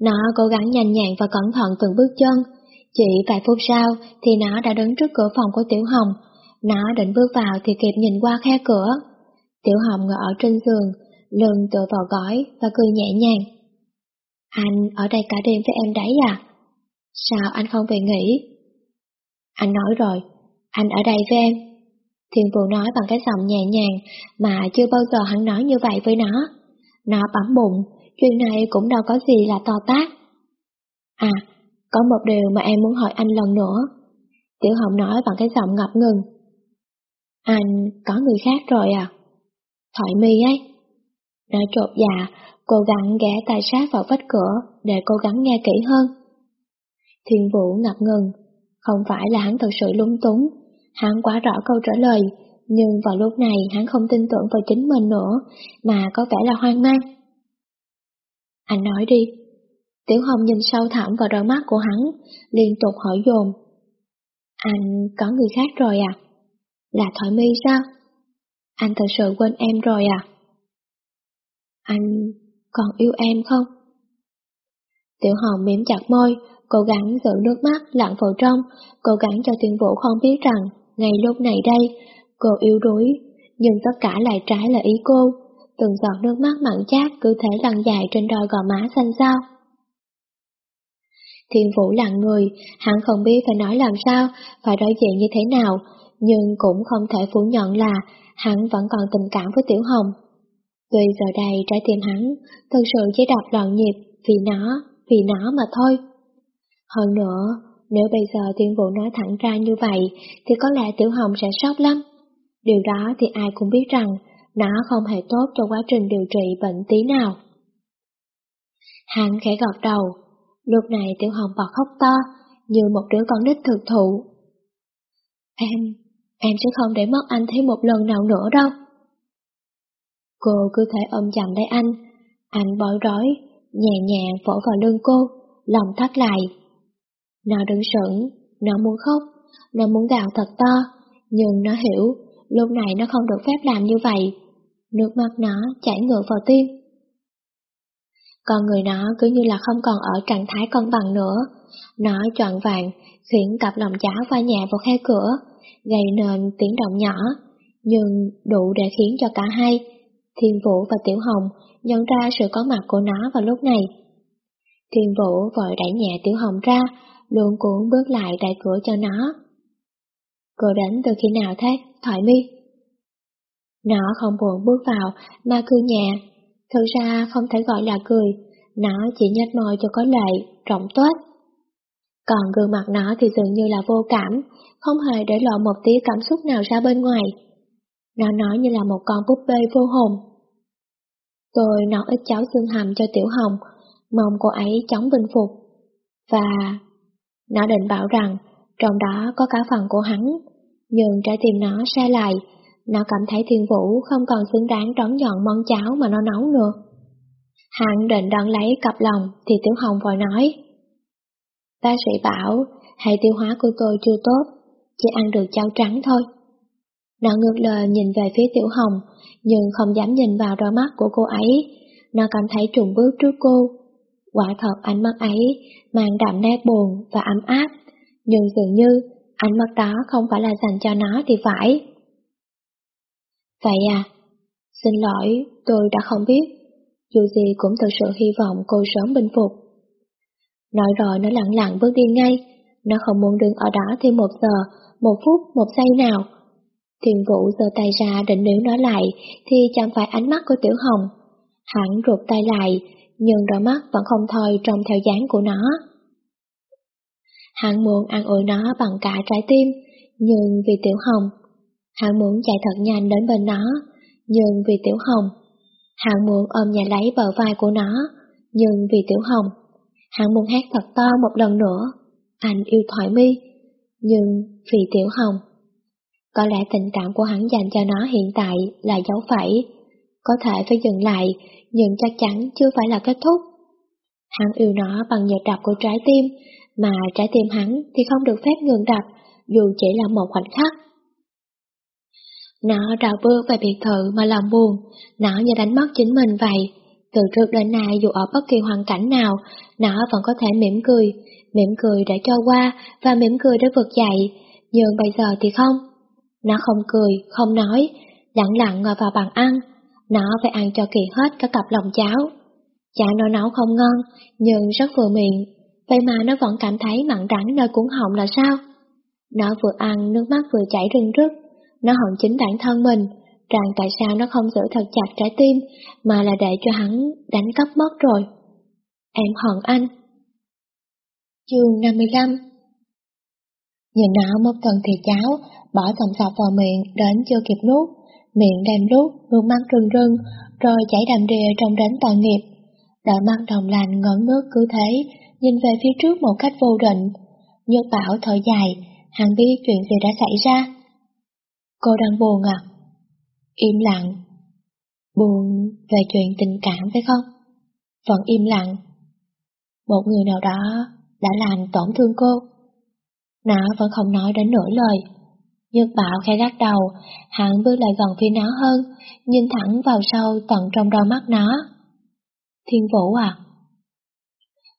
nó cố gắng nhanh nhẹn và cẩn thận từng bước chân. Chỉ vài phút sau thì nó đã đứng trước cửa phòng của Tiểu Hồng. Nó định bước vào thì kịp nhìn qua khe cửa. Tiểu Hồng ngồi ở trên giường, lưng tựa vào gói và cười nhẹ nhàng. Anh ở đây cả đêm với em đấy à? Sao anh không về nghỉ? Anh nói rồi, anh ở đây với em. Thiên Vũ nói bằng cái giọng nhẹ nhàng mà chưa bao giờ hắn nói như vậy với nó. Nó bấm bụng, chuyện này cũng đâu có gì là to tát. À, có một điều mà em muốn hỏi anh lần nữa. Tiểu Hồng nói bằng cái giọng ngập ngừng. Anh có người khác rồi à? Thoại mi ấy. Nó trột dạ, cố gắng ghé tay sát vào vách cửa để cố gắng nghe kỹ hơn. Thiên Vũ ngập ngừng, không phải là hắn thật sự lung túng, hắn quá rõ câu trả lời, nhưng vào lúc này hắn không tin tưởng vào chính mình nữa, mà có vẻ là hoang mang. Anh nói đi. Tiểu Hồng nhìn sâu thẳm vào đôi mắt của hắn, liên tục hỏi dồn. Anh có người khác rồi à? Là Thoại My sao? Anh thật sự quên em rồi à? Anh còn yêu em không? Tiểu Hồng mím chặt môi, cố gắng giữ nước mắt lặn vào trong, cố gắng cho Tuyên Vũ không biết rằng, ngay lúc này đây, cô yếu đuối, nhưng tất cả lại trái là ý cô, từng giọt nước mắt mặn chát cứ thế lăn dài trên đôi gò má xanh xao. Thiên Vũ lặng người, hắn không biết phải nói làm sao, phải đối diện như thế nào, nhưng cũng không thể phủ nhận là hắn vẫn còn tình cảm với Tiểu Hồng. Tuy giờ đây trái tim hắn thật sự chỉ đập loạn nhịp vì nó, vì nó mà thôi. Hơn nữa, nếu bây giờ thiên Vũ nói thẳng ra như vậy, thì có lẽ Tiểu Hồng sẽ sốc lắm. Điều đó thì ai cũng biết rằng, nó không hề tốt cho quá trình điều trị bệnh tí nào. Hắn khẽ gọt đầu, lúc này Tiểu Hồng bật khóc to, như một đứa con nít thực thụ. Em, em sẽ không để mất anh thêm một lần nào nữa đâu. Cô cứ thể ôm chặt lấy anh, anh bối rối, nhẹ nhàng vỗ vào lưng cô, lòng thắt lại. Nó đứng sững, nó muốn khóc, nó muốn gào thật to, nhưng nó hiểu, lúc này nó không được phép làm như vậy. Nước mắt nó chảy ngược vào tim. Con người nó cứ như là không còn ở trạng thái cân bằng nữa. Nó trọn vàng, khiến cặp lòng cháo va nhẹ vào khe cửa, gây nên tiếng động nhỏ, nhưng đủ để khiến cho cả hai, Thiên Vũ và Tiểu Hồng, nhận ra sự có mặt của nó vào lúc này. Thiên Vũ vội đẩy nhẹ Tiểu Hồng ra, luôn cuốn bước lại đẩy cửa cho nó. Cô đến từ khi nào thế, Thoại mi? Nó không buồn bước vào, mà cười nhẹ. Thực ra không thể gọi là cười, nó chỉ nhếch môi cho có lệ, rộng tuếch. Còn gương mặt nó thì dường như là vô cảm, không hề để lộ một tí cảm xúc nào ra bên ngoài. Nó nói như là một con búp bê vô hồn. Tôi nấu ít cháo xương hầm cho Tiểu Hồng, mong cô ấy chóng bình phục. Và nó định bảo rằng trong đó có cả phần của hắn, nhưng trái tim nó sai lại, Nó cảm thấy thiên vũ không còn xứng đáng đón nhận món cháo mà nó nấu nữa. Hắn định đón lấy cặp lòng thì Tiểu Hồng vội nói. Bác sĩ bảo hệ tiêu hóa của tôi chưa tốt, chỉ ăn được cháo trắng thôi. Nó ngược lời nhìn về phía Tiểu Hồng, nhưng không dám nhìn vào đôi mắt của cô ấy. Nó cảm thấy trùng bước trước cô. Quả thật ánh mắt ấy mang đậm nét buồn và ấm áp, nhưng dường như ánh mắt đó không phải là dành cho nó thì phải. Vậy à, xin lỗi, tôi đã không biết. Dù gì cũng thực sự hy vọng cô sớm bình phục. Nói rồi nó lặng lặng bước đi ngay, nó không muốn đứng ở đó thêm một giờ, một phút, một giây nào. Thiền vũ giơ tay ra định níu nó lại, thì chẳng phải ánh mắt của Tiểu Hồng. Hắn rụt tay lại, nhưng đôi mắt vẫn không thôi trông theo dáng của nó. Hạng muốn ăn ủi nó bằng cả trái tim, nhưng vì Tiểu Hồng. Hạng muốn chạy thật nhanh đến bên nó, nhưng vì Tiểu Hồng. Hạng muốn ôm nhà lấy bờ vai của nó, nhưng vì Tiểu Hồng. Hạng muốn hát thật to một lần nữa, anh yêu thoại mi, nhưng vì Tiểu Hồng. Có lẽ tình cảm của hắn dành cho nó hiện tại là dấu phẩy, có thể phải dừng lại, nhưng chắc chắn chưa phải là kết thúc. Hắn yêu nó bằng nhịp đập của trái tim, mà trái tim hắn thì không được phép ngừng đập, dù chỉ là một khoảnh khắc. Nó đào bước về biệt thự mà lòng buồn, nó như đánh mất chính mình vậy. Từ trước đến nay dù ở bất kỳ hoàn cảnh nào, nó vẫn có thể mỉm cười, mỉm cười đã cho qua và mỉm cười đã vượt dậy, nhưng bây giờ thì không. Nó không cười, không nói, lặng lặng ngồi vào bàn ăn, nó phải ăn cho kỳ hết cả cặp lòng cháo. Chả nó nấu không ngon, nhưng rất vừa miệng, vậy mà nó vẫn cảm thấy mặn đắng nơi cuốn họng là sao? Nó vừa ăn, nước mắt vừa chảy rưng rức, nó hận chính bản thân mình, rằng tại sao nó không giữ thật chặt trái tim, mà là để cho hắn đánh cắp mất rồi. Em hận anh. Chương 55 Nhìn nó một thần thì cháo, bỏ sòng sọc vào miệng đến chưa kịp nuốt, miệng đem lút, nước mắt rưng rưng, rồi chảy đầm đìa trong đến tội nghiệp. Đôi mắt đồng lành ngẩn nước cứ thế, nhìn về phía trước một cách vô định. Nhược bảo thở dài, hắn biết chuyện gì đã xảy ra. Cô đang buồn à? Im lặng. Buồn về chuyện tình cảm phải không? Vẫn im lặng. Một người nào đó đã làm tổn thương cô. Nó vẫn không nói đến nửa lời. Nhật Bảo khẽ lắc đầu, hắn bước lại gần phía nó hơn, nhìn thẳng vào sâu tận trong đôi mắt nó. Thiên Vũ à?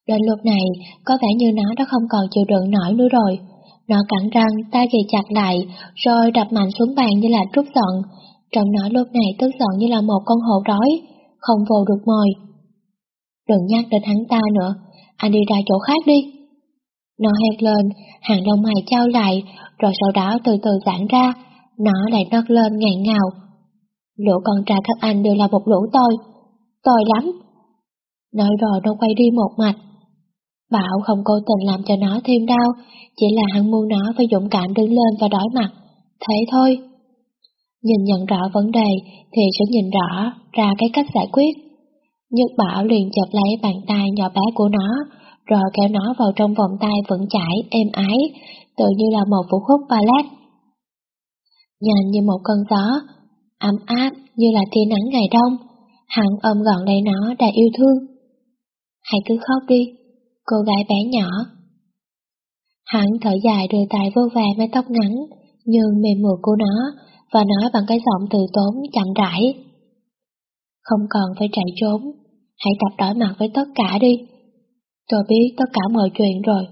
Đến lúc này, có vẻ như nó đã không còn chịu đựng nổi nữa rồi. Nó cắn răng, tay gầy chặt lại, rồi đập mạnh xuống bàn như là trút giận. Trong nó lúc này tức giận như là một con hổ đói, không vô được mồi. Đừng nhắc đến hắn ta nữa, anh đi ra chỗ khác đi. Nó hét lên, hàng lông mày trao lại, rồi sau đó từ từ giãn ra, nó lại nấc lên ngạn ngào. Lũ con trai các anh đều là một lũ tôi, tôi lắm. Nói rồi nó quay đi một mạch. Bảo không cố tình làm cho nó thêm đau, chỉ là hắn muốn nó phải dũng cảm đứng lên và đối mặt, thế thôi. Nhìn nhận rõ vấn đề thì sẽ nhìn rõ ra cái cách giải quyết. nhất Bảo liền chụp lấy bàn tay nhỏ bé của nó, rồi kéo nó vào trong vòng tay vững chãi, êm ái, tự như là một vũ khúc ballet. Nhanh như một cơn gió, ấm áp như là tia nắng ngày đông, hắn ôm gọn lấy nó đầy yêu thương. Hãy cứ khóc đi, cô gái bé nhỏ. Hắn thở dài đưa tay vô vàng mái tóc ngắn, nhưng mềm mượt của nó, và nói bằng cái giọng từ tốn chậm rãi. Không còn phải chạy trốn, hãy tập đối mặt với tất cả đi. Tôi biết tất cả mọi chuyện rồi.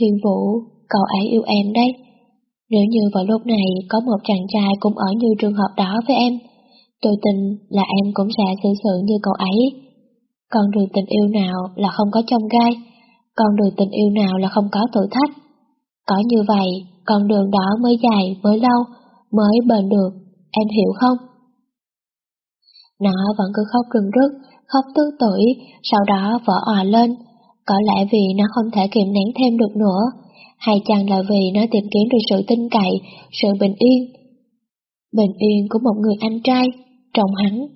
Thiên Vũ, cậu ấy yêu em đấy. Nếu như vào lúc này có một chàng trai cũng ở như trường hợp đó với em, tôi tin là em cũng sẽ xử sự như cậu ấy. Con đường tình yêu nào là không có chông gai, con đường tình yêu nào là không có thử thách. Có như vậy, con đường đó mới dài, mới lâu, mới bền được, em hiểu không? Nó vẫn cứ khóc rừng rức, khóc tư tuổi, sau đó vỡ òa lên, có lẽ vì nó không thể kiềm nén thêm được nữa, hay chăng là vì nó tìm kiếm được sự tin cậy, sự bình yên. Bình yên của một người anh trai, trong hắn.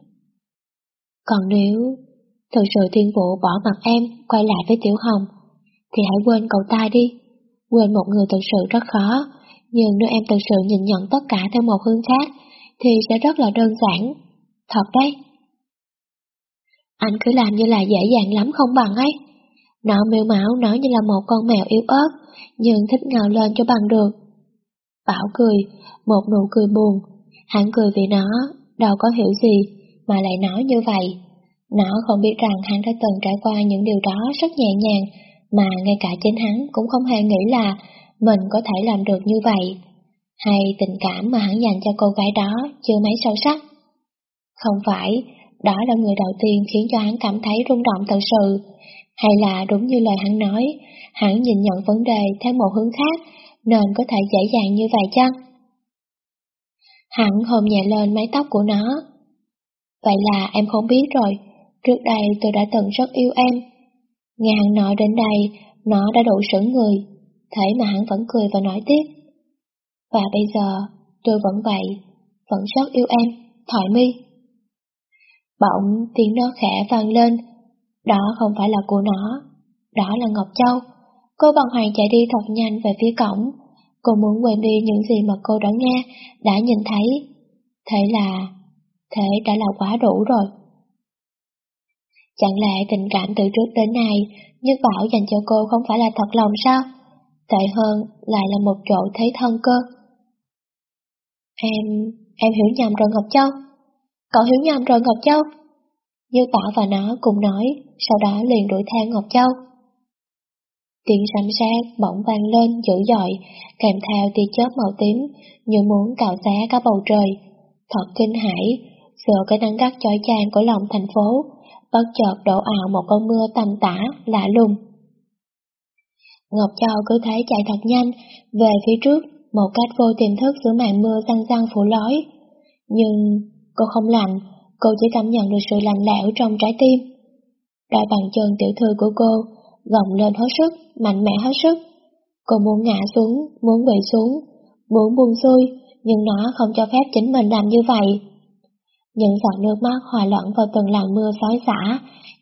Còn nếu thực sự thiên vũ bỏ mặt em, quay lại với Tiểu Hồng, thì hãy quên cậu ta đi. Quên một người thực sự rất khó, nhưng nếu em thực sự nhìn nhận tất cả theo một hướng khác, thì sẽ rất là đơn giản. Thật đấy. Anh cứ làm như là dễ dàng lắm không bằng ấy. Nó miêu máu nói như là một con mèo yếu ớt, nhưng thích ngào lên cho bằng được. Bảo cười, một nụ cười buồn. Hắn cười vì nó, đâu có hiểu gì, mà lại nói như vậy. Nó không biết rằng hắn đã từng trải qua những điều đó rất nhẹ nhàng, mà ngay cả chính hắn cũng không hề nghĩ là mình có thể làm được như vậy. Hay tình cảm mà hắn dành cho cô gái đó chưa mấy sâu sắc. Không phải, đó là người đầu tiên khiến cho hắn cảm thấy rung động thật sự, hay là đúng như lời hắn nói, hắn nhìn nhận vấn đề theo một hướng khác, nên có thể dễ dàng như vậy chăng? Hắn hôn nhẹ lên mái tóc của nó. Vậy là em không biết rồi, trước đây tôi đã từng rất yêu em. Nghe hắn nói đến đây, nó đã đủ sững người, thế mà hắn vẫn cười và nói tiếp. Và bây giờ, tôi vẫn vậy, vẫn rất yêu em, Thoại mi. Bỗng tiếng nó khẽ vang lên, đó không phải là của nó, đó là Ngọc Châu. Cô bằng hoàng chạy đi thật nhanh về phía cổng, cô muốn quên đi những gì mà cô đã nghe, đã nhìn thấy. Thế là, thế đã là quá đủ rồi. Chẳng lẽ tình cảm từ trước đến nay, Nhất Bảo dành cho cô không phải là thật lòng sao? Tệ hơn lại là một chỗ thấy thân cơ. Em, em hiểu nhầm rồi Ngọc Châu. Cậu hiểu nhầm rồi Ngọc Châu. Như Bảo và nó cùng nói, sau đó liền đuổi theo Ngọc Châu. Tiếng sấm sét bỗng vang lên dữ dội, kèm theo tia chớp màu tím, như muốn cào xé cả bầu trời. Thật kinh hãi, sợ cái nắng gắt chói chang của lòng thành phố, bất chợt đổ ảo một cơn mưa tầm tã, lạ lùng. Ngọc Châu cứ thế chạy thật nhanh, về phía trước, một cách vô tiềm thức giữa màn mưa răng răng phủ lói. Nhưng cô không lạnh, cô chỉ cảm nhận được sự lạnh lẽo trong trái tim. Đôi bàn chân tiểu thư của cô gồng lên hết sức, mạnh mẽ hết sức. Cô muốn ngã xuống, muốn quỳ xuống, muốn buông xuôi, nhưng nó không cho phép chính mình làm như vậy. Những giọt nước mắt hòa lẫn vào từng làn mưa xói xả,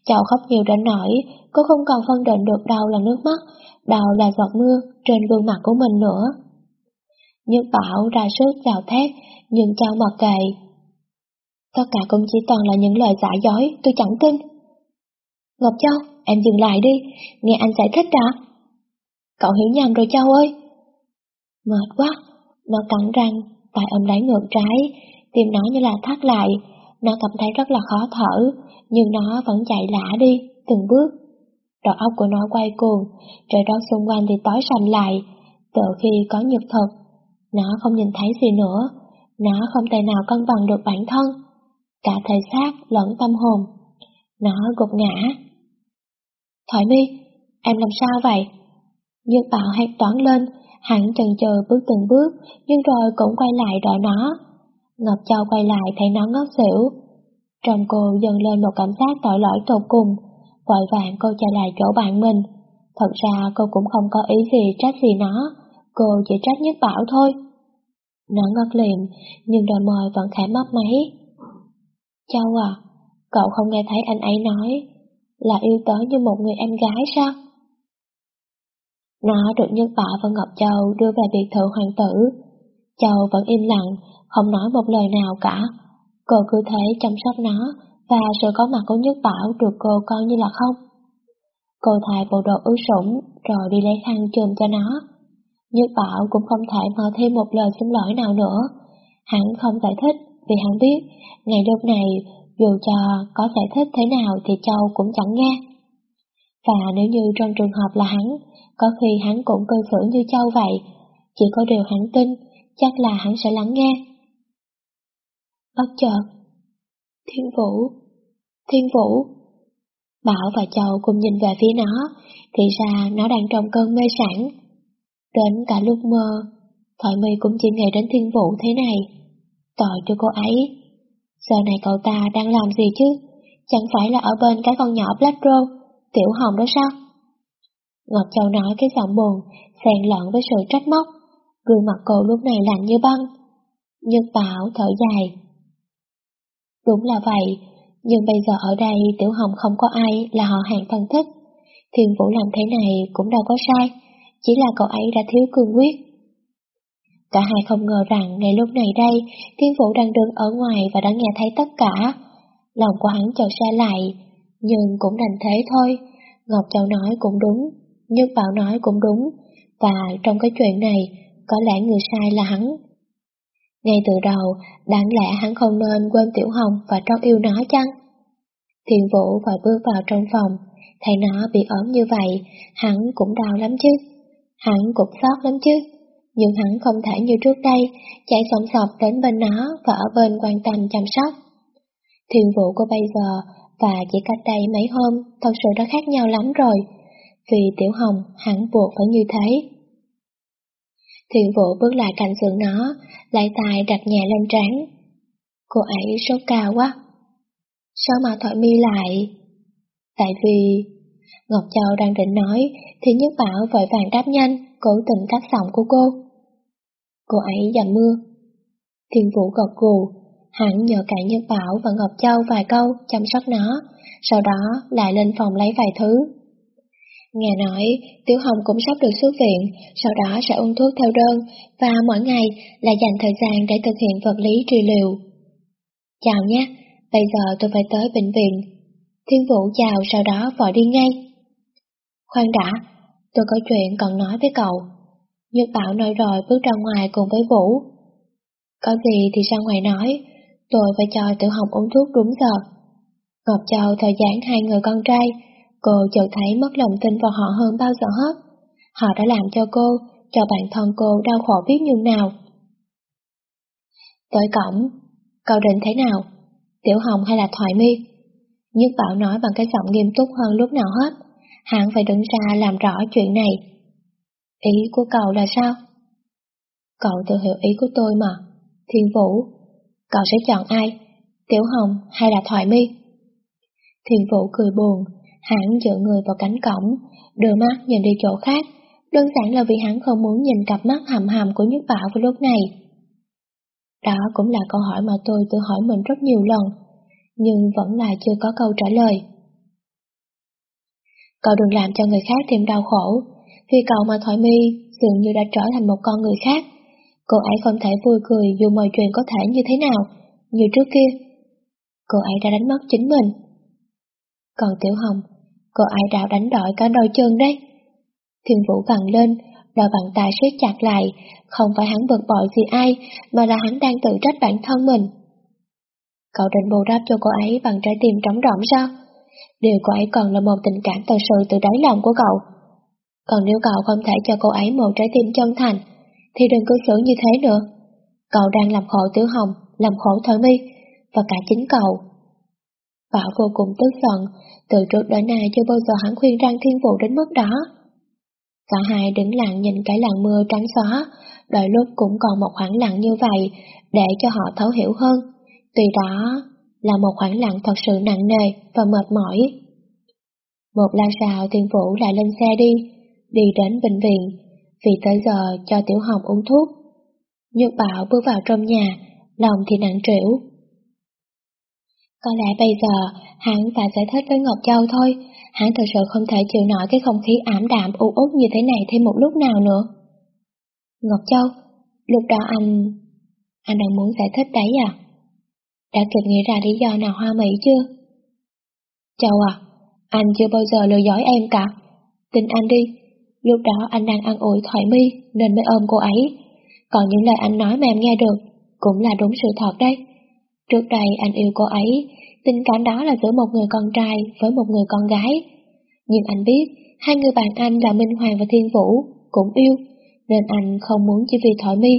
Châu khóc nhiều đến nỗi cô không còn phân định được đâu là nước mắt, đâu là giọt mưa trên gương mặt của mình nữa. Nhất bảo ra sức chào thét, nhưng Châu mặc kệ, Tất cả cũng chỉ toàn là những lời giả dối, tôi chẳng tin. Ngọc Châu, em dừng lại đi, nghe anh giải thích đã. Cậu hiểu nhầm rồi Châu ơi. Mệt quá, nó cắn răng, tay ông lấy ngược trái, tim nó như là thắt lại, nó cảm thấy rất là khó thở, nhưng nó vẫn chạy lả đi, từng bước. Đầu óc của nó quay cuồng, trời đất xung quanh thì tối sầm lại, từ khi có nhật thực. Nó không nhìn thấy gì nữa, nó không thể nào cân bằng được bản thân cả thể xác lẫn tâm hồn. Nó gục ngã. Thoại mi, em làm sao vậy? Nhược bảo hét toán lên, hắn chần chờ bước từng bước, nhưng rồi cũng quay lại đợi nó. Ngọc Châu quay lại thấy nó ngất xỉu. Trong cô dần lên một cảm giác tội lỗi tột cùng, vội vàng cô chạy lại chỗ bạn mình. Thật ra cô cũng không có ý gì trách gì nó, cô chỉ trách nhất bảo thôi. Nó ngất liền, nhưng đôi môi vẫn khẽ mấp máy. Châu à, cậu không nghe thấy anh ấy nói là yêu tớ như một người em gái sao? Nó được Nhân Bảo và Ngọc Châu đưa về biệt thự hoàng tử. Châu vẫn im lặng, không nói một lời nào cả. Cô cứ thế chăm sóc nó, và sự có mặt của Nhất Bảo được cô coi như là không. Cô thay bộ đồ ướt sũng, rồi đi lấy khăn chùm cho nó. Nhất Bảo cũng không thể mở thêm một lời xin lỗi nào nữa. Hắn không giải thích, vì hắn biết, ngày lúc này, dù cho có giải thích thế nào thì Châu cũng chẳng nghe. Và nếu như trong trường hợp là hắn, có khi hắn cũng cư xử như Châu vậy, chỉ có điều hắn tin, chắc là hắn sẽ lắng nghe. Bất chợt, Thiên Vũ, Thiên Vũ, Bảo và Châu cùng nhìn về phía nó, thì ra nó đang trong cơn mê sản. Đến cả lúc mơ, Thoại My cũng chỉ nghĩ đến Thiên Vũ thế này. Tội cho cô ấy. Giờ này cậu ta đang làm gì chứ? Chẳng phải là ở bên cái con nhỏ Black Rose, Tiểu Hồng đó sao? Ngọc Châu nói cái giọng buồn, xen lẫn với sự trách móc. Gương mặt cô lúc này lạnh như băng. Nhật Bảo thở dài. Đúng là vậy, nhưng bây giờ ở đây Tiểu Hồng không có ai là họ hàng thân thích. Thiên Vũ làm thế này cũng đâu có sai, chỉ là cậu ấy đã thiếu cương quyết. Cả hai không ngờ rằng ngay lúc này đây, Thiên Vũ đang đứng ở ngoài và đã nghe thấy tất cả. Lòng của hắn chợt xa lại, nhưng cũng đành thế thôi. Ngọc Châu nói cũng đúng, Nhất Bảo nói cũng đúng, và trong cái chuyện này, có lẽ người sai là hắn. Ngay từ đầu, đáng lẽ hắn không nên quên Tiểu Hồng và trao yêu nó chăng? thiên Vũ vội bước vào trong phòng, thấy nó bị ốm như vậy, hắn cũng đau lắm chứ. Hắn cũng sót lắm chứ, nhưng hắn không thể như trước đây, chạy sòng sọc đến bên nó và ở bên quan tâm chăm sóc. Thiên vụ của bây giờ và chỉ cách đây mấy hôm thật sự đã khác nhau lắm rồi, vì Tiểu Hồng hắn buộc phải như thế. Thiên vụ bước lại cạnh giường nó, lại tài đặt nhẹ lên trán. Cô ấy sốt cao quá. Sao mà thoại mi lại? Tại vì... Ngọc Châu đang định nói, thì Nhất Bảo vội vàng đáp nhanh, cố tình cắt giọng của cô. Cô ấy dầm mưa. Thiên Vũ gật gù, hắn nhờ cả Nhất Bảo và Ngọc Châu vài câu chăm sóc nó, sau đó lại lên phòng lấy vài thứ. Nghe nói, Tiểu Hồng cũng sắp được xuất viện, sau đó sẽ uống thuốc theo đơn, và mỗi ngày lại dành thời gian để thực hiện vật lý trị liệu. Chào nhé, bây giờ tôi phải tới bệnh viện. Thiên Vũ chào sau đó vội đi ngay. Khoan đã, tôi có chuyện cần nói với cậu. Nhật Bảo nói rồi bước ra ngoài cùng với Vũ. Có gì thì ra ngoài nói, tôi phải cho Tiểu Hồng uống thuốc đúng giờ. Ngọc Châu thời gian hai người con trai, cô chợt thấy mất lòng tin vào họ hơn bao giờ hết. Họ đã làm cho cô, cho bản thân cô đau khổ biết nhường nào. Tới cổng, cậu định thế nào? Tiểu Hồng hay là Thoại Mi? Nhất Bảo nói bằng cái giọng nghiêm túc hơn lúc nào hết. Hắn phải đứng ra làm rõ chuyện này. Ý của cậu là sao? Cậu tự hiểu ý của tôi mà. Thiên Vũ, cậu sẽ chọn ai? Tiểu Hồng hay là Thoại Mi? Thiên Vũ cười buồn, hắn dựa người vào cánh cổng, đưa mắt nhìn đi chỗ khác, đơn giản là vì hắn không muốn nhìn cặp mắt hầm hầm của Nhất Bảo vào lúc này. Đó cũng là câu hỏi mà tôi tự hỏi mình rất nhiều lần, nhưng vẫn là chưa có câu trả lời. Cậu đừng làm cho người khác thêm đau khổ, vì cậu mà Thoại Mi dường như đã trở thành một con người khác. Cô ấy không thể vui cười dù mọi chuyện có thể như thế nào, như trước kia. Cô ấy đã đánh mất chính mình. Còn Tiểu Hồng, cô ấy đã đánh đổi cả đôi chân đấy. Thiên Vũ vặn lên, đôi bàn tay siết chặt lại, không phải hắn bực bội gì ai, mà là hắn đang tự trách bản thân mình. Cậu định bù đắp cho cô ấy bằng trái tim trống rỗng sao? Điều cô ấy còn là một tình cảm thật sự từ đáy lòng của cậu. Còn nếu cậu không thể cho cô ấy một trái tim chân thành, thì đừng cứ xử như thế nữa. Cậu đang làm khổ Tiểu Hồng, làm khổ thời Mi, và cả chính cậu. Bảo vô cùng tức giận, từ trước đến nay chưa bao giờ hắn khuyên răng thiên vụ đến mức đó. Cả hai đứng lặng nhìn cái làn mưa trắng xóa, đợi lúc cũng còn một khoảng lặng như vậy, để cho họ thấu hiểu hơn. Tuy đó là một khoảng lặng thật sự nặng nề và mệt mỏi. Một lát sau thiên vũ lại lên xe đi, đi đến bệnh viện, vì tới giờ cho Tiểu Hồng uống thuốc. Nhược Bảo bước vào trong nhà, lòng thì nặng trĩu. Có lẽ bây giờ hắn phải giải thích với Ngọc Châu thôi, hắn thật sự không thể chịu nổi cái không khí ảm đạm u uất như thế này thêm một lúc nào nữa. Ngọc Châu, lúc đó anh... anh đang muốn giải thích đấy à? Đã kịp nghĩ ra lý do nào hoa mỹ chưa? Châu à, anh chưa bao giờ lừa dối em cả. Tin anh đi, lúc đó anh đang ăn ủi thoại mi nên mới ôm cô ấy. Còn những lời anh nói mà em nghe được cũng là đúng sự thật đấy. Trước đây anh yêu cô ấy, tình cảm đó là giữa một người con trai với một người con gái. Nhưng anh biết, hai người bạn anh là Minh Hoàng và Thiên Vũ cũng yêu, nên anh không muốn chỉ vì thoại mi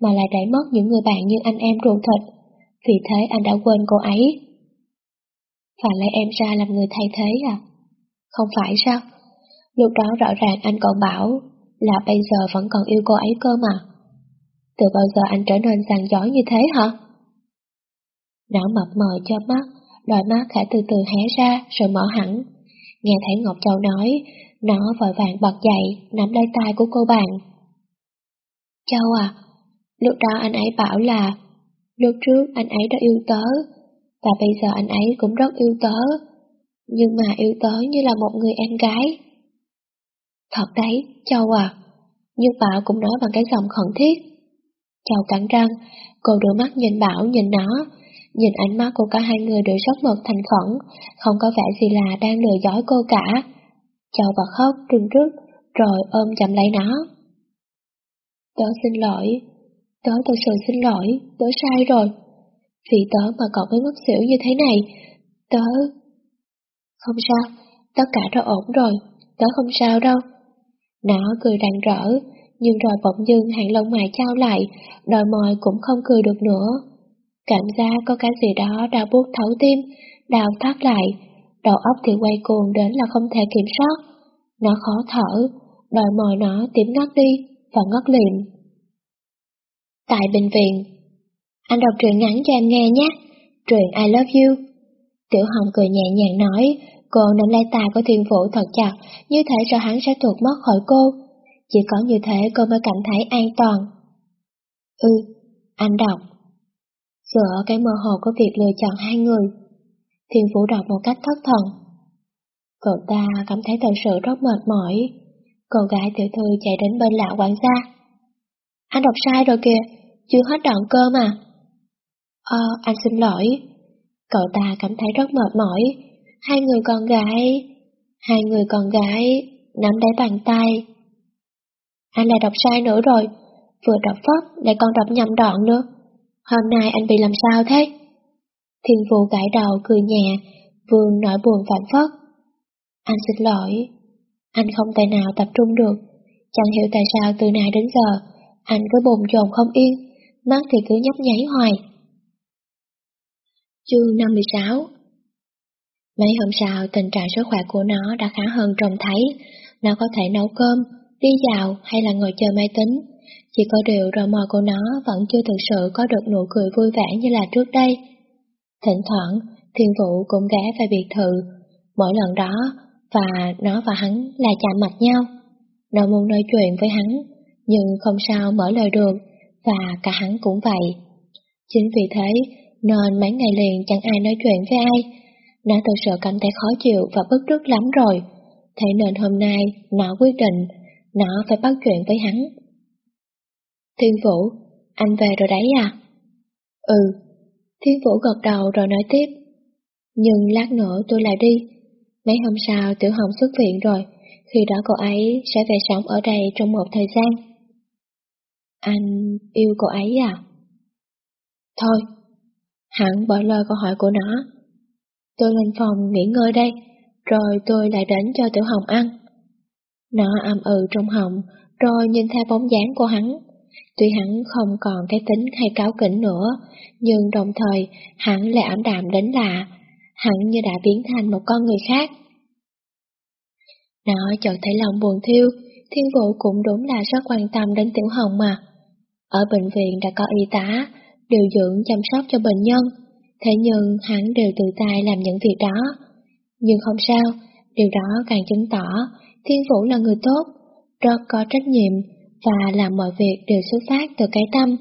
mà lại đẩy mất những người bạn như anh em ruột thịt. Vì thế anh đã quên cô ấy. Và lấy em ra làm người thay thế à? Không phải sao? Lúc đó rõ ràng anh còn bảo là bây giờ vẫn còn yêu cô ấy cơ mà. Từ bao giờ anh trở nên sàng giỏi như thế hả? Nó mập mờ cho mắt, đôi mắt khẽ từ từ hé ra rồi mở hẳn. Nghe thấy Ngọc Châu nói, nó vội vàng bật dậy, nắm lấy tay của cô bạn. Châu à, lúc đó anh ấy bảo là lúc trước anh ấy đã yêu tớ, và bây giờ anh ấy cũng rất yêu tớ, nhưng mà yêu tớ như là một người em gái. Thật đấy, Châu à, nhưng Bảo cũng nói bằng cái giọng khẩn thiết. Chào cắn răng, cô đưa mắt nhìn Bảo nhìn nó, nhìn ánh mắt của cả hai người đều rất mực thành khẩn, không có vẻ gì là đang lừa dối cô cả. Chào và khóc trừng trước, rồi ôm chậm lấy nó. Tớ xin lỗi, tớ thật sự xin lỗi, tớ sai rồi. Vì tớ mà cậu mới mất xỉu như thế này, tớ... Không sao, tất cả đã ổn rồi, tớ không sao đâu. Nó cười rạng rỡ, nhưng rồi bỗng dưng hàng lông mày trao lại, đòi mòi cũng không cười được nữa. Cảm giác có cái gì đó đã buốt thấu tim, đào thoát lại, đầu óc thì quay cuồng đến là không thể kiểm soát. Nó khó thở, đòi mòi nó tím ngắt đi và ngất liệm. Tại bệnh viện, anh đọc truyện ngắn cho em nghe nhé, truyện I Love You. Tiểu Hồng cười nhẹ nhàng nói, cô nắm lấy tay của thiên vũ thật chặt, như thể sợ hắn sẽ tuột mất khỏi cô. Chỉ có như thế cô mới cảm thấy an toàn. Ừ, anh đọc. Giữa cái mơ hồ của việc lựa chọn hai người, thiên vũ đọc một cách thất thần. Cậu ta cảm thấy thật sự rất mệt mỏi. Cô gái tiểu thư chạy đến bên lão quản gia. Anh đọc sai rồi kìa, chưa hết đoạn cơ mà. Ờ, anh xin lỗi. Cậu ta cảm thấy rất mệt mỏi. Hai người con gái... Hai người con gái... Nắm lấy bàn tay. Anh lại đọc sai nữa rồi. Vừa đọc phất, lại còn đọc nhầm đoạn nữa. Hôm nay anh bị làm sao thế? Thiên vụ gãi đầu cười nhẹ, vương nỗi buồn phản phất. Anh xin lỗi. Anh không thể nào tập trung được. Chẳng hiểu tại sao từ nay đến giờ, anh cứ bồn chồn không yên, mắt thì cứ nhấp nháy hoài. Chương 56 Mấy hôm sau, tình trạng sức khỏe của nó đã khá hơn trông thấy. Nó có thể nấu cơm, đi dạo hay là ngồi chơi máy tính. Chỉ có điều rò mò của nó vẫn chưa thực sự có được nụ cười vui vẻ như là trước đây. Thỉnh thoảng, Thiên Vũ cũng ghé về biệt thự. Mỗi lần đó, và nó và hắn là chạm mặt nhau. Nó muốn nói chuyện với hắn, nhưng không sao mở lời được, và cả hắn cũng vậy. Chính vì thế, nên mấy ngày liền chẳng ai nói chuyện với ai. Nó thật sự cảm thấy khó chịu và bức rứt lắm rồi. Thế nên hôm nay, nó quyết định, nó phải bắt chuyện với hắn. Thiên Vũ, anh về rồi đấy à? Ừ. Thiên Vũ gật đầu rồi nói tiếp. Nhưng lát nữa tôi lại đi, Mấy hôm sau Tiểu Hồng xuất viện rồi, khi đó cô ấy sẽ về sống ở đây trong một thời gian. Anh yêu cô ấy à? Thôi, hẳn bỏ lời câu hỏi của nó. Tôi lên phòng nghỉ ngơi đây, rồi tôi lại đến cho Tiểu Hồng ăn. Nó âm ừ trong họng, rồi nhìn theo bóng dáng của hắn. Tuy hắn không còn cái tính hay cáo kỉnh nữa, nhưng đồng thời hắn lại ảm đạm đến lạ, hắn như đã biến thành một con người khác. Nó chợt thấy lòng buồn thiêu, thiên vụ cũng đúng là rất quan tâm đến Tiểu Hồng mà. Ở bệnh viện đã có y tá, điều dưỡng chăm sóc cho bệnh nhân, thế nhưng hắn đều tự tay làm những việc đó. Nhưng không sao, điều đó càng chứng tỏ thiên vũ là người tốt, rất có trách nhiệm và làm mọi việc đều xuất phát từ cái tâm.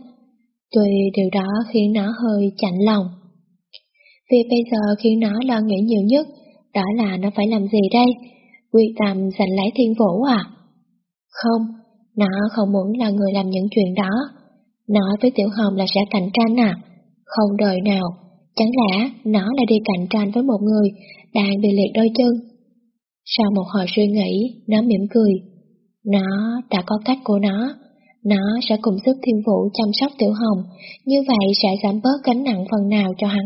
Tuy điều đó khiến nó hơi chạnh lòng. vì bây giờ khiến nó lo nghĩ nhiều nhất, đó là nó phải làm gì đây? Quy tâm giành lấy thiên vũ à? Không, nó không muốn là người làm những chuyện đó. Nói với Tiểu Hồng là sẽ cạnh tranh à? Không đời nào, chẳng lẽ nó lại đi cạnh tranh với một người đang bị liệt đôi chân? Sau một hồi suy nghĩ, nó mỉm cười. Nó đã có cách của nó, nó sẽ cùng giúp Thiên Vũ chăm sóc Tiểu Hồng, như vậy sẽ giảm bớt gánh nặng phần nào cho hắn,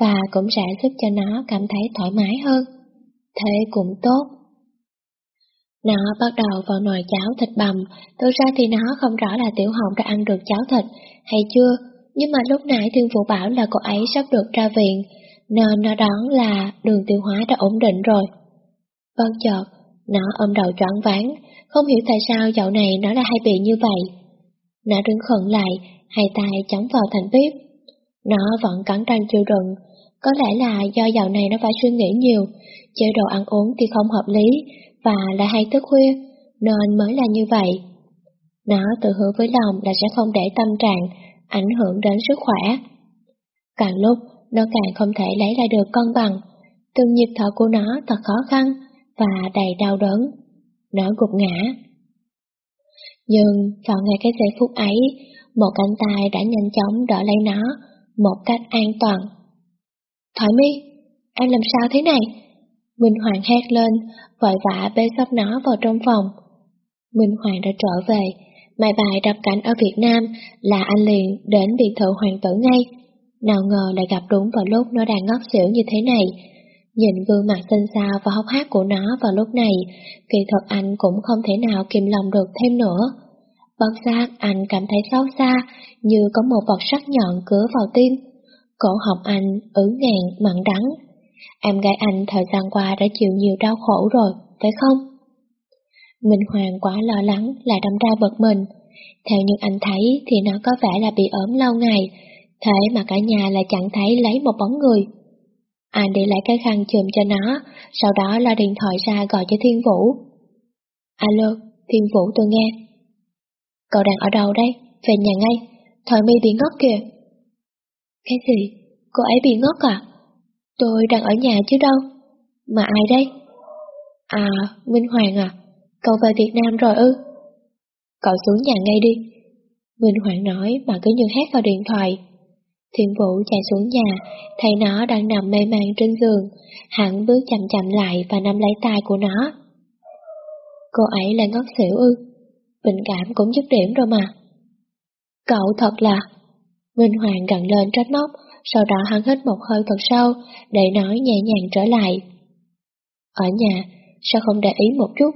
và cũng sẽ giúp cho nó cảm thấy thoải mái hơn. Thế cũng tốt. Nó bắt đầu vào nồi cháo thịt bằm, thực ra thì nó không rõ là Tiểu Hồng đã ăn được cháo thịt hay chưa, nhưng mà lúc nãy Thiên Phụ bảo là cô ấy sắp được ra viện, nên nó đoán là đường tiêu hóa đã ổn định rồi. vâng chợt, nó ôm đầu choáng váng, không hiểu tại sao dạo này nó lại hay bị như vậy. Nó đứng khẩn lại, hai tay chống vào thành bếp. Nó vẫn cắn răng chưa rừng, có lẽ là do dạo này nó phải suy nghĩ nhiều, chế độ ăn uống thì không hợp lý, và lại hay thức khuya, nên mới là như vậy. Nó tự hứa với lòng là sẽ không để tâm trạng ảnh hưởng đến sức khỏe. Càng lúc, nó càng không thể lấy lại được cân bằng, từng nhịp thở của nó thật khó khăn và đầy đau đớn. Nó gục ngã. Nhưng vào ngay cái giây phút ấy, một cánh tay đã nhanh chóng đỡ lấy nó, một cách an toàn. Thoại mi, em làm sao thế này? Minh Hoàng hét lên, vội vã bê sóc nó vào trong phòng. Minh Hoàng đã trở về, mai bài đập cảnh ở Việt Nam là anh liền đến biệt thự hoàng tử ngay. Nào ngờ lại gặp đúng vào lúc nó đang ngất xỉu như thế này. Nhìn gương mặt xinh xao và hốc hác của nó vào lúc này, kỳ thật anh cũng không thể nào kìm lòng được thêm nữa. Bất giác anh cảm thấy xấu xa, như có một vật sắc nhọn cứa vào tim. Cổ họng anh ứ ngàn, mặn đắng. Em gái anh thời gian qua đã chịu nhiều đau khổ rồi, phải không? Minh Hoàng quá lo lắng lại đâm ra bật mình. Theo như anh thấy thì nó có vẻ là bị ốm lâu ngày, thế mà cả nhà lại chẳng thấy lấy một bóng người. Anh để lại cái khăn chùm cho nó, sau đó lo điện thoại ra gọi cho Thiên Vũ. Alo, Thiên Vũ tôi nghe. Cậu đang ở đâu đây? Về nhà ngay, Thời mi bị ngất kìa. Cái gì? Cô ấy bị ngất à? Tôi đang ở nhà chứ đâu. Mà ai đây? À, Minh Hoàng à, cậu về Việt Nam rồi ư? Cậu xuống nhà ngay đi. Minh Hoàng nói mà cứ như hét vào điện thoại. Thiên Vũ chạy xuống nhà, thấy nó đang nằm mê man trên giường, hắn bước chậm chậm lại và nắm lấy tay của nó. Cô ấy lại ngất xỉu ư, bình cảm cũng dứt điểm rồi mà. Cậu thật là... Minh Hoàng gần lên trách móc, sau đó hắn hít một hơi thật sâu, để nói nhẹ nhàng trở lại. Ở nhà, sao không để ý một chút?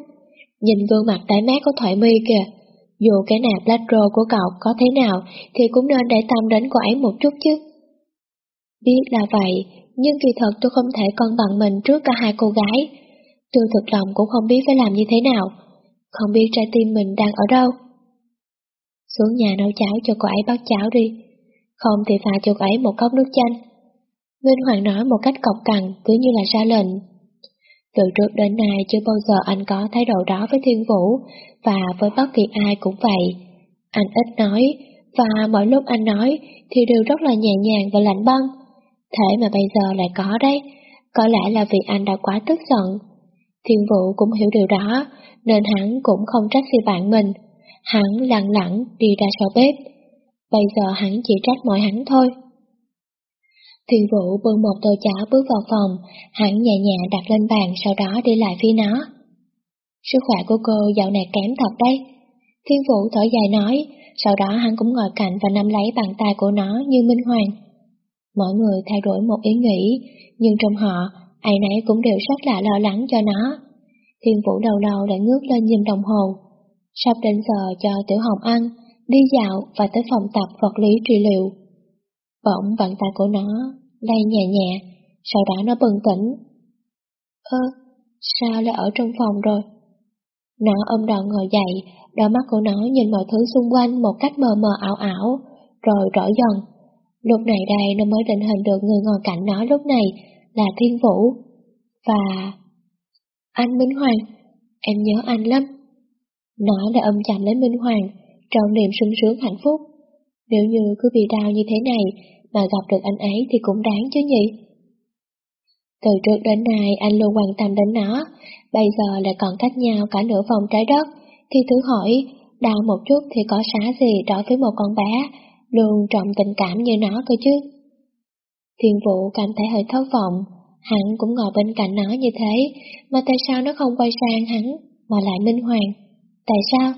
Nhìn gương mặt tái mát của Thoại My kìa, dù cái nạp Latro của cậu có thế nào thì cũng nên để tâm đến cô ấy một chút chứ. Biết là vậy, nhưng kỳ thật tôi không thể cân bằng mình trước cả hai cô gái. Tôi thực lòng cũng không biết phải làm như thế nào, không biết trái tim mình đang ở đâu. Xuống nhà nấu cháo cho cô ấy bắt cháo đi, không thì pha cho ấy một cốc nước chanh. Minh Hoàng nói một cách cọc cằn, cứ như là ra lệnh. Từ trước đến nay chưa bao giờ anh có thái độ đó với Thiên Vũ, và với bất kỳ ai cũng vậy. Anh ít nói, và mỗi lúc anh nói thì đều rất là nhẹ nhàng và lạnh băng. Thế mà bây giờ lại có đấy, có lẽ là vì anh đã quá tức giận. Thiên Vũ cũng hiểu điều đó, nên hắn cũng không trách gì bạn mình. Hắn lặng lặng đi ra sau bếp. Bây giờ hắn chỉ trách mọi hắn thôi. Thiên Vũ bưng một tô cháo bước vào phòng, hắn nhẹ nhàng đặt lên bàn sau đó đi lại phía nó. Sức khỏe của cô dạo này kém thật đấy. Thiên Vũ thở dài nói, sau đó hắn cũng ngồi cạnh và nắm lấy bàn tay của nó như minh hoàng. Mọi người thay đổi một ý nghĩ, nhưng trong họ, ai nấy cũng đều rất là lo lắng cho nó. Thiên Vũ đầu đầu lại ngước lên nhìn đồng hồ. Sắp đến giờ cho Tiểu Hồng ăn, đi dạo và tới phòng tập vật lý trị liệu. Bỗng bàn tay của nó lay nhẹ nhẹ, sau đó nó bừng tỉnh. Ơ, sao lại ở trong phòng rồi? Nó ôm đầu ngồi dậy, đôi mắt của nó nhìn mọi thứ xung quanh một cách mờ mờ ảo ảo, rồi rõ dần. Lúc này đây nó mới định hình được người ngồi cạnh nó lúc này là Thiên Vũ. Và... Anh Minh Hoàng, em nhớ anh lắm. Nó đã ôm chặt lấy Minh Hoàng, trong niềm sung sướng hạnh phúc. Nếu như cứ bị đau như thế này mà gặp được anh ấy thì cũng đáng chứ nhỉ? Từ trước đến nay anh luôn quan tâm đến nó, bây giờ lại còn cách nhau cả nửa vòng trái đất, thì thử hỏi, đau một chút thì có xá gì đối với một con bé, luôn trọng tình cảm như nó cơ chứ. Thiên vụ cảm thấy hơi thất vọng, hắn cũng ngồi bên cạnh nó như thế, mà tại sao nó không quay sang hắn, mà lại Minh Hoàng? Tại sao?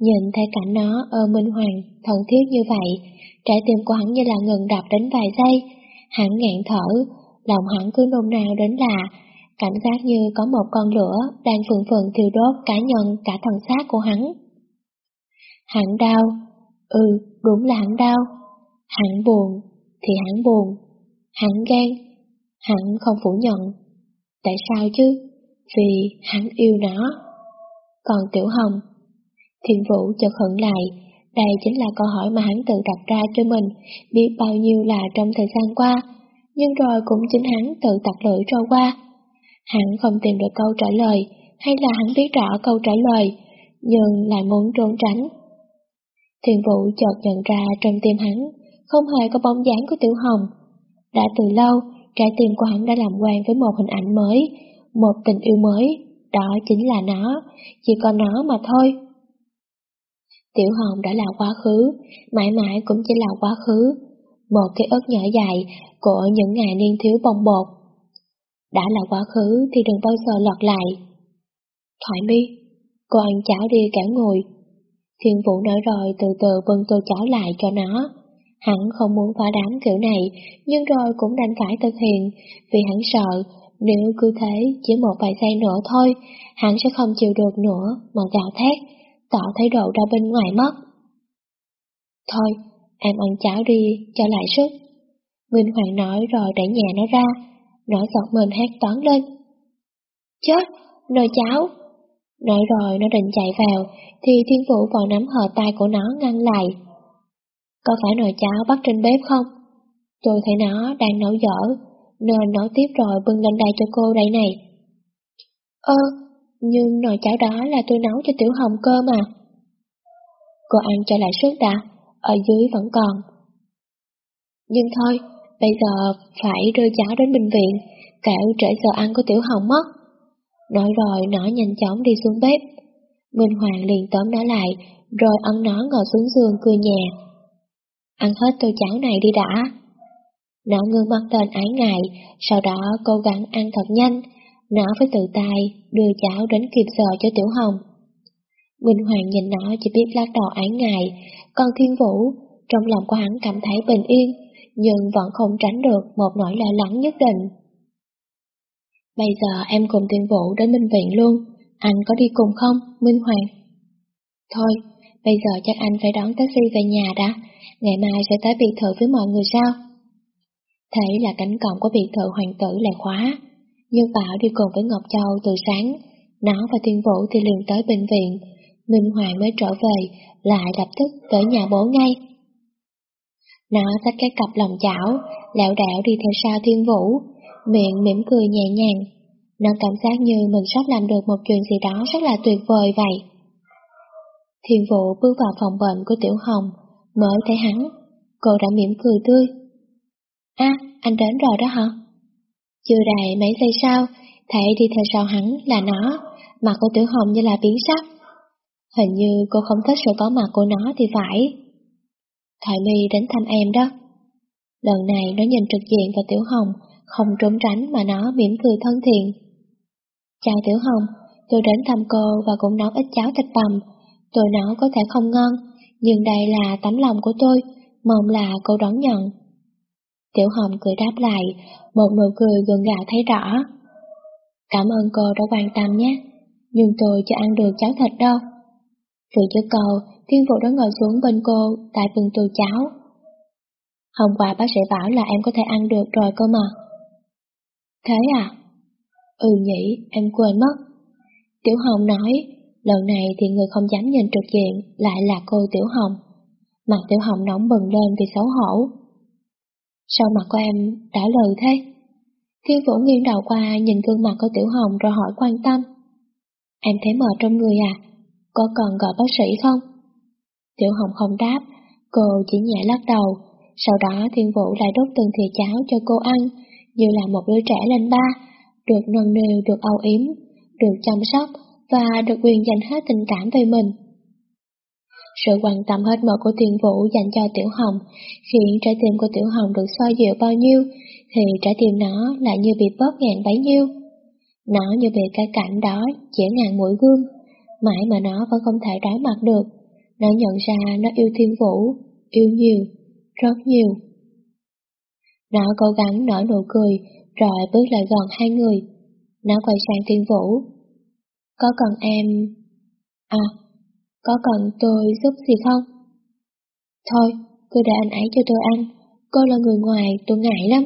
Nhìn thấy cảnh nó ôm Minh Hoàng, thân thiết như vậy, trái tim của hắn như là ngừng đập đến vài giây, hắn ngạn thở, lòng hắn cứ nôn nao đến là cảm giác như có một con lửa đang phừng phừng thiêu đốt cá nhân cả thần xác của hắn. Hắn đau, ừ, đúng là hắn đau. Hắn buồn, thì hắn buồn. Hắn gan, hắn không phủ nhận. Tại sao chứ? Vì hắn yêu nó. Còn Tiểu Hồng, Thiên Vũ chợt hận lại, đây chính là câu hỏi mà hắn tự đặt ra cho mình, biết bao nhiêu là trong thời gian qua, nhưng rồi cũng chính hắn tự tặc lưỡi trôi qua. Hắn không tìm được câu trả lời, hay là hắn biết rõ câu trả lời, nhưng lại muốn trốn tránh. Thiên Vũ chợt nhận ra trong tim hắn, không hề có bóng dáng của Tiểu Hồng. Đã từ lâu, trái tim của hắn đã làm quen với một hình ảnh mới, một tình yêu mới, đó chính là nó, chỉ có nó mà thôi. Tiểu Hồng đã là quá khứ, mãi mãi cũng chỉ là quá khứ, một cái ớt nhỏ dài của những ngày niên thiếu bồng bột. Đã là quá khứ thì đừng bao giờ lọt lại. Thoại mi, cô ăn cháo đi cả ngồi. Thiên Vũ nói rồi từ từ bưng tô cháo lại cho nó. Hắn không muốn phá đám kiểu này, nhưng rồi cũng đành phải thực hiện, vì hắn sợ nếu cứ thế chỉ một vài giây nữa thôi, hắn sẽ không chịu được nữa mà gào thét, tỏ thái độ ra bên ngoài mất. Thôi, em ăn cháo đi, cho lại sức. Minh Hoàng nói rồi đẩy nhà nó ra, nó giọt mình hét toán lên. Chết, nồi cháo! Nói rồi nó định chạy vào, thì thiên vũ vào nắm hờ tay của nó ngăn lại. Có phải nồi cháo bắt trên bếp không? Tôi thấy nó đang nấu dở, nên nấu tiếp rồi bưng lên đây cho cô đây này. Ơ, nhưng nồi cháo đó là tôi nấu cho Tiểu Hồng cơ mà. Cô ăn cho lại sức đã, ở dưới vẫn còn. Nhưng thôi, bây giờ phải đưa cháu đến bệnh viện, kẻo trễ giờ ăn của Tiểu Hồng mất. Nói rồi nó nhanh chóng đi xuống bếp. Minh Hoàng liền tóm nó lại, rồi ấn nó ngồi xuống giường cười nhẹ. Ăn hết tô cháo này đi đã. Nó ngưng mắt lên ái ngại, sau đó cố gắng ăn thật nhanh, nó phải tự tay đưa cháo đến kịp giờ cho Tiểu Hồng. Minh Hoàng nhìn nó chỉ biết lắc đầu ái ngại, còn Thiên Vũ, trong lòng của hắn cảm thấy bình yên, nhưng vẫn không tránh được một nỗi lo lắng nhất định. Bây giờ em cùng Thiên Vũ đến bệnh viện luôn, anh có đi cùng không, Minh Hoàng? Thôi, bây giờ chắc anh phải đón taxi về nhà đã, ngày mai sẽ tới biệt thự với mọi người sao? Thấy là cánh cổng của biệt thự hoàng tử lại khóa, như Bảo đi cùng với Ngọc Châu từ sáng, nó và Thiên Vũ thì liền tới bệnh viện, Minh Hoàng mới trở về, lại lập tức tới nhà bố ngay. Nó xách cái cặp lòng chảo, lẹo đảo đi theo sau Thiên Vũ, miệng mỉm cười nhẹ nhàng. Nó cảm giác như mình sắp làm được một chuyện gì đó rất là tuyệt vời vậy. Thiên Vũ bước vào phòng bệnh của Tiểu Hồng, mới thấy hắn, cô đã mỉm cười tươi. À, anh đến rồi đó hả? Chưa đầy mấy giây sau, thấy đi theo sau hắn là nó, mặt của Tiểu Hồng như là biến sắc. Hình như cô không thích sự có mặt của nó thì phải. Thoại mi đến thăm em đó. Lần này nó nhìn trực diện vào Tiểu Hồng, không trốn tránh mà nó mỉm cười thân thiện. Chào Tiểu Hồng, tôi đến thăm cô và cũng nấu ít cháo thịt bằm. Tôi nấu có thể không ngon, nhưng đây là tấm lòng của tôi, mong là cô đón nhận. Tiểu Hồng cười đáp lại, một nụ cười gần gạo thấy rõ. Cảm ơn cô đã quan tâm nhé, nhưng tôi chưa ăn được cháo thịt đâu. Vừa trước cầu, Thiên Vũ đã ngồi xuống bên cô tại từng tô cháo. Hôm qua bác sĩ bảo là em có thể ăn được rồi cơ mà. Thế à? Ừ nhỉ, em quên mất. Tiểu Hồng nói, lần này thì người không dám nhìn trực diện lại là cô Tiểu Hồng. Mặt Tiểu Hồng nóng bừng lên vì xấu hổ. Sao mặt của em đã lời thế? Thiên Vũ nghiêng đầu qua nhìn gương mặt của Tiểu Hồng rồi hỏi quan tâm. Em thấy mệt trong người à? Có cần gọi bác sĩ không? Tiểu Hồng không đáp, cô chỉ nhẹ lắc đầu, sau đó Thiên Vũ lại đốt từng thìa cháo cho cô ăn, như là một đứa trẻ lên ba, được nâng niu, được âu yếm, được chăm sóc và được quyền dành hết tình cảm về mình. Sự quan tâm hết mực của Thiên Vũ dành cho Tiểu Hồng khiến trái tim của Tiểu Hồng được xoa dịu bao nhiêu, thì trái tim nó lại như bị bóp ngàn bấy nhiêu. Nó như bị cái cảnh đó chỉ ngàn mũi gương, mãi mà nó vẫn không thể đối mặt được. Nó nhận ra nó yêu Thiên Vũ, yêu nhiều, rất nhiều. Nó cố gắng nở nụ cười, rồi bước lại gần hai người. Nó quay sang Thiên Vũ. Có cần em... À, có cần tôi giúp gì không? Thôi, cứ để anh ấy cho tôi ăn. Cô là người ngoài, tôi ngại lắm.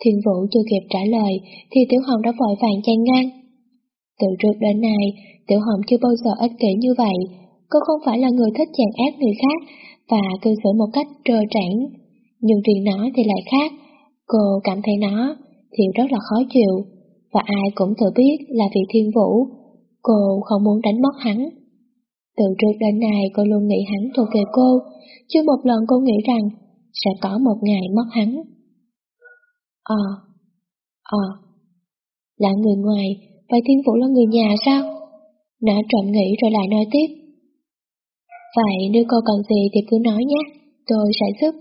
Thiên Vũ chưa kịp trả lời, thì Tiểu Hồng đã vội vàng chen ngang. Từ trước đến nay, Tiểu Hồng chưa bao giờ ích kỷ như vậy. Cô không phải là người thích chèn ép người khác và cư xử một cách trơ trẽn. Nhưng riêng nó thì lại khác. Cô cảm thấy nó thì rất là khó chịu. Và ai cũng tự biết là vì Thiên Vũ. Cô không muốn đánh mất hắn. Từ trước đến nay cô luôn nghĩ hắn thuộc về cô. Chưa một lần cô nghĩ rằng sẽ có một ngày mất hắn. Ờ, ờ, là người ngoài, vậy Thiên Vũ là người nhà sao? Nó trộm nghĩ rồi lại nói tiếp. Vậy nếu cô cần gì thì cứ nói nhé, tôi sẽ giúp.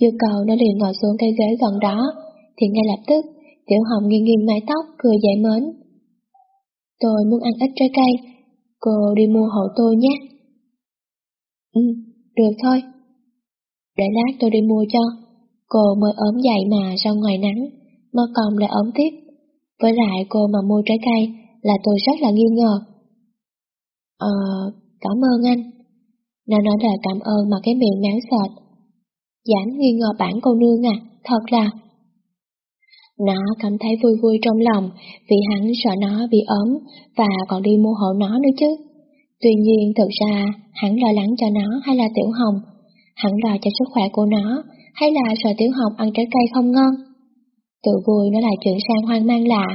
Dư cầu nó liền ngồi xuống cái ghế gần đó, thì ngay lập tức, Tiểu Hồng nghiêng nghiêng mái tóc, cười dễ mến. Tôi muốn ăn ít trái cây, cô đi mua hộ tôi nhé. Ừ, được thôi. Để lát tôi đi mua cho. Cô mới ốm dậy mà ra ngoài nắng, mà còn lại ốm tiếp. Với lại cô mà mua trái cây là tôi rất là nghi ngờ. Ờ, cảm ơn anh. Nó nói lời cảm ơn mà cái miệng méo sệt. Dám nghi ngờ bản cô nương à, thật là... Nó cảm thấy vui vui trong lòng vì hắn sợ nó bị ốm và còn đi mua hộ nó nữa chứ. Tuy nhiên thực ra hắn lo lắng cho nó hay là Tiểu Hồng, hắn lo cho sức khỏe của nó hay là sợ Tiểu Hồng ăn trái cây không ngon. Tự vui nó lại chuyển sang hoang mang lạ,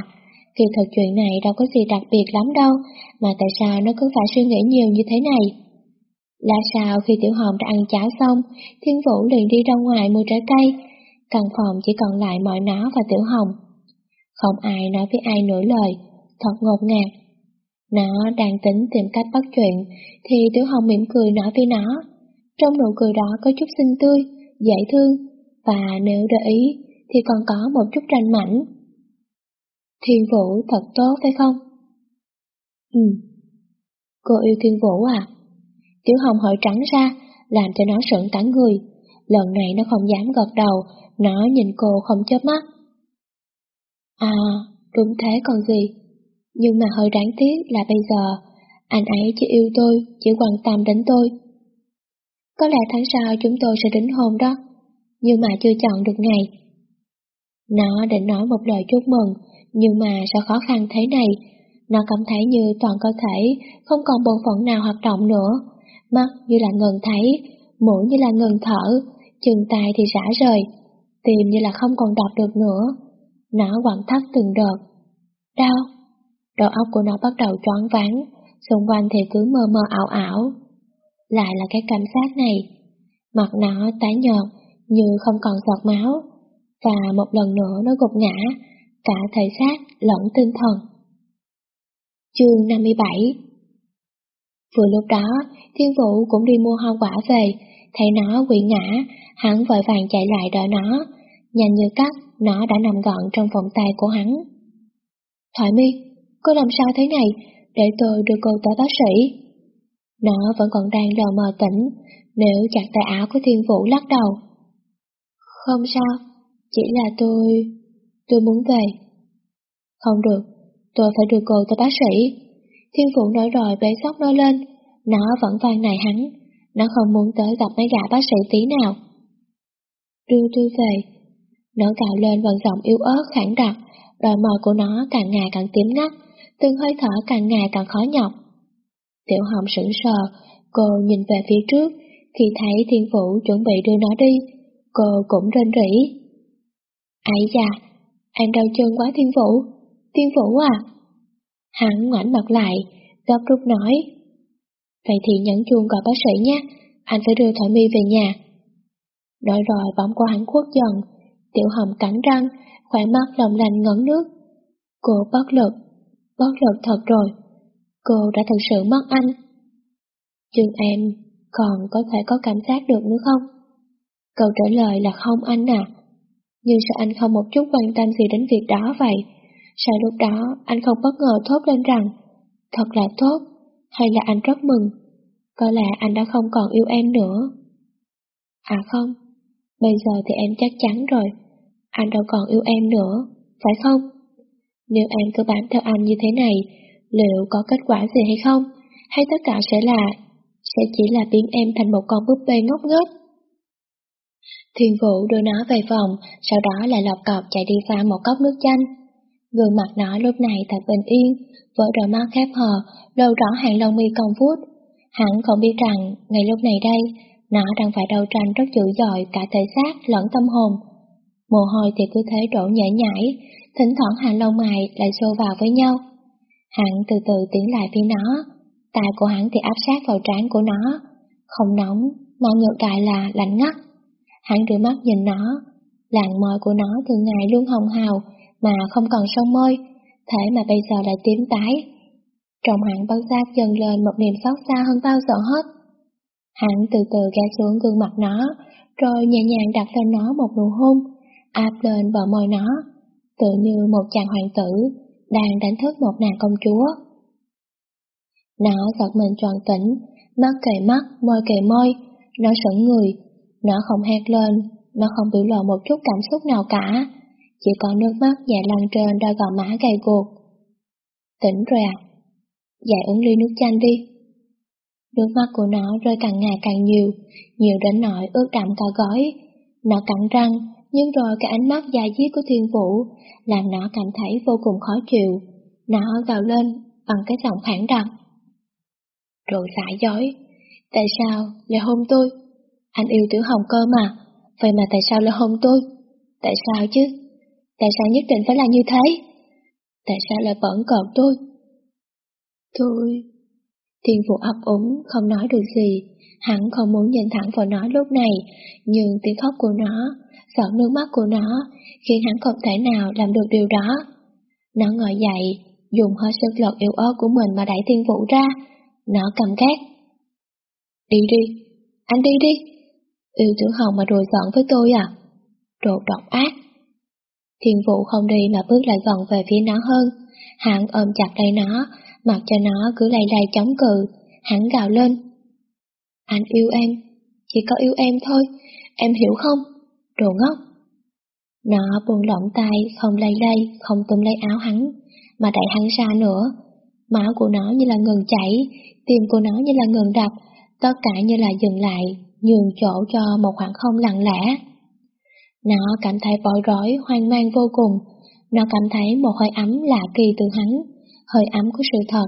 kỳ thực chuyện này đâu có gì đặc biệt lắm đâu, mà tại sao nó cứ phải suy nghĩ nhiều như thế này? Là sao khi Tiểu Hồng đã ăn cháo xong, Thiên Vũ liền đi ra ngoài mua trái cây, căn phòng chỉ còn lại mọi nó và Tiểu Hồng. Không ai nói với ai nửa lời, thật ngột ngạt. Nó đang tính tìm cách bắt chuyện, thì Tiểu Hồng mỉm cười nói với nó. Trong nụ cười đó có chút xinh tươi, dễ thương, và nếu để ý thì còn có một chút ranh mảnh. Thiên Vũ thật tốt phải không? Ừ. Cô yêu Thiên Vũ à? Tiểu Hồng hỏi trắng ra, làm cho nó sợn cả người. Lần này nó không dám gật đầu, nó nhìn cô không chớp mắt. À, đúng thế còn gì. Nhưng mà hơi đáng tiếc là bây giờ, anh ấy chỉ yêu tôi, chỉ quan tâm đến tôi. Có lẽ tháng sau chúng tôi sẽ đính hôn đó, nhưng mà chưa chọn được ngày. Nó định nói một lời chúc mừng, nhưng mà sao khó khăn thế này, nó cảm thấy như toàn cơ thể không còn bộ phận nào hoạt động nữa, mắt như là ngừng thấy, mũi như là ngừng thở, chân tay thì rã rời, tim như là không còn đọc được nữa. Nó quặn thắt từng đợt. Đau. Đầu óc của nó bắt đầu choáng váng, xung quanh thì cứ mơ mơ ảo ảo. Lại là cái cảm giác này. Mặt nó tái nhợt, như không còn giọt máu, và một lần nữa nó gục ngã, cả thể xác lẫn tinh thần. Chương 57 Vừa lúc đó, Thiên Vũ cũng đi mua hoa quả về, thấy nó quỵ ngã, hắn vội vàng chạy lại đỡ nó, nhanh như cắt, nó đã nằm gọn trong vòng tay của hắn. Thoại mi, cô làm sao thế này, để tôi đưa cô tới bác sĩ. Nó vẫn còn đang lờ mờ tỉnh, nếu chặt tay áo của Thiên Vũ lắc đầu. Không sao, chỉ là tôi... tôi muốn về. Không được, tôi phải đưa cô tới bác sĩ. Thiên Phụ nói rồi bế sóc nó lên, nó vẫn van nài hắn, nó không muốn tới gặp mấy gã bác sĩ tí nào. Đưa tôi về. Nó cạo lên bằng giọng yếu ớt khẳng đặc, đôi môi của nó càng ngày càng tím ngắt, từng hơi thở càng ngày càng khó nhọc. Tiểu hồng sững sờ, cô nhìn về phía trước, khi thấy thiên vũ chuẩn bị đưa nó đi, cô cũng rên rỉ. Ây da, anh đau chân quá thiên vũ, thiên vũ à? Hắn ngoảnh mặt lại, gấp rút nói. Vậy thì nhấn chuông gọi bác sĩ nhé, anh phải đưa Thỏi My về nhà. Nói rồi bóng của hắn khuất dần, tiểu hồng cắn răng, khỏe mắt lòng lành ngấn nước. Cô bất lực, bất lực thật rồi, cô đã thật sự mất anh. Nhưng em còn có thể có cảm giác được nữa không? Câu trả lời là không anh à. Nhưng sao anh không một chút quan tâm gì đến việc đó vậy? Sao lúc đó anh không bất ngờ thốt lên rằng Thật là tốt, hay là anh rất mừng Có lẽ anh đã không còn yêu em nữa À không, bây giờ thì em chắc chắn rồi anh đâu còn yêu em nữa, phải không? Nếu em cứ bám theo anh như thế này Liệu có kết quả gì hay không? Hay tất cả sẽ là Sẽ chỉ là biến em thành một con búp bê ngốc nghếch Thiên Vũ đưa nó về phòng, sau đó lại lọc cọc chạy đi pha một cốc nước chanh. Gương mặt nó lúc này thật bình yên, vỡ đôi mắt khép hờ, lâu rõ hàng lông mi cong vuốt. Hắn không biết rằng, ngay lúc này đây, nó đang phải đấu tranh rất dữ dội cả thể xác lẫn tâm hồn. Mồ hôi thì cứ thế đổ nhảy nhảy, thỉnh thoảng hàng lông mày lại xô vào với nhau. Hắn từ từ tiến lại phía nó, tay của hắn thì áp sát vào trán của nó, không nóng, mà ngược lại là lạnh ngắt. Hắn đưa mắt nhìn nó, làn môi của nó thường ngày luôn hồng hào, mà không còn sông môi, thế mà bây giờ lại tím tái. Trong hắn bất giác dần lên một niềm xót xa hơn bao giờ hết. Hắn từ từ ghé xuống gương mặt nó, rồi nhẹ nhàng đặt lên nó một nụ hôn, áp lên bờ môi nó, tự như một chàng hoàng tử đang đánh thức một nàng công chúa. Nó giật mình tròn tỉnh, mắt kề mắt, môi kề môi, nó sững người, nó không hét lên, nó không biểu lộ một chút cảm xúc nào cả, chỉ có nước mắt dài lăn trên đôi gò má gầy guộc. Tỉnh rồi à? Dạy uống ly nước chanh đi. Nước mắt của nó rơi càng ngày càng nhiều, nhiều đến nỗi ướt đậm cả gói. Nó cắn răng, nhưng rồi cái ánh mắt dài dí của thiên vũ làm nó cảm thấy vô cùng khó chịu. Nó gào lên bằng cái giọng khản đặc. Rồi giải dối, tại sao lại hôn tôi? Anh yêu tiểu hồng cơ mà, vậy mà tại sao lại hôn tôi? Tại sao chứ? Tại sao nhất định phải là như thế? Tại sao lại vẫn cợt tôi? Tôi... Thiên phụ ấp úng, không nói được gì. Hắn không muốn nhìn thẳng vào nó lúc này, nhưng tiếng khóc của nó, giọt nước mắt của nó, khiến hắn không thể nào làm được điều đó. Nó ngồi dậy, dùng hơi sức lực yếu ớt của mình mà đẩy thiên Vũ ra. Nó cầm cát. Đi đi, anh đi đi. Yêu tử hồng mà đùa giận với tôi à? Đồ độc ác. Thiên Vũ không đi mà bước lại gần về phía nó hơn. Hắn ôm chặt tay nó, mặc cho nó cứ lay lay chống cự. Hắn gào lên. Anh yêu em, chỉ có yêu em thôi, em hiểu không? Đồ ngốc. Nó buông lỏng tay, không lay lay, không túm lấy áo hắn, mà đẩy hắn ra nữa. Máu của nó như là ngừng chảy, tim của nó như là ngừng đập, tất cả như là dừng lại, nhường chỗ cho một khoảng không lặng lẽ. Nó cảm thấy bối rối, hoang mang vô cùng. Nó cảm thấy một hơi ấm lạ kỳ từ hắn, hơi ấm của sự thật.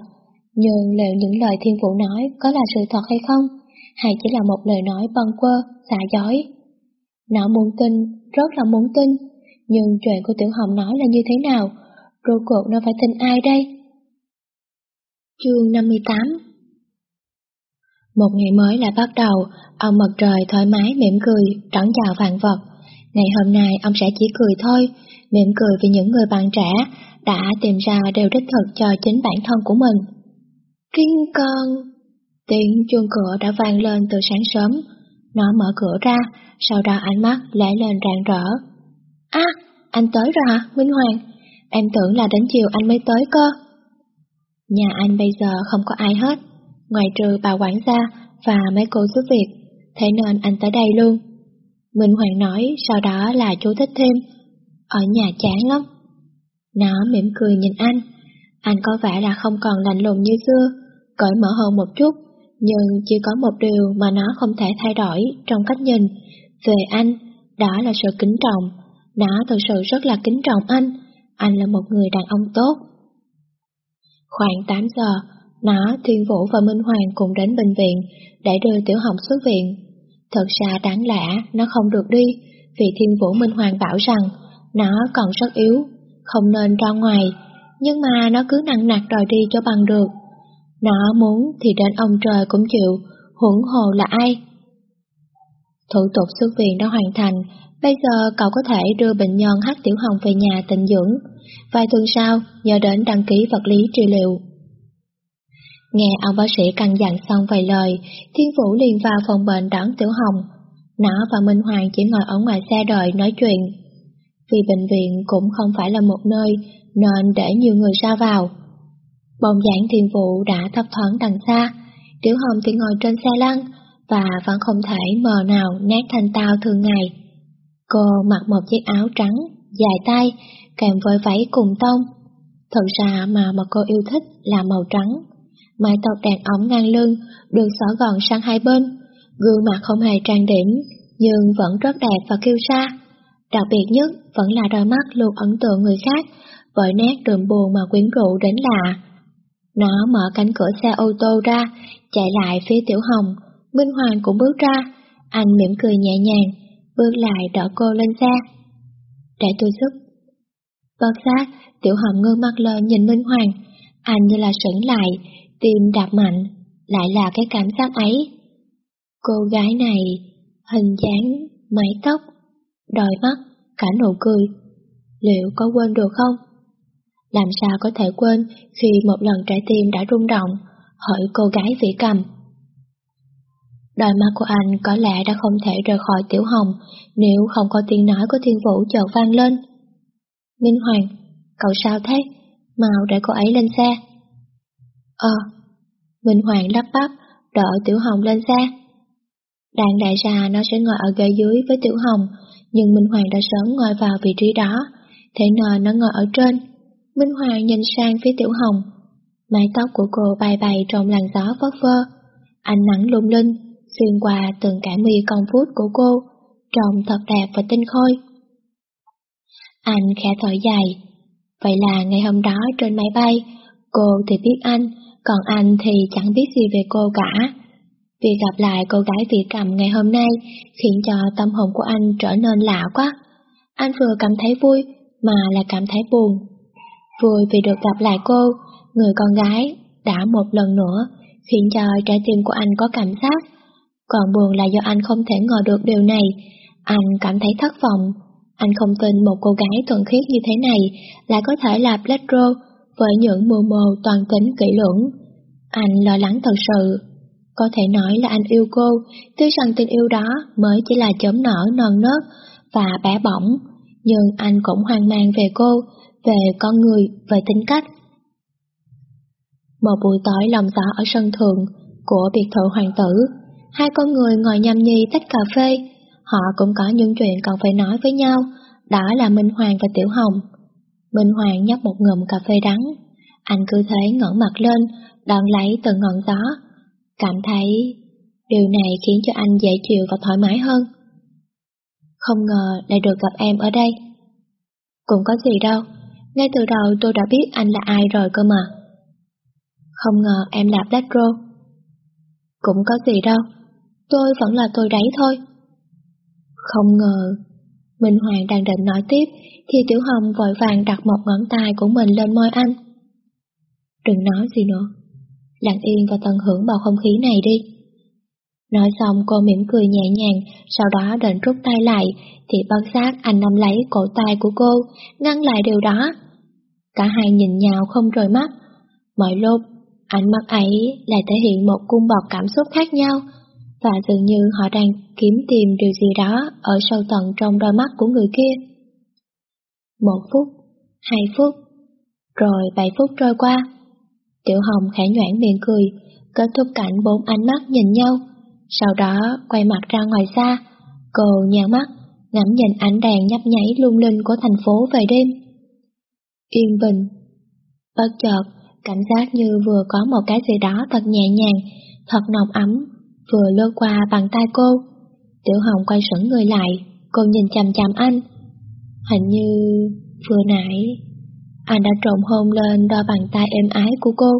Nhưng liệu những lời thiên phụ nói có là sự thật hay không? Hay chỉ là một lời nói bâng quơ, xả dối? Nó muốn tin, rất là muốn tin. Nhưng chuyện của Tiểu Hồng nói là như thế nào? Rốt cuộc nó phải tin ai đây? Chương 58 Một ngày mới là bắt đầu, ông mặt trời thoải mái mỉm cười, đón chào vạn vật. Ngày hôm nay ông sẽ chỉ cười thôi, mỉm cười vì những người bạn trẻ đã tìm ra đều đích thực cho chính bản thân của mình. kinh con... Tiếng chuông cửa đã vang lên từ sáng sớm. Nó mở cửa ra, sau đó ánh mắt lẽ lên rạng rỡ. À, anh tới rồi hả, Minh Hoàng? Em tưởng là đến chiều anh mới tới cơ. Nhà anh bây giờ không có ai hết, ngoài trừ bà quản gia và mấy cô giúp việc, thế nên anh tới đây luôn. Minh Hoàng nói, sau đó là chú thích thêm, ở nhà chán lắm. Nó mỉm cười nhìn anh, anh có vẻ là không còn lạnh lùng như xưa, cởi mở hơn một chút, nhưng chỉ có một điều mà nó không thể thay đổi trong cách nhìn về anh, đó là sự kính trọng. Nó thực sự rất là kính trọng anh, anh là một người đàn ông tốt. Khoảng 8 giờ, nó, Thiên Vũ và Minh Hoàng cùng đến bệnh viện để đưa Tiểu Hồng xuất viện. Thật ra đáng lẽ nó không được đi, vì Thiên Vũ Minh Hoàng bảo rằng nó còn rất yếu, không nên ra ngoài, nhưng mà nó cứ nặng nặc đòi đi cho bằng được. Nó muốn thì đến ông trời cũng chịu, hưởng hồ là ai? Thủ tục xuất viện đã hoàn thành, bây giờ cậu có thể đưa bệnh nhân Hát Tiểu Hồng về nhà tịnh dưỡng. Vài tuần sau, nhờ đến đăng ký vật lý trị liệu. Nghe ông bác sĩ căn dặn xong vài lời, Thiên Vũ liền vào phòng bệnh đón Tiểu Hồng. Nó và Minh Hoàng chỉ ngồi ở ngoài xe đợi nói chuyện. Vì bệnh viện cũng không phải là một nơi nên để nhiều người ra vào. Bồng giảng Thiên vụ đã thấp thoáng đằng xa, Tiểu Hồng thì ngồi trên xe lăn và vẫn không thể mờ nào nét thành tao thường ngày. Cô mặc một chiếc áo trắng, dài tay, kèm với váy cùng tông. Thật ra mà mà cô yêu thích là màu trắng mái tóc đàn ống ngang lưng, được xỏ gọn sang hai bên, gương mặt không hề trang điểm, nhưng vẫn rất đẹp và kiêu sa. Đặc biệt nhất vẫn là đôi mắt luôn ấn tượng người khác, bởi nét đường buồn mà quyến rũ đến lạ. Nó mở cánh cửa xe ô tô ra, chạy lại phía Tiểu Hồng, Minh Hoàng cũng bước ra, anh mỉm cười nhẹ nhàng, bước lại đỡ cô lên xe. Để tôi giúp. Bất giác, Tiểu Hồng ngơ mắt lên nhìn Minh Hoàng, anh như là sững lại, tim đạp mạnh, lại là cái cảm giác ấy. Cô gái này, hình dáng, mái tóc, đôi mắt, cả nụ cười, liệu có quên được không? Làm sao có thể quên khi một lần trái tim đã rung động, hỏi cô gái vĩ cầm. Đôi mắt của anh có lẽ đã không thể rời khỏi Tiểu Hồng nếu không có tiếng nói của Thiên Vũ chợt vang lên. Minh Hoàng, cậu sao thế? Mau để cô ấy lên xe. Ờ, Minh Hoàng lắp bắp, đỡ Tiểu Hồng lên xe. Đàn đại ra nó sẽ ngồi ở ghế dưới với Tiểu Hồng, nhưng Minh Hoàng đã sớm ngồi vào vị trí đó, thế nên nó ngồi ở trên. Minh Hoàng nhìn sang phía Tiểu Hồng. Mái tóc của cô bay bay trong làn gió phất phơ. Ánh nắng lung linh, xuyên qua từng cả mi con phút của cô, trông thật đẹp và tinh khôi. Anh khẽ thở dài. Vậy là ngày hôm đó trên máy bay, cô thì biết anh, còn anh thì chẳng biết gì về cô cả. Việc gặp lại cô gái vị Cầm ngày hôm nay khiến cho tâm hồn của anh trở nên lạ quá. Anh vừa cảm thấy vui mà lại cảm thấy buồn. Vui vì được gặp lại cô, người con gái, đã một lần nữa khiến cho trái tim của anh có cảm giác. Còn buồn là do anh không thể ngờ được điều này, anh cảm thấy thất vọng. Anh không tin một cô gái thuần khiết như thế này lại có thể là Black với những mưu mô toàn tính kỹ lưỡng. Anh lo lắng thật sự. Có thể nói là anh yêu cô, tuy rằng tình yêu đó mới chỉ là chớm nở non nớt và bé bỏng, nhưng anh cũng hoang mang về cô, về con người, về tính cách. Một buổi tối lòng gió ở sân thượng của biệt thự hoàng tử, hai con người ngồi nhâm nhi tách cà phê, họ cũng có những chuyện cần phải nói với nhau, đó là Minh Hoàng và Tiểu Hồng. Minh Hoàng nhấp một ngụm cà phê đắng, anh cứ thế ngẩng mặt lên, đón lấy từng ngọn gió, cảm thấy điều này khiến cho anh dễ chịu và thoải mái hơn. Không ngờ lại được gặp em ở đây. Cũng có gì đâu, ngay từ đầu tôi đã biết anh là ai rồi cơ mà. Không ngờ em là Black Rose. Cũng có gì đâu, tôi vẫn là tôi đấy thôi. Không ngờ, Minh Hoàng đang định nói tiếp, thì Tiểu Hồng vội vàng đặt một ngón tay của mình lên môi anh. Đừng nói gì nữa, lặng yên và tận hưởng bầu không khí này đi. Nói xong cô mỉm cười nhẹ nhàng, sau đó định rút tay lại, thì bất giác anh nắm lấy cổ tay của cô, ngăn lại điều đó. Cả hai nhìn nhau không rời mắt. Mọi lúc, ánh mắt ấy lại thể hiện một cung bọc cảm xúc khác nhau, và dường như họ đang kiếm tìm điều gì đó ở sâu tận trong đôi mắt của người kia. Một phút, hai phút, rồi bảy phút trôi qua. Tiểu Hồng khẽ nhoảng miệng cười, kết thúc cảnh bốn ánh mắt nhìn nhau, sau đó quay mặt ra ngoài xa, cô nhàn mắt, ngắm nhìn ánh đèn nhấp nháy lung linh của thành phố về đêm. Yên bình. Bất chợt, cảm giác như vừa có một cái gì đó thật nhẹ nhàng, thật nồng ấm, vừa lướt qua bàn tay cô. Tiểu Hồng quay sững người lại, cô nhìn chằm chằm anh. Hình như vừa nãy anh đã trộn hôn lên đôi bàn tay êm ái của cô.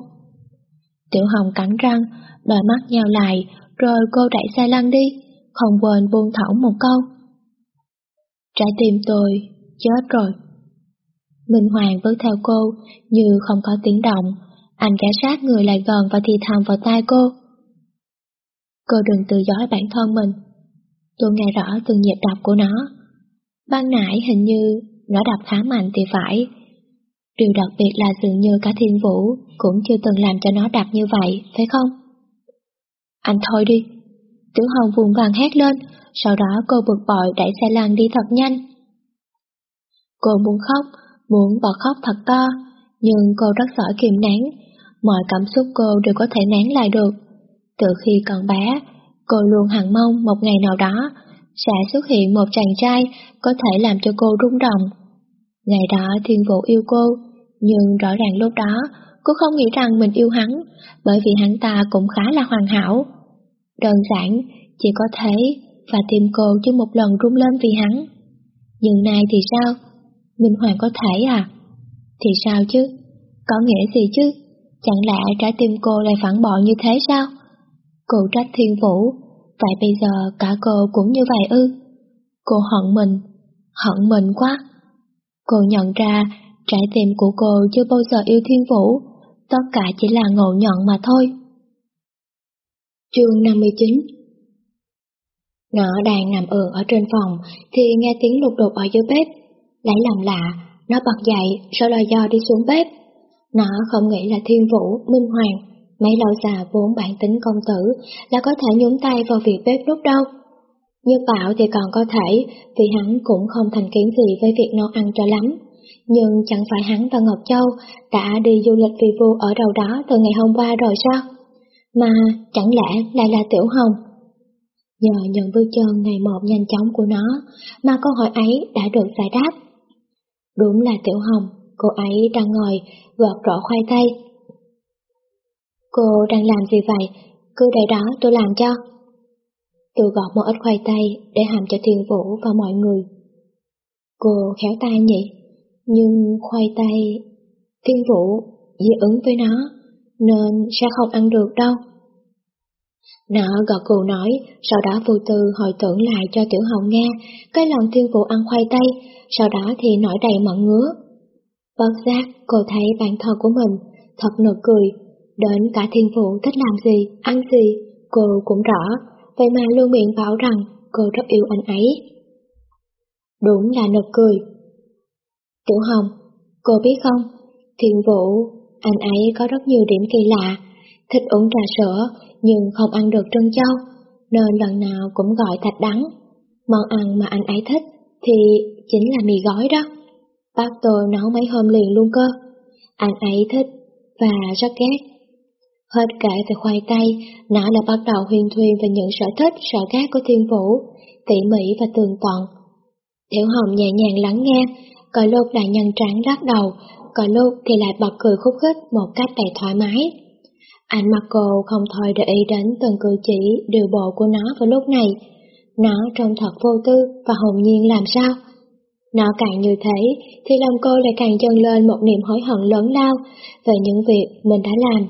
Tiểu Hồng cắn răng, đôi mắt nheo lại, rồi cô đẩy xe lăn đi, không quên buông thõng một câu. Trái tim tôi chết rồi. Minh Hoàng bước theo cô, như không có tiếng động, anh gã sát người lại gần và thì thầm vào tai cô. Cô đừng tự dõi bản thân mình. Tôi nghe rõ từng nhịp đập của nó. Ban nãy hình như nó đập khá mạnh thì phải. Điều đặc biệt là dường như cả thiên vũ cũng chưa từng làm cho nó đập như vậy, phải không? Anh thôi đi. Tiểu Hồng vùng vàng hét lên, sau đó cô bực bội đẩy xe lăn đi thật nhanh. Cô muốn khóc, muốn bỏ khóc thật to, nhưng cô rất giỏi kiềm nén, mọi cảm xúc cô đều có thể nén lại được. Từ khi còn bé, cô luôn hằng mong một ngày nào đó sẽ xuất hiện một chàng trai có thể làm cho cô rung động. Ngày đó thiên vũ yêu cô, nhưng rõ ràng lúc đó cô không nghĩ rằng mình yêu hắn, bởi vì hắn ta cũng khá là hoàn hảo. Đơn giản, chỉ có thế và tim cô chưa một lần rung lên vì hắn. Nhưng nay thì sao? Minh Hoàng có thể à? Thì sao chứ? Có nghĩa gì chứ? Chẳng lẽ trái tim cô lại phản bội như thế sao? Cô trách thiên vũ, vậy bây giờ cả cô cũng như vậy ư? Cô hận mình, hận mình quá. Cô nhận ra trái tim của cô chưa bao giờ yêu thiên vũ, tất cả chỉ là ngộ nhận mà thôi. Chương 59 Ngõ đang nằm ườn ở trên phòng thì nghe tiếng lục đục ở dưới bếp. Lấy làm lạ, nó bật dậy rồi lò do đi xuống bếp. Nó không nghĩ là thiên vũ, minh hoàng, mấy lão già vốn bản tính công tử là có thể nhúng tay vào việc bếp nút đâu. Như Bảo thì còn có thể, vì hắn cũng không thành kiến gì với việc nấu ăn cho lắm. Nhưng chẳng phải hắn và Ngọc Châu đã đi du lịch vì vua ở đâu đó từ ngày hôm qua rồi sao? Mà chẳng lẽ lại là Tiểu Hồng? Nhờ nhận bước chân ngày một nhanh chóng của nó mà câu hỏi ấy đã được giải đáp. Đúng là Tiểu Hồng, cô ấy đang ngồi gọt rõ khoai tây. Cô đang làm gì vậy? Cứ để đó tôi làm cho. Tôi gọt một ít khoai tây để hàm cho Thiên Vũ và mọi người. Cô khéo tay nhỉ? Nhưng khoai tây... Thiên Vũ dị ứng với nó, nên sẽ không ăn được đâu. Nó gật cù nói, sau đó vô tư hồi tưởng lại cho Tiểu Hồng nghe cái lòng thiên vụ ăn khoai tây, sau đó thì nổi đầy mận ngứa. Bất giác, cô thấy bản thân của mình, thật nực cười, đến cả thiên vụ thích làm gì, ăn gì, cô cũng rõ, vậy mà luôn miệng bảo rằng cô rất yêu anh ấy. Đúng là nực cười. Tiểu Hồng, cô biết không, thiên vũ, anh ấy có rất nhiều điểm kỳ lạ, thích uống trà sữa, nhưng không ăn được trân châu, nên lần nào cũng gọi thạch đắng. Món ăn mà anh ấy thích thì chính là mì gói đó. Bác tôi nấu mấy hôm liền luôn cơ. Anh ấy thích và rất ghét. Hết kể về khoai tây, nó đã bắt đầu huyền thuyên về những sở thích, sở ghét của thiên vũ, tỉ mỉ và tường tận. Tiểu Hồng nhẹ nhàng lắng nghe, có lúc lại nhăn trán lắc đầu, có lúc thì lại bật cười khúc khích một cách đầy thoải mái. Ánh mắt cô không thôi để ý đến từng cử chỉ, điều bộ của nó vào lúc này. Nó trông thật vô tư và hồn nhiên làm sao? Nó càng như thế, thì lòng cô lại càng dâng lên một niềm hối hận lớn lao về những việc mình đã làm.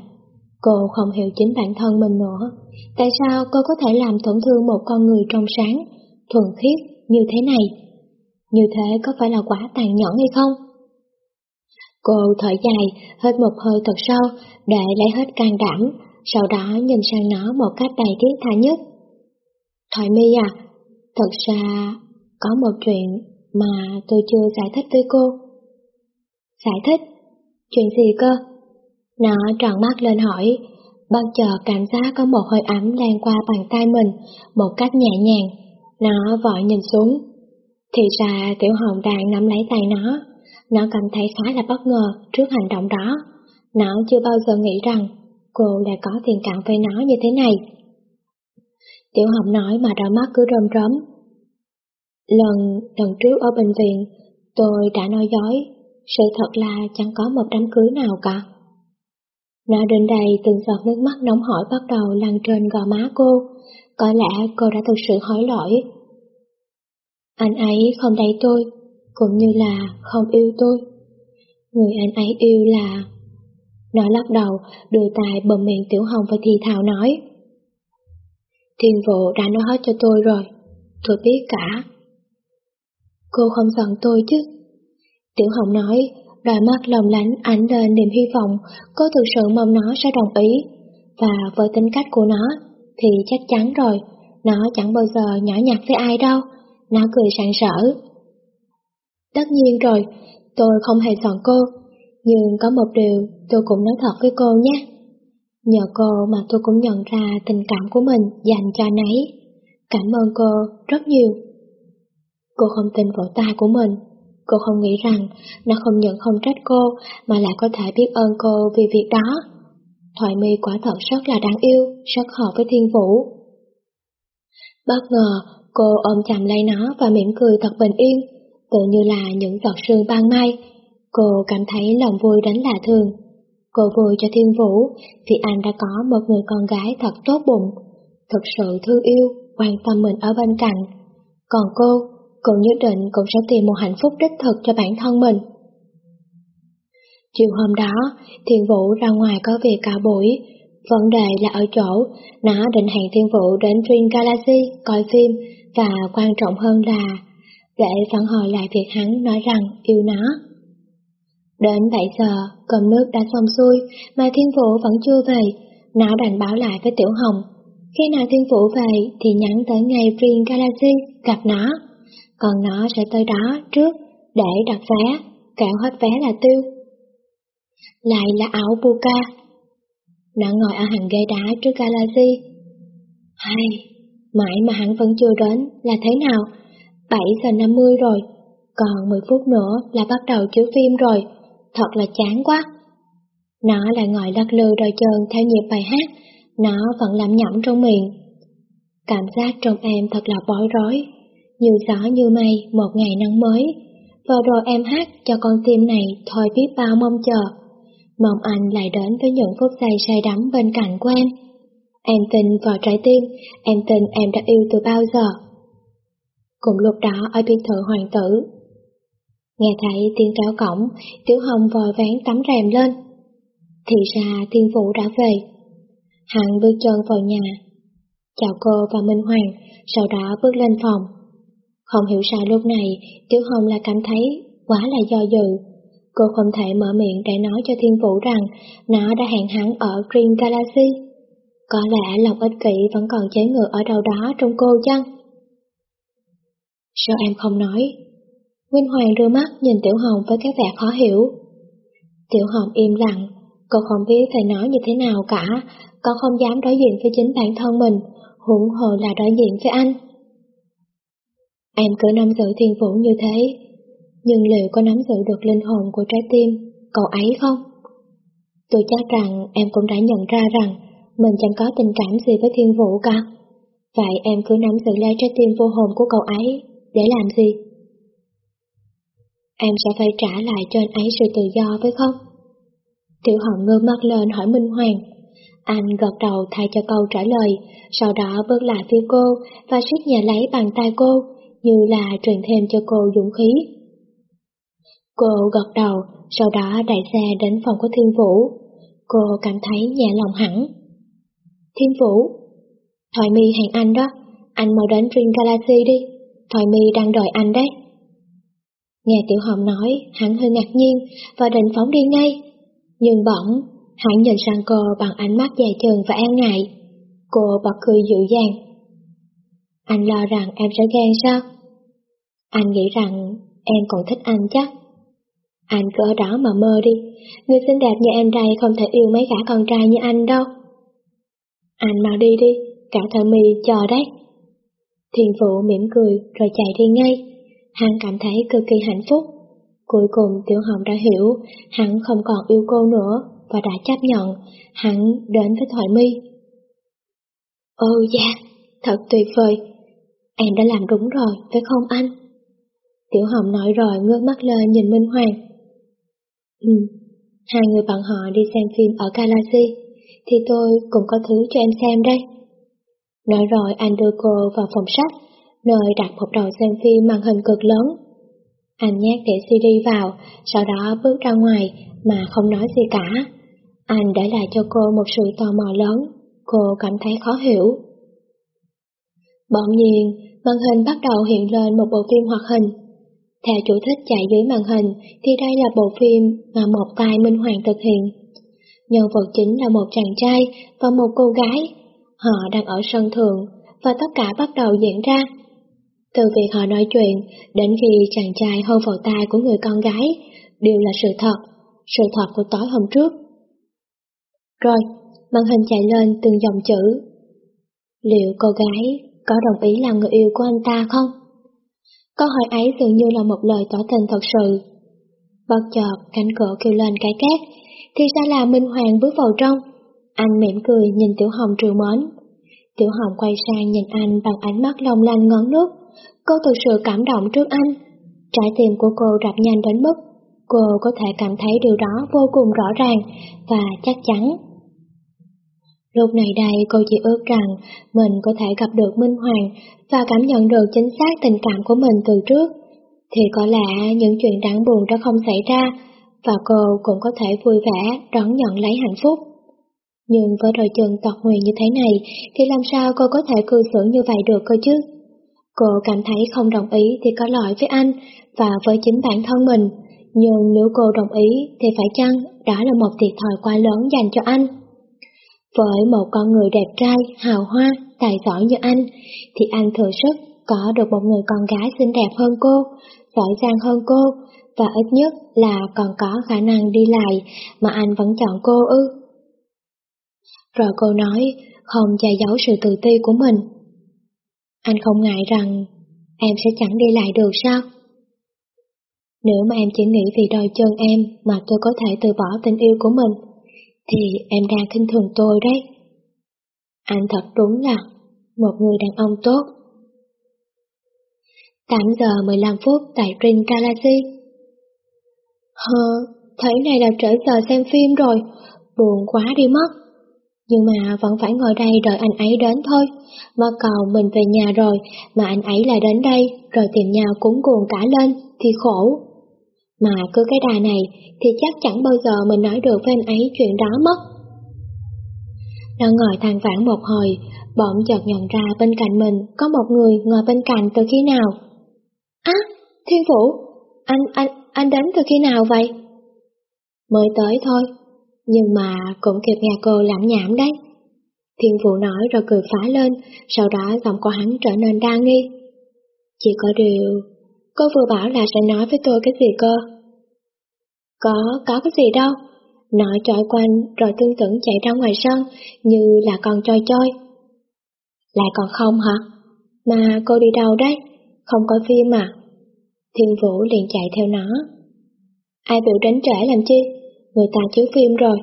Cô không hiểu chính bản thân mình nữa. Tại sao cô có thể làm tổn thương một con người trong sáng, thuần khiết như thế này? Như thế có phải là quá tàn nhẫn hay không? Cô thở dài, hết một hơi thật sâu để lấy hết can đảm, sau đó nhìn sang nó một cách đầy thiết tha nhất. Thoại mi à, thật ra có một chuyện mà tôi chưa giải thích với cô. Giải thích? Chuyện gì cơ? Nó tròn mắt lên hỏi, bất chợt cảm giác có một hơi ấm lan qua bàn tay mình một cách nhẹ nhàng. Nó vội nhìn xuống. Thì ra Tiểu Hồng đang nắm lấy tay nó. Nó cảm thấy khá là bất ngờ trước hành động đó. Nó chưa bao giờ nghĩ rằng cô lại có tình cảm với nó như thế này. Tiểu học nói mà đôi mắt cứ rơm rớm. Lần, lần trước ở bệnh viện, tôi đã nói dối, sự thật là chẳng có một đám cưới nào cả. Nó đến đây từng giọt nước mắt nóng hổi bắt đầu lăn trên gò má cô, có lẽ cô đã thực sự hối lỗi. Anh ấy không đẩy tôi, cũng như là không yêu tôi. Người anh ấy yêu là... Nó lắc đầu, đưa tay bầm miệng Tiểu Hồng và thì thào nói. Thiên vụ đã nói hết cho tôi rồi, tôi biết cả. Cô không giận tôi chứ? Tiểu Hồng nói, đôi mắt lồng lánh ánh lên niềm hy vọng, cô thực sự mong nó sẽ đồng ý. Và với tính cách của nó, thì chắc chắn rồi, nó chẳng bao giờ nhỏ nhặt với ai đâu. Nó cười sảng sỡ, Tất nhiên rồi, tôi không hề giận cô, nhưng có một điều tôi cũng nói thật với cô nhé. Nhờ cô mà tôi cũng nhận ra tình cảm của mình dành cho nấy. Cảm ơn cô rất nhiều. Cô không tin vào tai của mình. Cô không nghĩ rằng nó không nhận không trách cô mà lại có thể biết ơn cô vì việc đó. Thoại mi quả thật rất là đáng yêu, rất hợp với thiên vũ. Bất ngờ, cô ôm chầm lấy nó và mỉm cười thật bình yên tự như là những giọt sương ban mai. Cô cảm thấy lòng vui đến lạ thường. Cô vui cho Thiên Vũ vì anh đã có một người con gái thật tốt bụng, thật sự thương yêu, quan tâm mình ở bên cạnh. Còn cô, cô nhất định cũng sẽ tìm một hạnh phúc đích thực cho bản thân mình. Chiều hôm đó, Thiên Vũ ra ngoài có việc cả buổi. Vấn đề là ở chỗ, nó định hẹn Thiên Vũ đến Dream Galaxy coi phim và quan trọng hơn là để phản hồi lại việc hắn nói rằng yêu nó. Đến 7 giờ, cơm nước đã xong xuôi, mà Thiên Vũ vẫn chưa về, nó đành báo lại với Tiểu Hồng. Khi nào Thiên Vũ về thì nhắn tới ngày Green Galaxy gặp nó, còn nó sẽ tới đó trước để đặt vé, kẹo hết vé là tiêu. Lại là áo Buka. nó ngồi ở hàng ghế đá trước Galaxy. Hay, mãi mà hắn vẫn chưa đến là thế nào? 7 giờ 50 rồi, còn 10 phút nữa là bắt đầu chiếu phim rồi, thật là chán quá. Nó lại ngồi lắc lư đôi chân theo nhịp bài hát, nó vẫn làm nhẩm trong miệng. Cảm giác trong em thật là bối rối, như gió như mây một ngày nắng mới. Vừa rồi em hát cho con tim này thôi biết bao mong chờ. Mong anh lại đến với những phút giây say đắm bên cạnh của em. Em tin vào trái tim, em tin em đã yêu từ bao giờ. Cùng lúc đó ở biệt thự hoàng tử, nghe thấy tiếng kéo cổng, Tiểu Hồng vội ván tắm rèm lên. Thì ra thiên vũ đã về. Hắn bước chân vào nhà, chào cô và Minh Hoàng, sau đó bước lên phòng. Không hiểu sao lúc này, Tiểu Hồng lại cảm thấy quá là do dự. Cô không thể mở miệng để nói cho Thiên Vũ rằng nó đã hẹn hắn ở Green Galaxy. Có lẽ lòng ích kỷ vẫn còn chế ngự ở đâu đó trong cô chăng? Sao em không nói? Nguyên Hoàng đưa mắt nhìn Tiểu Hồng với cái vẻ khó hiểu. Tiểu Hồng im lặng, cô không biết phải nói như thế nào cả, cô không dám đối diện với chính bản thân mình, huống hồ là đối diện với anh. Em cứ nắm giữ thiên vũ như thế, nhưng liệu có nắm giữ được linh hồn của trái tim cậu ấy không? Tôi chắc rằng em cũng đã nhận ra rằng mình chẳng có tình cảm gì với thiên vũ cả. Vậy em cứ nắm giữ lấy trái tim vô hồn của cậu ấy, để làm gì? Em sẽ phải trả lại cho anh ấy sự tự do với không? Tiểu hồng ngơ mắt lên hỏi Minh Hoàng. Anh gật đầu thay cho câu trả lời, sau đó bước lại phía cô và siết nhẹ lấy bàn tay cô, như là truyền thêm cho cô dũng khí. Cô gật đầu, sau đó đẩy xe đến phòng của Thiên Vũ. Cô cảm thấy nhẹ lòng hẳn. Thiên Vũ, Thoại mi hẹn anh đó, anh mau đến Dream Galaxy đi, Thoại mi đang đợi anh đấy. Nghe Tiểu Hồng nói, hắn hơi ngạc nhiên và định phóng đi ngay. Nhưng bỗng, hắn nhìn sang cô bằng ánh mắt dài chừng và e ngại. Cô bật cười dịu dàng. Anh lo rằng em sẽ ghen sao? Anh nghĩ rằng em còn thích anh chắc. Anh cứ ở đó mà mơ đi, người xinh đẹp như em đây không thể yêu mấy gã con trai như anh đâu. Anh mau đi đi, cả thợ mì chờ đấy. Thiên phụ mỉm cười rồi chạy đi ngay. Hắn cảm thấy cực kỳ hạnh phúc. Cuối cùng Tiểu Hồng đã hiểu hắn không còn yêu cô nữa và đã chấp nhận hắn đến với Thoại My. Ôi da, thật tuyệt vời. Em đã làm đúng rồi, phải không anh? Tiểu Hồng nói rồi ngước mắt lên nhìn Minh Hoàng. Ừ, hai người bạn họ đi xem phim ở Galaxy, thì tôi cũng có thứ cho em xem đây. Nói rồi anh đưa cô vào phòng sách, nơi đặt một đầu xem phim màn hình cực lớn. Anh nhét đĩa CD vào, sau đó bước ra ngoài mà không nói gì cả. Anh để lại cho cô một sự tò mò lớn, cô cảm thấy khó hiểu. Bỗng nhiên, màn hình bắt đầu hiện lên một bộ phim hoạt hình. Theo chủ thích chạy dưới màn hình thì đây là bộ phim mà một tay Minh Hoàng thực hiện. Nhân vật chính là một chàng trai và một cô gái. Họ đang ở sân thượng và tất cả bắt đầu diễn ra. Từ việc họ nói chuyện đến khi chàng trai hôn vào tai của người con gái đều là sự thật, sự thật của tối hôm trước. Rồi, màn hình chạy lên từng dòng chữ. Liệu cô gái có đồng ý làm người yêu của anh ta không? Câu hỏi ấy dường như là một lời tỏ tình thật sự. Bất chợt, cánh cửa kêu lên cái két, thì ra là Minh Hoàng bước vào trong. Anh mỉm cười nhìn Tiểu Hồng trừ mến. Tiểu Hồng quay sang nhìn anh bằng ánh mắt long lanh ngấn nước. Cô thực sự cảm động trước anh. Trái tim của cô đập nhanh đến mức cô có thể cảm thấy điều đó vô cùng rõ ràng và chắc chắn. Lúc này đây cô chỉ ước rằng mình có thể gặp được Minh Hoàng và cảm nhận được chính xác tình cảm của mình từ trước, thì có lẽ những chuyện đáng buồn đã không xảy ra và cô cũng có thể vui vẻ đón nhận lấy hạnh phúc. Nhưng với đôi chân tọt nguyền như thế này thì làm sao cô có thể cư xử như vậy được cơ chứ? Cô cảm thấy không đồng ý thì có lỗi với anh và với chính bản thân mình, nhưng nếu cô đồng ý thì phải chăng đó là một thiệt thòi quá lớn dành cho anh? Với một con người đẹp trai, hào hoa, tài giỏi như anh, thì anh thừa sức có được một người con gái xinh đẹp hơn cô, giỏi giang hơn cô, và ít nhất là còn có khả năng đi lại mà anh vẫn chọn cô ư. Rồi cô nói không che giấu sự tự ti của mình. Anh không ngại rằng em sẽ chẳng đi lại được sao? Nếu mà em chỉ nghĩ vì đôi chân em mà tôi có thể từ bỏ tình yêu của mình, thì em đang khinh thường tôi đấy. Anh thật đúng là một người đàn ông tốt. 8 giờ 15 phút tại Green Galaxy. Hờ, thấy này là trở giờ xem phim rồi, buồn quá đi mất. Nhưng mà vẫn phải ngồi đây đợi anh ấy đến thôi. Mà cầu mình về nhà rồi, mà anh ấy lại đến đây, rồi tìm nhau cúng cuồng cả lên, thì khổ. Mà cứ cái đà này, thì chắc chẳng bao giờ mình nói được với anh ấy chuyện đó mất. Nó ngồi than vãn một hồi, bỗng chợt nhận ra bên cạnh mình có một người ngồi bên cạnh từ khi nào. Á, Thiên Vũ, anh, anh, anh đến từ khi nào vậy? Mới tới thôi, nhưng mà cũng kịp nghe cô lãm nhảm đấy. Thiên Vũ nói rồi cười phá lên, sau đó giọng của hắn trở nên đa nghi. Chỉ có điều, cô vừa bảo là sẽ nói với tôi cái gì cơ? Có, có cái gì đâu. Nói trôi quanh rồi tương tưởng chạy ra ngoài sân như là con trôi trôi. Lại còn không hả? Mà cô đi đâu đấy? Không có phim à? Thiên Vũ liền chạy theo nó. Ai biểu đến trễ làm chi? Người ta chiếu phim rồi.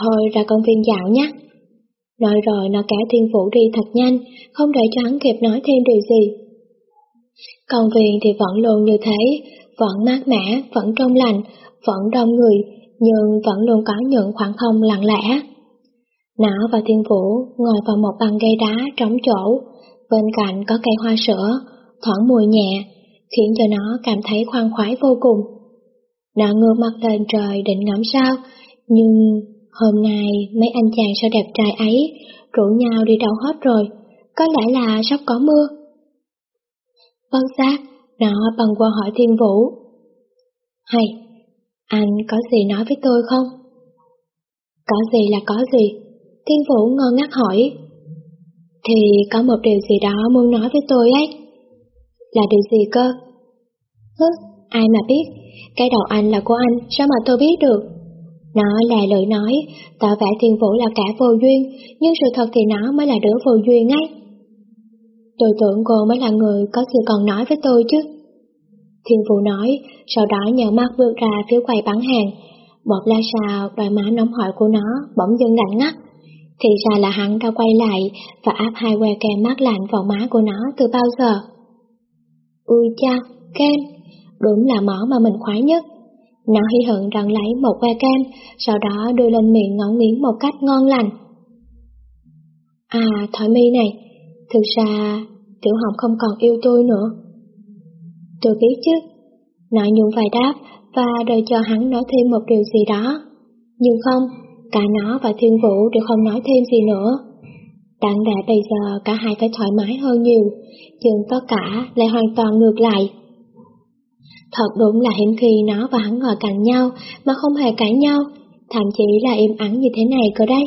Thôi ra công viên dạo nhé. Nói rồi nó kéo Thiên Vũ đi thật nhanh, không để cho hắn kịp nói thêm điều gì. Công viên thì vẫn luôn như thế, vẫn mát mẻ, vẫn trong lành, vẫn đông người, nhưng vẫn luôn có những khoảng không lặng lẽ. Nó và Thiên Vũ ngồi vào một bàn ghế đá trống chỗ, bên cạnh có cây hoa sữa, thoảng mùi nhẹ, khiến cho nó cảm thấy khoan khoái vô cùng. Nó ngơ mặt lên trời định ngắm sao, nhưng hôm nay mấy anh chàng sao đẹp trai ấy rủ nhau đi đâu hết rồi, có lẽ là sắp có mưa. Vâng xác, nó bằng qua hỏi Thiên Vũ. Hay, anh có gì nói với tôi không? Có gì là có gì? Thiên Vũ ngơ ngác hỏi. Thì có một điều gì đó muốn nói với tôi ấy. Là điều gì cơ? Hứ, ai mà biết, cái đầu anh là của anh, sao mà tôi biết được? Nó là lời nói, tỏ vẻ Thiên Vũ là cả vô duyên, nhưng sự thật thì nó mới là đứa vô duyên ấy. Tôi tưởng cô mới là người có sự còn nói với tôi chứ. Thiên Vũ nói, sau đó nhờ mắt vượt ra phía quầy bán hàng. Một la sau, đôi má nóng hỏi của nó bỗng dưng lạnh ngắt. Thì ra là hắn đã quay lại và áp hai que kem mát lạnh vào má của nó từ bao giờ. Ui cha, kem, đúng là món mà mình khoái nhất. Nó hy hận rằng lấy một que kem, sau đó đưa lên miệng ngấu nghiến một cách ngon lành. À, Thỏi mi này, thực ra Tiểu Hồng không còn yêu tôi nữa. Tôi biết chứ. Nói nhung vài đáp và đợi cho hắn nói thêm một điều gì đó. Nhưng không, cả nó và Thiên Vũ đều không nói thêm gì nữa. Đáng lẽ bây giờ cả hai phải thoải mái hơn nhiều, nhưng tất cả lại hoàn toàn ngược lại. Thật đúng là hiếm khi nó và hắn ngồi cạnh nhau mà không hề cãi nhau, thậm chí là im ắng như thế này cơ đấy.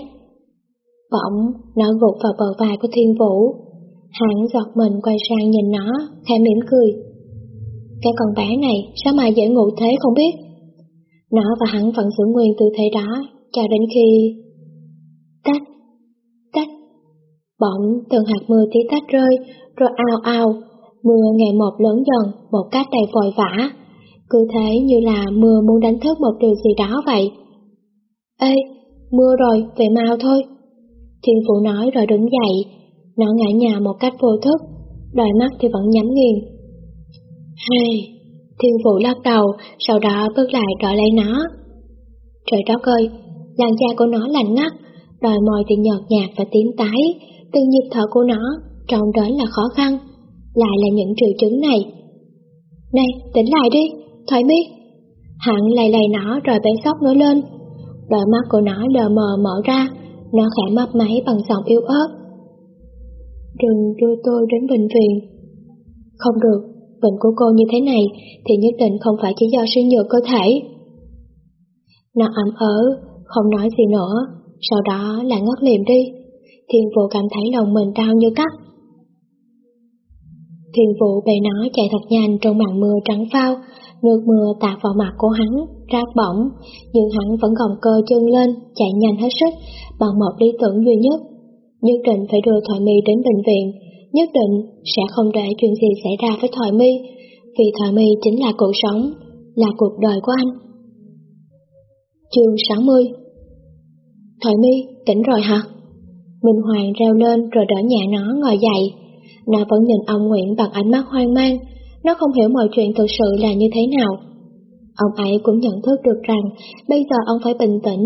Bỗng, nó gục vào bờ vai của Thiên Vũ. Hắn giọt mình quay sang nhìn nó, khẽ mỉm cười. Cái con bé này sao mà dễ ngủ thế không biết. Nó và hắn vẫn giữ nguyên tư thế đó, cho đến khi... Tách, tách. Bỗng từng hạt mưa tí tách rơi, rồi ao ao, mưa ngày một lớn dần, một cách đầy vội vã. Cứ thế như là mưa muốn đánh thức một điều gì đó vậy. Ê, mưa rồi, về mau thôi. Thiên phụ nói rồi đứng dậy, nó ngã nhà một cách vô thức, đôi mắt thì vẫn nhắm nghiền. Hay, thiên phụ lắc đầu, sau đó bước lại đỡ lấy nó. Trời đất ơi, làn da của nó lạnh ngắt, đòi môi thì nhợt nhạt và tím tái, từng nhịp thở của nó trông đến là khó khăn, lại là những triệu chứng này. Này, tỉnh lại đi, thoải mi. Hắn lầy lầy nó rồi bé sóc nó lên. Đôi mắt của nó lờ mờ mở ra, nó khẽ mấp máy bằng giọng yếu ớt. Đừng đưa tôi đến bệnh viện. Không được, bệnh của cô như thế này thì nhất định không phải chỉ do suy nhược cơ thể. Nó ẩm ớ, không nói gì nữa, sau đó lại ngất liềm đi. Thiên vụ cảm thấy lòng mình đau như cắt. Thiên vụ bề nó chạy thật nhanh trong màn mưa trắng phao, Nước mưa tạt vào mặt của hắn, rác bỏng, nhưng hắn vẫn gồng cơ chân lên, chạy nhanh hết sức, bằng một lý tưởng duy nhất. Nhất định phải đưa Thoại My đến bệnh viện, nhất định sẽ không để chuyện gì xảy ra với Thoại My, vì Thoại My chính là cuộc sống, là cuộc đời của anh. Chương 60 Thoại My, tỉnh rồi hả? Minh Hoàng reo lên rồi đỡ nhẹ nó ngồi dậy. Nó vẫn nhìn ông Nguyễn bằng ánh mắt hoang mang, nó không hiểu mọi chuyện thực sự là như thế nào. Ông ấy cũng nhận thức được rằng bây giờ ông phải bình tĩnh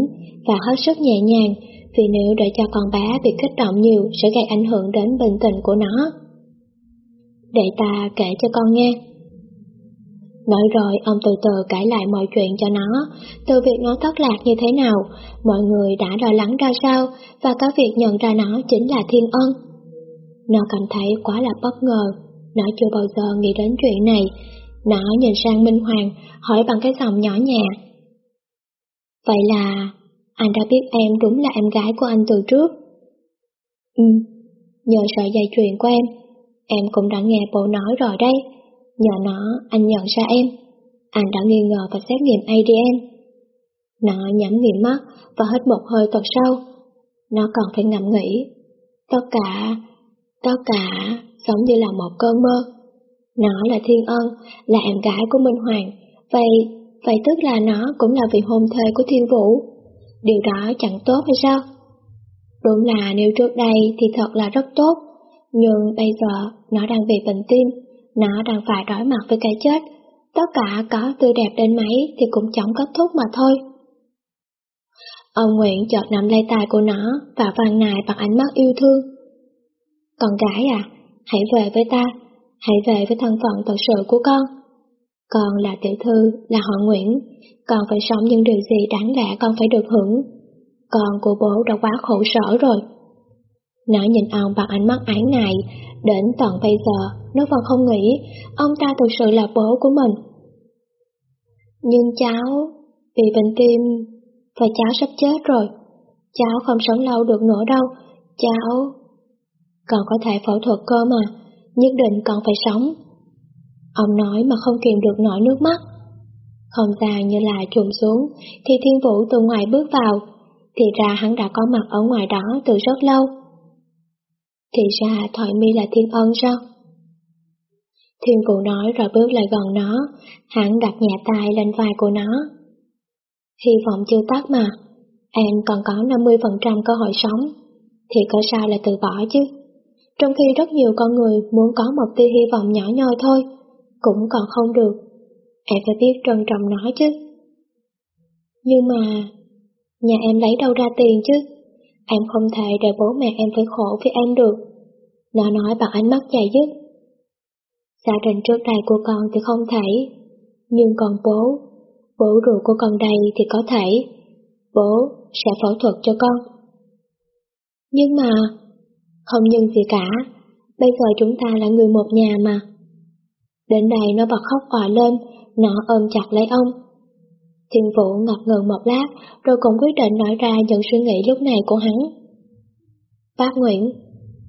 và hết sức nhẹ nhàng vì nếu để cho con bé bị kích động nhiều sẽ gây ảnh hưởng đến bình tĩnh của nó. Để ta kể cho con nghe. Nói rồi ông từ từ kể lại mọi chuyện cho nó, từ việc nó thất lạc như thế nào, mọi người đã lo lắng ra sao, và cả việc nhận ra nó chính là thiên ân. Nó cảm thấy quá là bất ngờ, nó chưa bao giờ nghĩ đến chuyện này. Nó nhìn sang Minh Hoàng, hỏi bằng cái giọng nhỏ nhẹ. Vậy là anh đã biết em đúng là em gái của anh từ trước. Ừ, nhờ sợi dây chuyền của em, em cũng đã nghe bố nói rồi đây. Nhờ nó, anh nhận ra em. Anh đã nghi ngờ và xét nghiệm ADN. Nó nhắm nghiền mắt và hít một hơi thật sâu. Nó còn phải ngẫm nghĩ. Tất cả, tất cả giống như là một cơn mơ. Nó là Thiên Ân, là em gái của Minh Hoàng. Vậy, vậy tức là nó cũng là vị hôn thê của Thiên Vũ. Điều đó chẳng tốt hay sao? Đúng là nếu trước đây thì thật là rất tốt, nhưng bây giờ nó đang bị bệnh tim, nó đang phải đối mặt với cái chết. Tất cả có tươi đẹp đến mấy thì cũng chẳng kết thúc mà thôi. Ông Nguyễn chợt nắm lấy tay của nó và vàng nài bằng ánh mắt yêu thương. Con gái à, hãy về với ta, hãy về với thân phận thật sự của con. Con là tiểu thư, là họ Nguyễn, con phải sống những điều gì đáng lẽ con phải được hưởng. Con của bố đã quá khổ sở rồi. Nó nhìn ông bằng ánh mắt ái ngại, đến tận bây giờ nó vẫn không nghĩ ông ta thực sự là bố của mình. Nhưng cháu, bị bệnh tim, và cháu sắp chết rồi. Cháu không sống lâu được nữa đâu, cháu... Còn có thể phẫu thuật cơ mà, nhất định còn phải sống. Ông nói mà không kìm được nổi nước mắt. Không gian như là trùng xuống, thì thiên vũ từ ngoài bước vào, thì ra hắn đã có mặt ở ngoài đó từ rất lâu. Thì ra Thoại mi là thiên ân sao? Thiên vũ nói rồi bước lại gần nó, hắn đặt nhẹ tay lên vai của nó. Hy vọng chưa tắt mà, em còn có 50% cơ hội sống, thì có sao là từ bỏ chứ? Trong khi rất nhiều con người muốn có một tia hy vọng nhỏ nhoi thôi, cũng còn không được. Em phải biết trân trọng nó chứ. Nhưng mà, nhà em lấy đâu ra tiền chứ? Em không thể để bố mẹ em phải khổ vì em được. Nó nói bằng ánh mắt dài dứt. Gia đình trước đây của con thì không thể, nhưng còn bố, bố ruột của con đây thì có thể. Bố sẽ phẫu thuật cho con. Nhưng mà, không nhưng gì cả, bây giờ chúng ta là người một nhà mà. Đến đây nó bật khóc òa lên, nó ôm chặt lấy ông. Thiên Vũ ngập ngừng một lát, rồi cũng quyết định nói ra những suy nghĩ lúc này của hắn. Bác Nguyễn,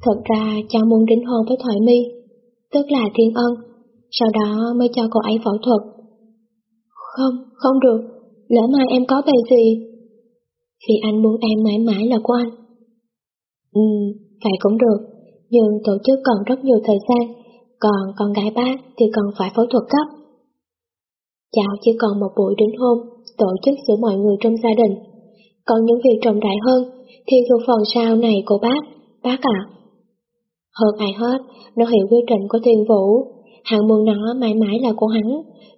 thật ra cháu muốn đính hôn với Thoại My, tức là Thiên Ân, sau đó mới cho cô ấy phẫu thuật. Không, không được, lỡ mai em có bề gì? Vì anh muốn em mãi mãi là của anh. Ừ, vậy cũng được, nhưng tổ chức còn rất nhiều thời gian, còn con gái bác thì còn phải phẫu thuật cấp. Cháu chỉ còn một buổi đính hôn, tổ chức giữa mọi người trong gia đình. Còn những việc trọng đại hơn thì thuộc phần sau này của bác, bác ạ. Hơn ai hết, nó hiểu quy trình của thiên vũ. Hắn muốn nó mãi mãi là của hắn,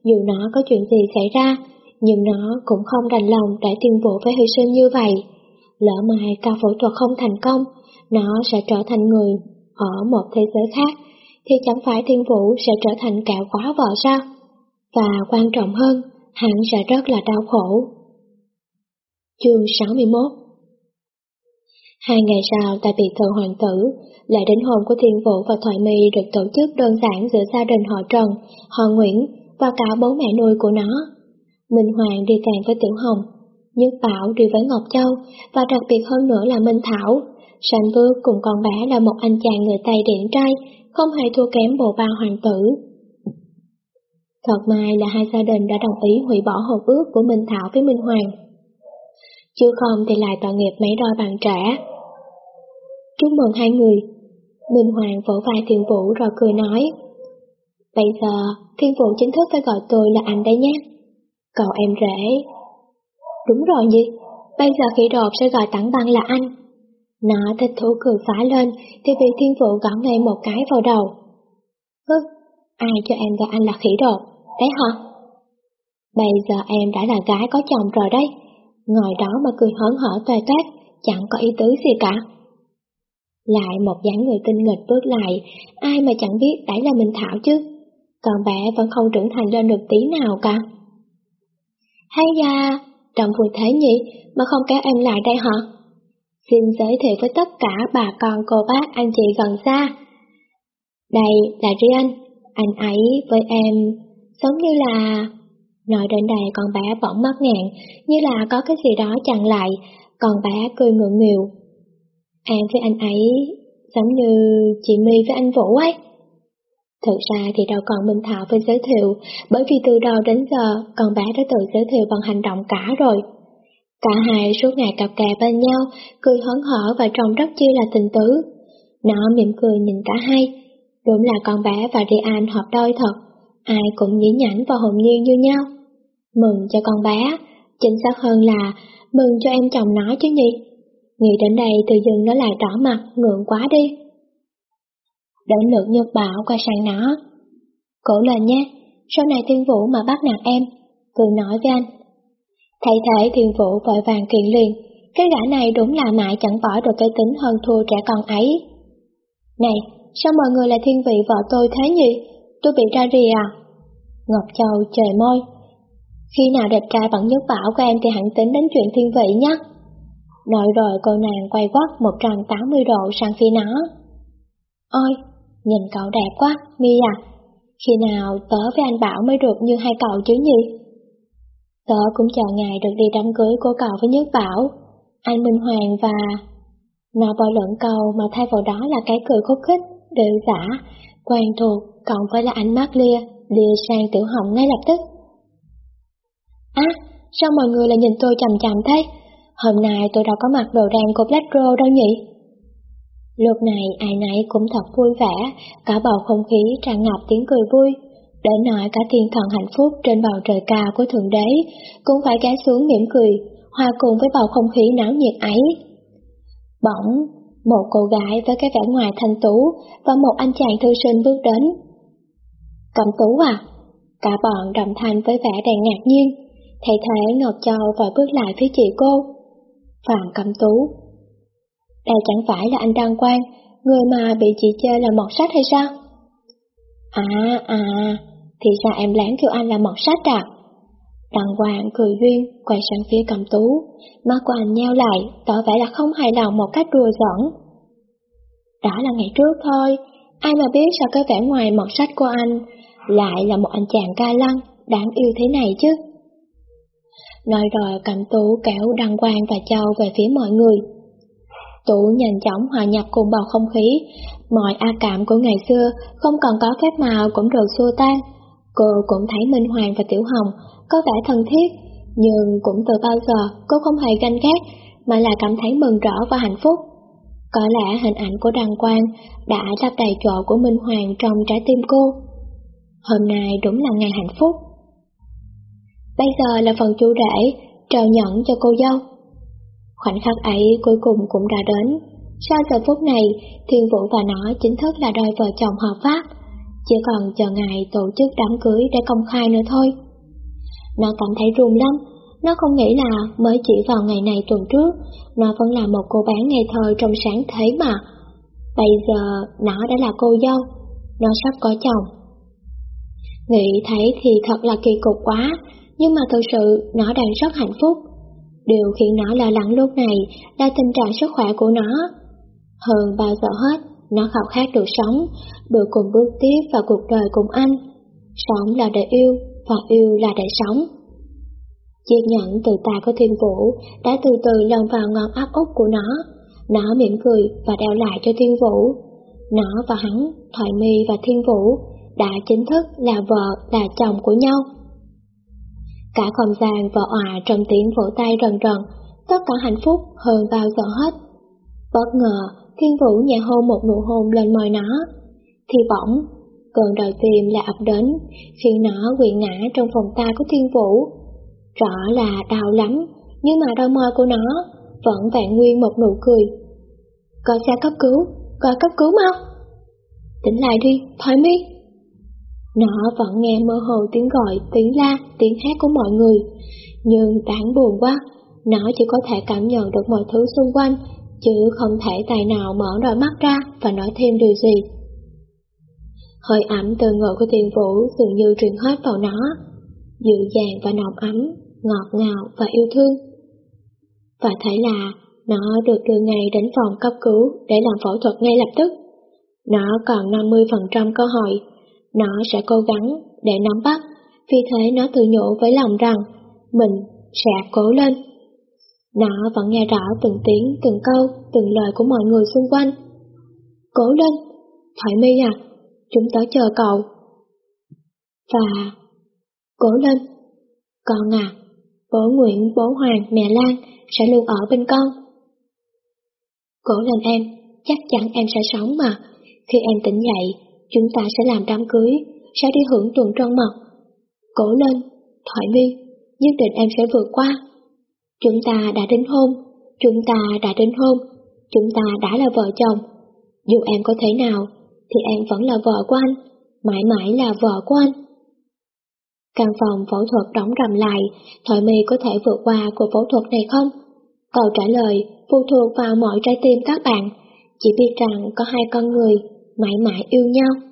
dù nó có chuyện gì xảy ra, nhưng nó cũng không đành lòng để thiên vũ phải hy sinh như vậy. Lỡ mai ca phẫu thuật không thành công, nó sẽ trở thành người ở một thế giới khác, thì chẳng phải thiên vũ sẽ trở thành cạo quá vợ sao? Và quan trọng hơn, hắn sẽ rất là đau khổ. Chương 61 Hai ngày sau tại biệt thự hoàng tử, lễ đính hôn của Thiên Vũ và Thoại My được tổ chức đơn giản giữa gia đình họ Trần, họ Nguyễn và cả bố mẹ nuôi của nó. Minh Hoàng đi kèm với Tiểu Hồng, Nhất Bảo đi với Ngọc Châu và đặc biệt hơn nữa là Minh Thảo. Sanh Bước cùng con bé là một anh chàng người Tây điển trai, không hề thua kém bộ ba hoàng tử. Thật may là hai gia đình đã đồng ý hủy bỏ hôn ước của Minh Thảo với Minh Hoàng. Chứ không thì lại tội nghiệp mấy đôi bạn trẻ. Chúc mừng hai người. Minh Hoàng vỗ vai Thiên Vũ rồi cười nói. Bây giờ, Thiên Vũ chính thức phải gọi tôi là anh đấy nhé. Cậu em rể. Đúng rồi gì, bây giờ khỉ đột sẽ gọi tặng băng là anh. Nó thích thú cười phá lên thì bị Thiên Vũ gõ ngay một cái vào đầu. Hứ, ai cho em và anh là khỉ đột, đấy hả? Bây giờ em đã là gái có chồng rồi đấy, ngồi đó mà cười hớn hở toe toét, chẳng có ý tứ gì cả. Lại một dáng người tinh nghịch bước lại, ai mà chẳng biết đấy là mình Thảo chứ, còn bé vẫn không trưởng thành lên được tí nào cả. Hay da, trông vui thế nhỉ, mà không kéo em lại đây hả? Xin giới thiệu với tất cả bà con cô bác anh chị gần xa. Đây là Rian, anh ấy với em giống như là... Nói đến đây con bé bỗng mất ngạn, như là có cái gì đó chặn lại, con bé cười ngượng nghịu. Em với anh ấy giống như chị My với anh Vũ ấy. Thực ra thì đâu còn Minh Thảo phải giới thiệu, bởi vì từ đầu đến giờ con bé đã tự giới thiệu bằng hành động cả rồi. Cả hai suốt ngày cặp kè bên nhau, cười hớn hở và trông rất chi là tình tứ. Nó mỉm cười nhìn cả hai. Đúng là con bé và Rian hợp đôi thật, ai cũng nhí nhảnh và hồn nhiên như nhau. Mừng cho con bé, chính xác hơn là mừng cho em chồng nó chứ nhỉ. Nghĩ đến đây tự dưng nó lại đỏ mặt, ngượng quá đi. Đến lượt Nhật Bảo qua sang nó. Cổ lên nhé, sau này thiên vũ mà bắt nạt em, cười nói với anh. Thầy thế thiên vũ vội vàng kiện liền, cái gã này đúng là mãi chẳng bỏ được cái tính hơn thua trẻ con ấy. Này, sao mọi người lại thiên vị vợ tôi thế nhỉ? Tôi bị ra rì à? Ngọc Châu trời môi. Khi nào đẹp trai bằng nhất bảo của em thì hẳn tính đến chuyện thiên vị nhé. Nói rồi cô nàng quay quắt 180 độ sang phía nó. Ôi, nhìn cậu đẹp quá, Mi à. Khi nào tớ với anh Bảo mới được như hai cậu chứ nhỉ? Tớ cũng chờ ngày được đi đám cưới của cậu với Nhất Bảo, anh Minh Hoàng và... Nó bỏ lẫn câu mà thay vào đó là cái cười khúc khích, đều giả, quen thuộc, cộng với là ánh mắt lia, lia sang tiểu hồng ngay lập tức. Á, sao mọi người lại nhìn tôi chầm chầm thế? Hôm nay tôi đâu có mặc đồ đen của Black Rose đâu nhỉ? Lúc này ai nấy cũng thật vui vẻ, cả bầu không khí tràn ngập tiếng cười vui. Để nói cả thiên thần hạnh phúc trên bầu trời cao của Thượng Đế cũng phải gái xuống mỉm cười, hòa cùng với bầu không khí náo nhiệt ấy. Bỗng, một cô gái với cái vẻ ngoài thanh tú và một anh chàng thư sinh bước đến. Cầm tú à? Cả bọn đồng thanh với vẻ đầy ngạc nhiên, thầy thế Ngọc Châu vội bước lại phía chị cô. Phạm Cầm Tú đây chẳng phải là anh Đăng Quang, người mà bị chị chơi là mọt sách hay sao? À, à, thì ra em lén kêu anh là mọt sách à? Đặng Hoàng cười duyên, quay sang phía cầm tú, mắt của anh nheo lại, tỏ vẻ là không hài lòng một cách đùa giỡn. Đó là ngày trước thôi, ai mà biết sao cái vẻ ngoài mọt sách của anh lại là một anh chàng ca lăng, đáng yêu thế này chứ. Nói rồi cầm tú kéo Đăng Quang và Châu về phía mọi người. Tú nhanh chóng hòa nhập cùng bầu không khí, mọi a cảm của ngày xưa không còn có phép màu cũng được xua tan. Cô cũng thấy Minh Hoàng và Tiểu Hồng có vẻ thân thiết, nhưng cũng từ bao giờ cô không hề ganh ghét, mà là cảm thấy mừng rỡ và hạnh phúc. Có lẽ hình ảnh của Đăng Quang đã lấp đầy chỗ của Minh Hoàng trong trái tim cô. Hôm nay đúng là ngày hạnh phúc. Bây giờ là phần chú rể, trao nhẫn cho cô dâu. Khoảnh khắc ấy cuối cùng cũng đã đến. Sau giờ phút này, Thiên Vũ và nó chính thức là đôi vợ chồng hợp pháp, chỉ còn chờ ngày tổ chức đám cưới để công khai nữa thôi. Nó cảm thấy run lắm, nó không nghĩ là mới chỉ vào ngày này tuần trước, nó vẫn là một cô bán ngày thơ trong sáng thế mà. Bây giờ nó đã là cô dâu, nó sắp có chồng. Nghĩ thấy thì thật là kỳ cục quá, nhưng mà thực sự nó đang rất hạnh phúc. Điều khiến nó lo lắng lúc này là tình trạng sức khỏe của nó. Hơn bao giờ hết, nó khao khát được sống, được cùng bước tiếp vào cuộc đời cùng anh. Sống là để yêu, và yêu là để sống. Chiếc nhẫn từ tay của thiên vũ đã từ từ lần vào ngón áp út của nó. Nó mỉm cười và đeo lại cho thiên vũ. Nó và hắn, thoại mi và thiên vũ, đã chính thức là vợ, là chồng của nhau. Cả không gian vợ òa trong tiếng vỗ tay rần rần, tất cả hạnh phúc hơn bao giờ hết. Bất ngờ, Thiên Vũ nhẹ hôn một nụ hôn lên môi nó, thì bỗng, cơn đòi tìm là ập đến, khiến nó quỵ ngã trong vòng tay của Thiên Vũ. Rõ là đau lắm, nhưng mà đôi môi của nó vẫn vẹn nguyên một nụ cười. Gọi xe cấp cứu, gọi cấp cứu mau. Tỉnh lại đi, thôi mi. Nó vẫn nghe mơ hồ tiếng gọi, tiếng la, tiếng hát của mọi người, nhưng đáng buồn quá, nó chỉ có thể cảm nhận được mọi thứ xung quanh, chứ không thể tài nào mở đôi mắt ra và nói thêm điều gì. Hơi ẩm từ người của tiền vũ dường như truyền hết vào nó, dịu dàng và nồng ấm, ngọt ngào và yêu thương. Và thấy là nó được đưa ngay đến phòng cấp cứu để làm phẫu thuật ngay lập tức. Nó còn 50% cơ hội, nó sẽ cố gắng để nắm bắt, vì thế nó tự nhủ với lòng rằng mình sẽ cố lên. Nó vẫn nghe rõ từng tiếng, từng câu, từng lời của mọi người xung quanh. Cố lên, Thoại mi à, chúng tớ chờ cậu. Và cố lên, con à, bố Nguyễn, bố Hoàng, mẹ Lan sẽ luôn ở bên con. Cố lên em, chắc chắn em sẽ sống mà. Khi em tỉnh dậy, chúng ta sẽ làm đám cưới, sẽ đi hưởng tuần trăng mật. Cố lên, Thoại mi, nhất định em sẽ vượt qua. Chúng ta đã đính hôn, chúng ta đã đính hôn, chúng ta đã là vợ chồng. Dù em có thế nào, thì em vẫn là vợ của anh, mãi mãi là vợ của anh. Căn phòng phẫu thuật đóng rầm lại, Thoại My có thể vượt qua cuộc phẫu thuật này không? Câu trả lời phụ thuộc vào mọi trái tim các bạn, chỉ biết rằng có hai con người mãi mãi yêu nhau.